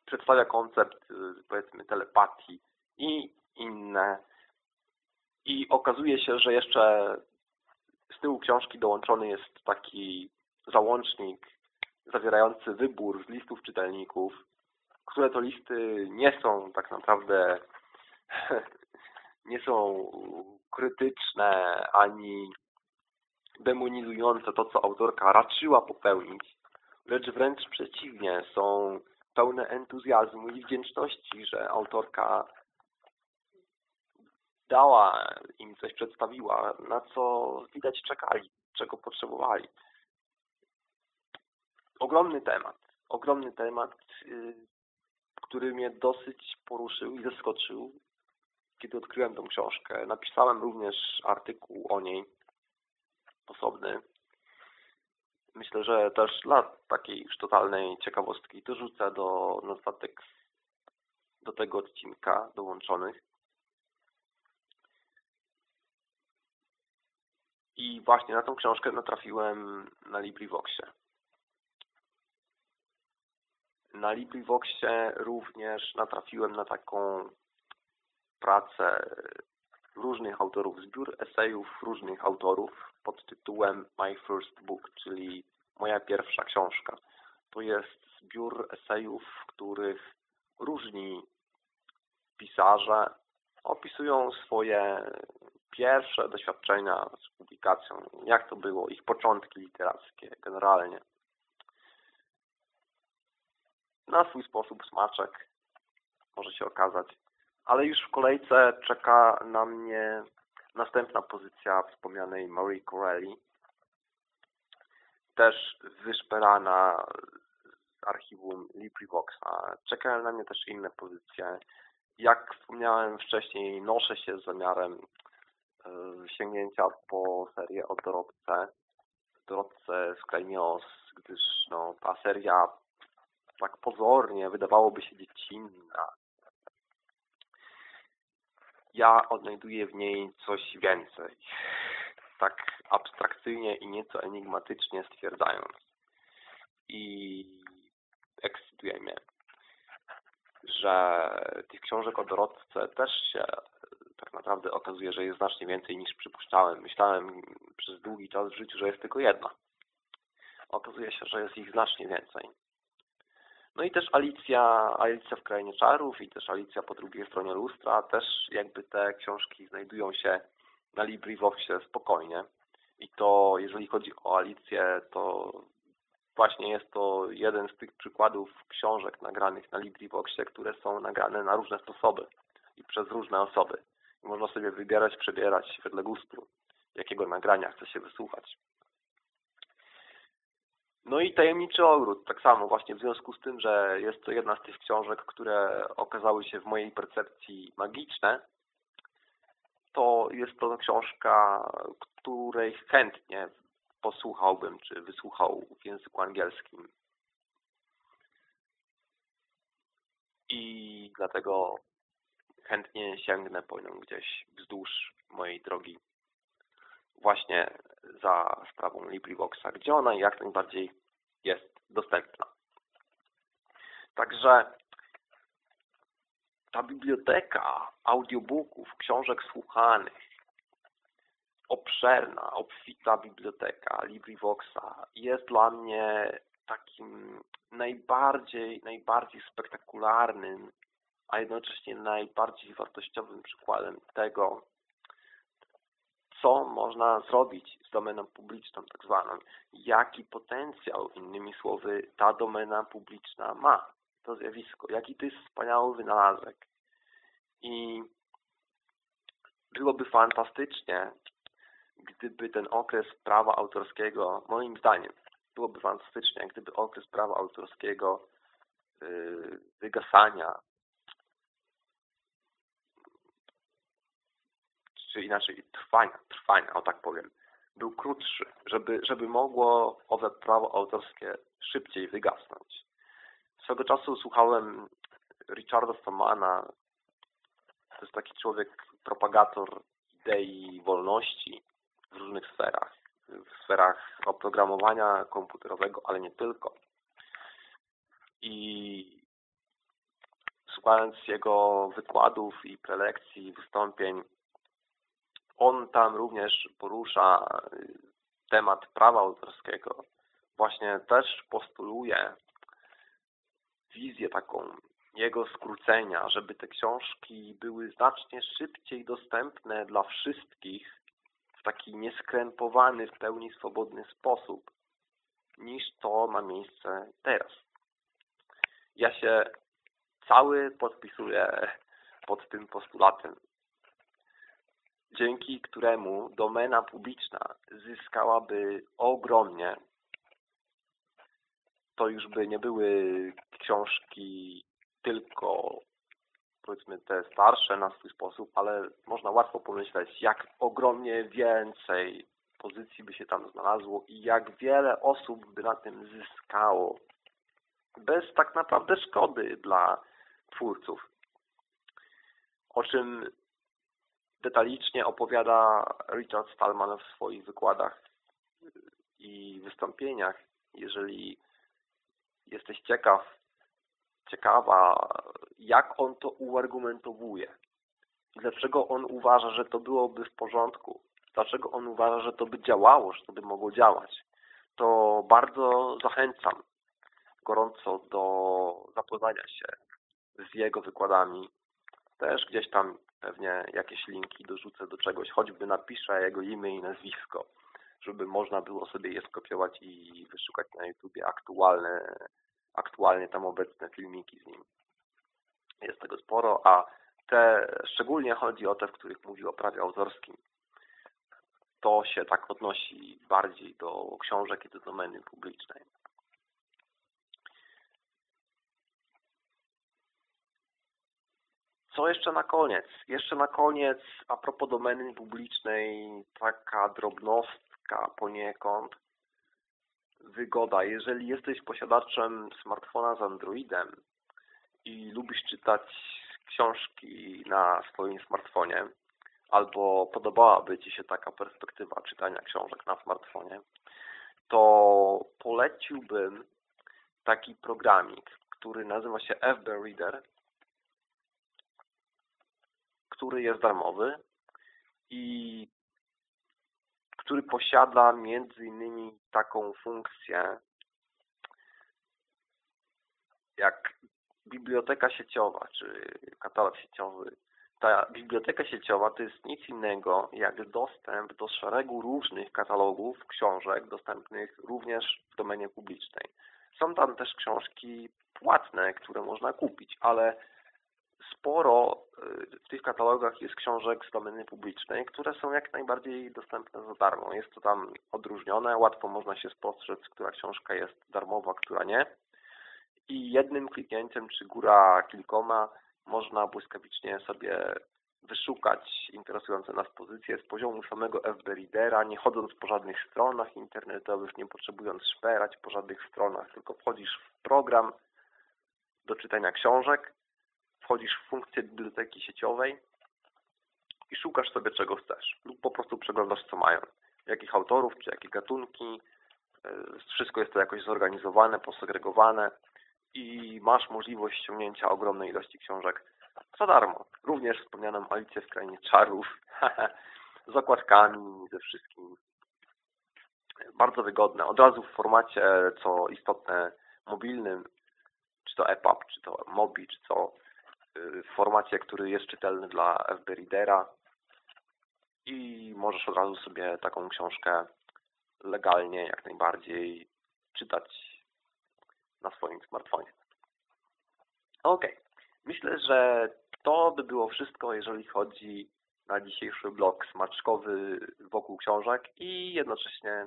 S1: Przedstawia koncept, y, powiedzmy, telepatii i inne. I okazuje się, że jeszcze z tyłu książki dołączony jest taki załącznik zawierający wybór z listów czytelników, które to listy nie są tak naprawdę [LAUGHS] nie są krytyczne ani demonizujące to, co autorka raczyła popełnić, lecz wręcz przeciwnie, są pełne entuzjazmu i wdzięczności, że autorka dała im coś, przedstawiła, na co widać czekali, czego potrzebowali. Ogromny temat. Ogromny temat, y, który mnie dosyć poruszył i zaskoczył, kiedy odkryłem tą książkę. Napisałem również artykuł o niej osobny. Myślę, że też dla takiej już totalnej ciekawostki dorzucę do notatek do tego odcinka dołączonych. I właśnie na tą książkę natrafiłem na LibriVoxie. Na LibriVoxie również natrafiłem na taką pracę różnych autorów, zbiór esejów różnych autorów pod tytułem My First Book, czyli moja pierwsza książka. To jest zbiór esejów, w których różni pisarze opisują swoje pierwsze doświadczenia z publikacją, jak to było, ich początki literackie generalnie. Na swój sposób smaczek może się okazać. Ale już w kolejce czeka na mnie następna pozycja wspomnianej Marie Corelli. Też wyszperana z archiwum LibriVoxa. Czekają na mnie też inne pozycje. Jak wspomniałem wcześniej, noszę się z zamiarem e, sięgnięcia po serię o Dorotce. Dorotce Skrajnios, gdyż no, ta seria tak pozornie wydawałoby się dziecinna, ja odnajduję w niej coś więcej. Tak abstrakcyjnie i nieco enigmatycznie stwierdzając. I ekscytuje mnie, że tych książek o Dorotce też się tak naprawdę okazuje, że jest znacznie więcej niż przypuszczałem. Myślałem przez długi czas w życiu, że jest tylko jedna. Okazuje się, że jest ich znacznie więcej. No i też Alicja, Alicja w Krainie Czarów i też Alicja po drugiej stronie lustra, też jakby te książki znajdują się na LibriVoxie spokojnie. I to, jeżeli chodzi o Alicję, to właśnie jest to jeden z tych przykładów książek nagranych na LibriVoxie, które są nagrane na różne sposoby i przez różne osoby. I można sobie wybierać, przebierać wedle gustu, jakiego nagrania chce się wysłuchać. No i Tajemniczy Ogród, tak samo właśnie w związku z tym, że jest to jedna z tych książek, które okazały się w mojej percepcji magiczne, to jest to książka, której chętnie posłuchałbym, czy wysłuchał w języku angielskim. I dlatego chętnie sięgnę po nią gdzieś wzdłuż mojej drogi właśnie za sprawą LibriVoxa, gdzie ona jak najbardziej jest dostępna. Także ta biblioteka audiobooków, książek słuchanych, obszerna, obfita biblioteka LibriVoxa jest dla mnie takim najbardziej, najbardziej spektakularnym, a jednocześnie najbardziej wartościowym przykładem tego, co można zrobić z domeną publiczną tak zwaną, jaki potencjał, innymi słowy, ta domena publiczna ma, to zjawisko, jaki to jest wspaniały wynalazek. I byłoby fantastycznie, gdyby ten okres prawa autorskiego, moim zdaniem, byłoby fantastycznie, gdyby okres prawa autorskiego yy, wygasania czy inaczej trwania, trwania, o tak powiem, był krótszy, żeby, żeby mogło owe prawo autorskie szybciej wygasnąć. Swego czasu słuchałem Richarda Stomana, to jest taki człowiek, propagator idei wolności w różnych sferach, w sferach oprogramowania komputerowego, ale nie tylko. I słuchając jego wykładów i prelekcji, wystąpień, on tam również porusza y, temat prawa autorskiego. Właśnie też postuluje wizję taką jego skrócenia, żeby te książki były znacznie szybciej dostępne dla wszystkich w taki nieskrępowany, w pełni swobodny sposób, niż to ma miejsce teraz. Ja się cały podpisuję pod tym postulatem dzięki któremu domena publiczna zyskałaby ogromnie, to już by nie były książki tylko powiedzmy te starsze na swój sposób, ale można łatwo pomyśleć, jak ogromnie więcej pozycji by się tam znalazło i jak wiele osób by na tym zyskało bez tak naprawdę szkody dla twórców. O czym detalicznie opowiada Richard Stallman w swoich wykładach i wystąpieniach. Jeżeli jesteś ciekaw, ciekawa, jak on to uargumentowuje, dlaczego on uważa, że to byłoby w porządku, dlaczego on uważa, że to by działało, że to by mogło działać, to bardzo zachęcam gorąco do zapoznania się z jego wykładami. Też gdzieś tam pewnie jakieś linki dorzucę do czegoś, choćby napiszę jego imię i nazwisko, żeby można było sobie je skopiować i wyszukać na YouTubie aktualne, aktualnie tam obecne filmiki z nim. Jest tego sporo, a te, szczególnie chodzi o te, w których mówi o prawie autorskim. To się tak odnosi bardziej do książek i do domeny publicznej. Co jeszcze na koniec? Jeszcze na koniec, a propos domeny publicznej, taka drobnostka poniekąd. Wygoda. Jeżeli jesteś posiadaczem smartfona z Androidem i lubisz czytać książki na swoim smartfonie, albo podobałaby Ci się taka perspektywa czytania książek na smartfonie, to poleciłbym taki programik, który nazywa się FB Reader który jest darmowy i który posiada między innymi taką funkcję jak biblioteka sieciowa, czy katalog sieciowy. Ta biblioteka sieciowa to jest nic innego jak dostęp do szeregu różnych katalogów książek dostępnych również w domenie publicznej. Są tam też książki płatne, które można kupić, ale sporo y, w tych katalogach jest książek z domeny publicznej, które są jak najbardziej dostępne za darmo. Jest to tam odróżnione, łatwo można się spostrzec, która książka jest darmowa, która nie. I jednym kliknięciem, czy góra kilkoma, można błyskawicznie sobie wyszukać interesujące nas pozycje z poziomu samego FB Readera, nie chodząc po żadnych stronach internetowych, nie potrzebując szperać po żadnych stronach, tylko wchodzisz w program do czytania książek, wchodzisz w funkcję biblioteki sieciowej i szukasz sobie czego chcesz lub po prostu przeglądasz co mają, jakich autorów, czy jakie gatunki, e, wszystko jest to jakoś zorganizowane, posegregowane i masz możliwość ściągnięcia ogromnej ilości książek za darmo. Również wspomnianą Alicję w Krainie Czarów [LAUGHS] z okładkami, ze wszystkim. Bardzo wygodne. Od razu w formacie, co istotne, mobilnym, czy to EPUB, czy to Mobi, czy co, w formacie, który jest czytelny dla FB Readera i możesz od razu sobie taką książkę legalnie, jak najbardziej czytać na swoim smartfonie. Ok. Myślę, że to by było wszystko, jeżeli chodzi na dzisiejszy blog smaczkowy wokół książek i jednocześnie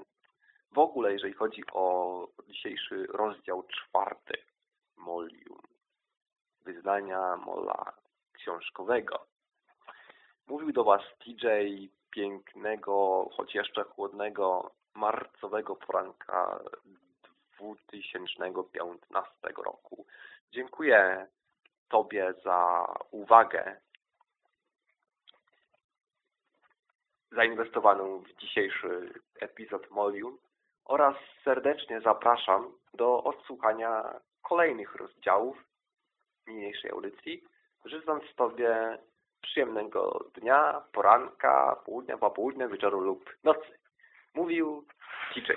S1: w ogóle, jeżeli chodzi o dzisiejszy rozdział czwarty Molium, wyznania Mola książkowego. Mówił do Was TJ pięknego, choć jeszcze chłodnego, marcowego poranka 2015 roku. Dziękuję Tobie za uwagę zainwestowaną w dzisiejszy epizod Molium oraz serdecznie zapraszam do odsłuchania kolejnych rozdziałów niniejszej audycji, życząc Tobie przyjemnego dnia, poranka, południa, popołudnia, wieczoru lub nocy. Mówił TJ.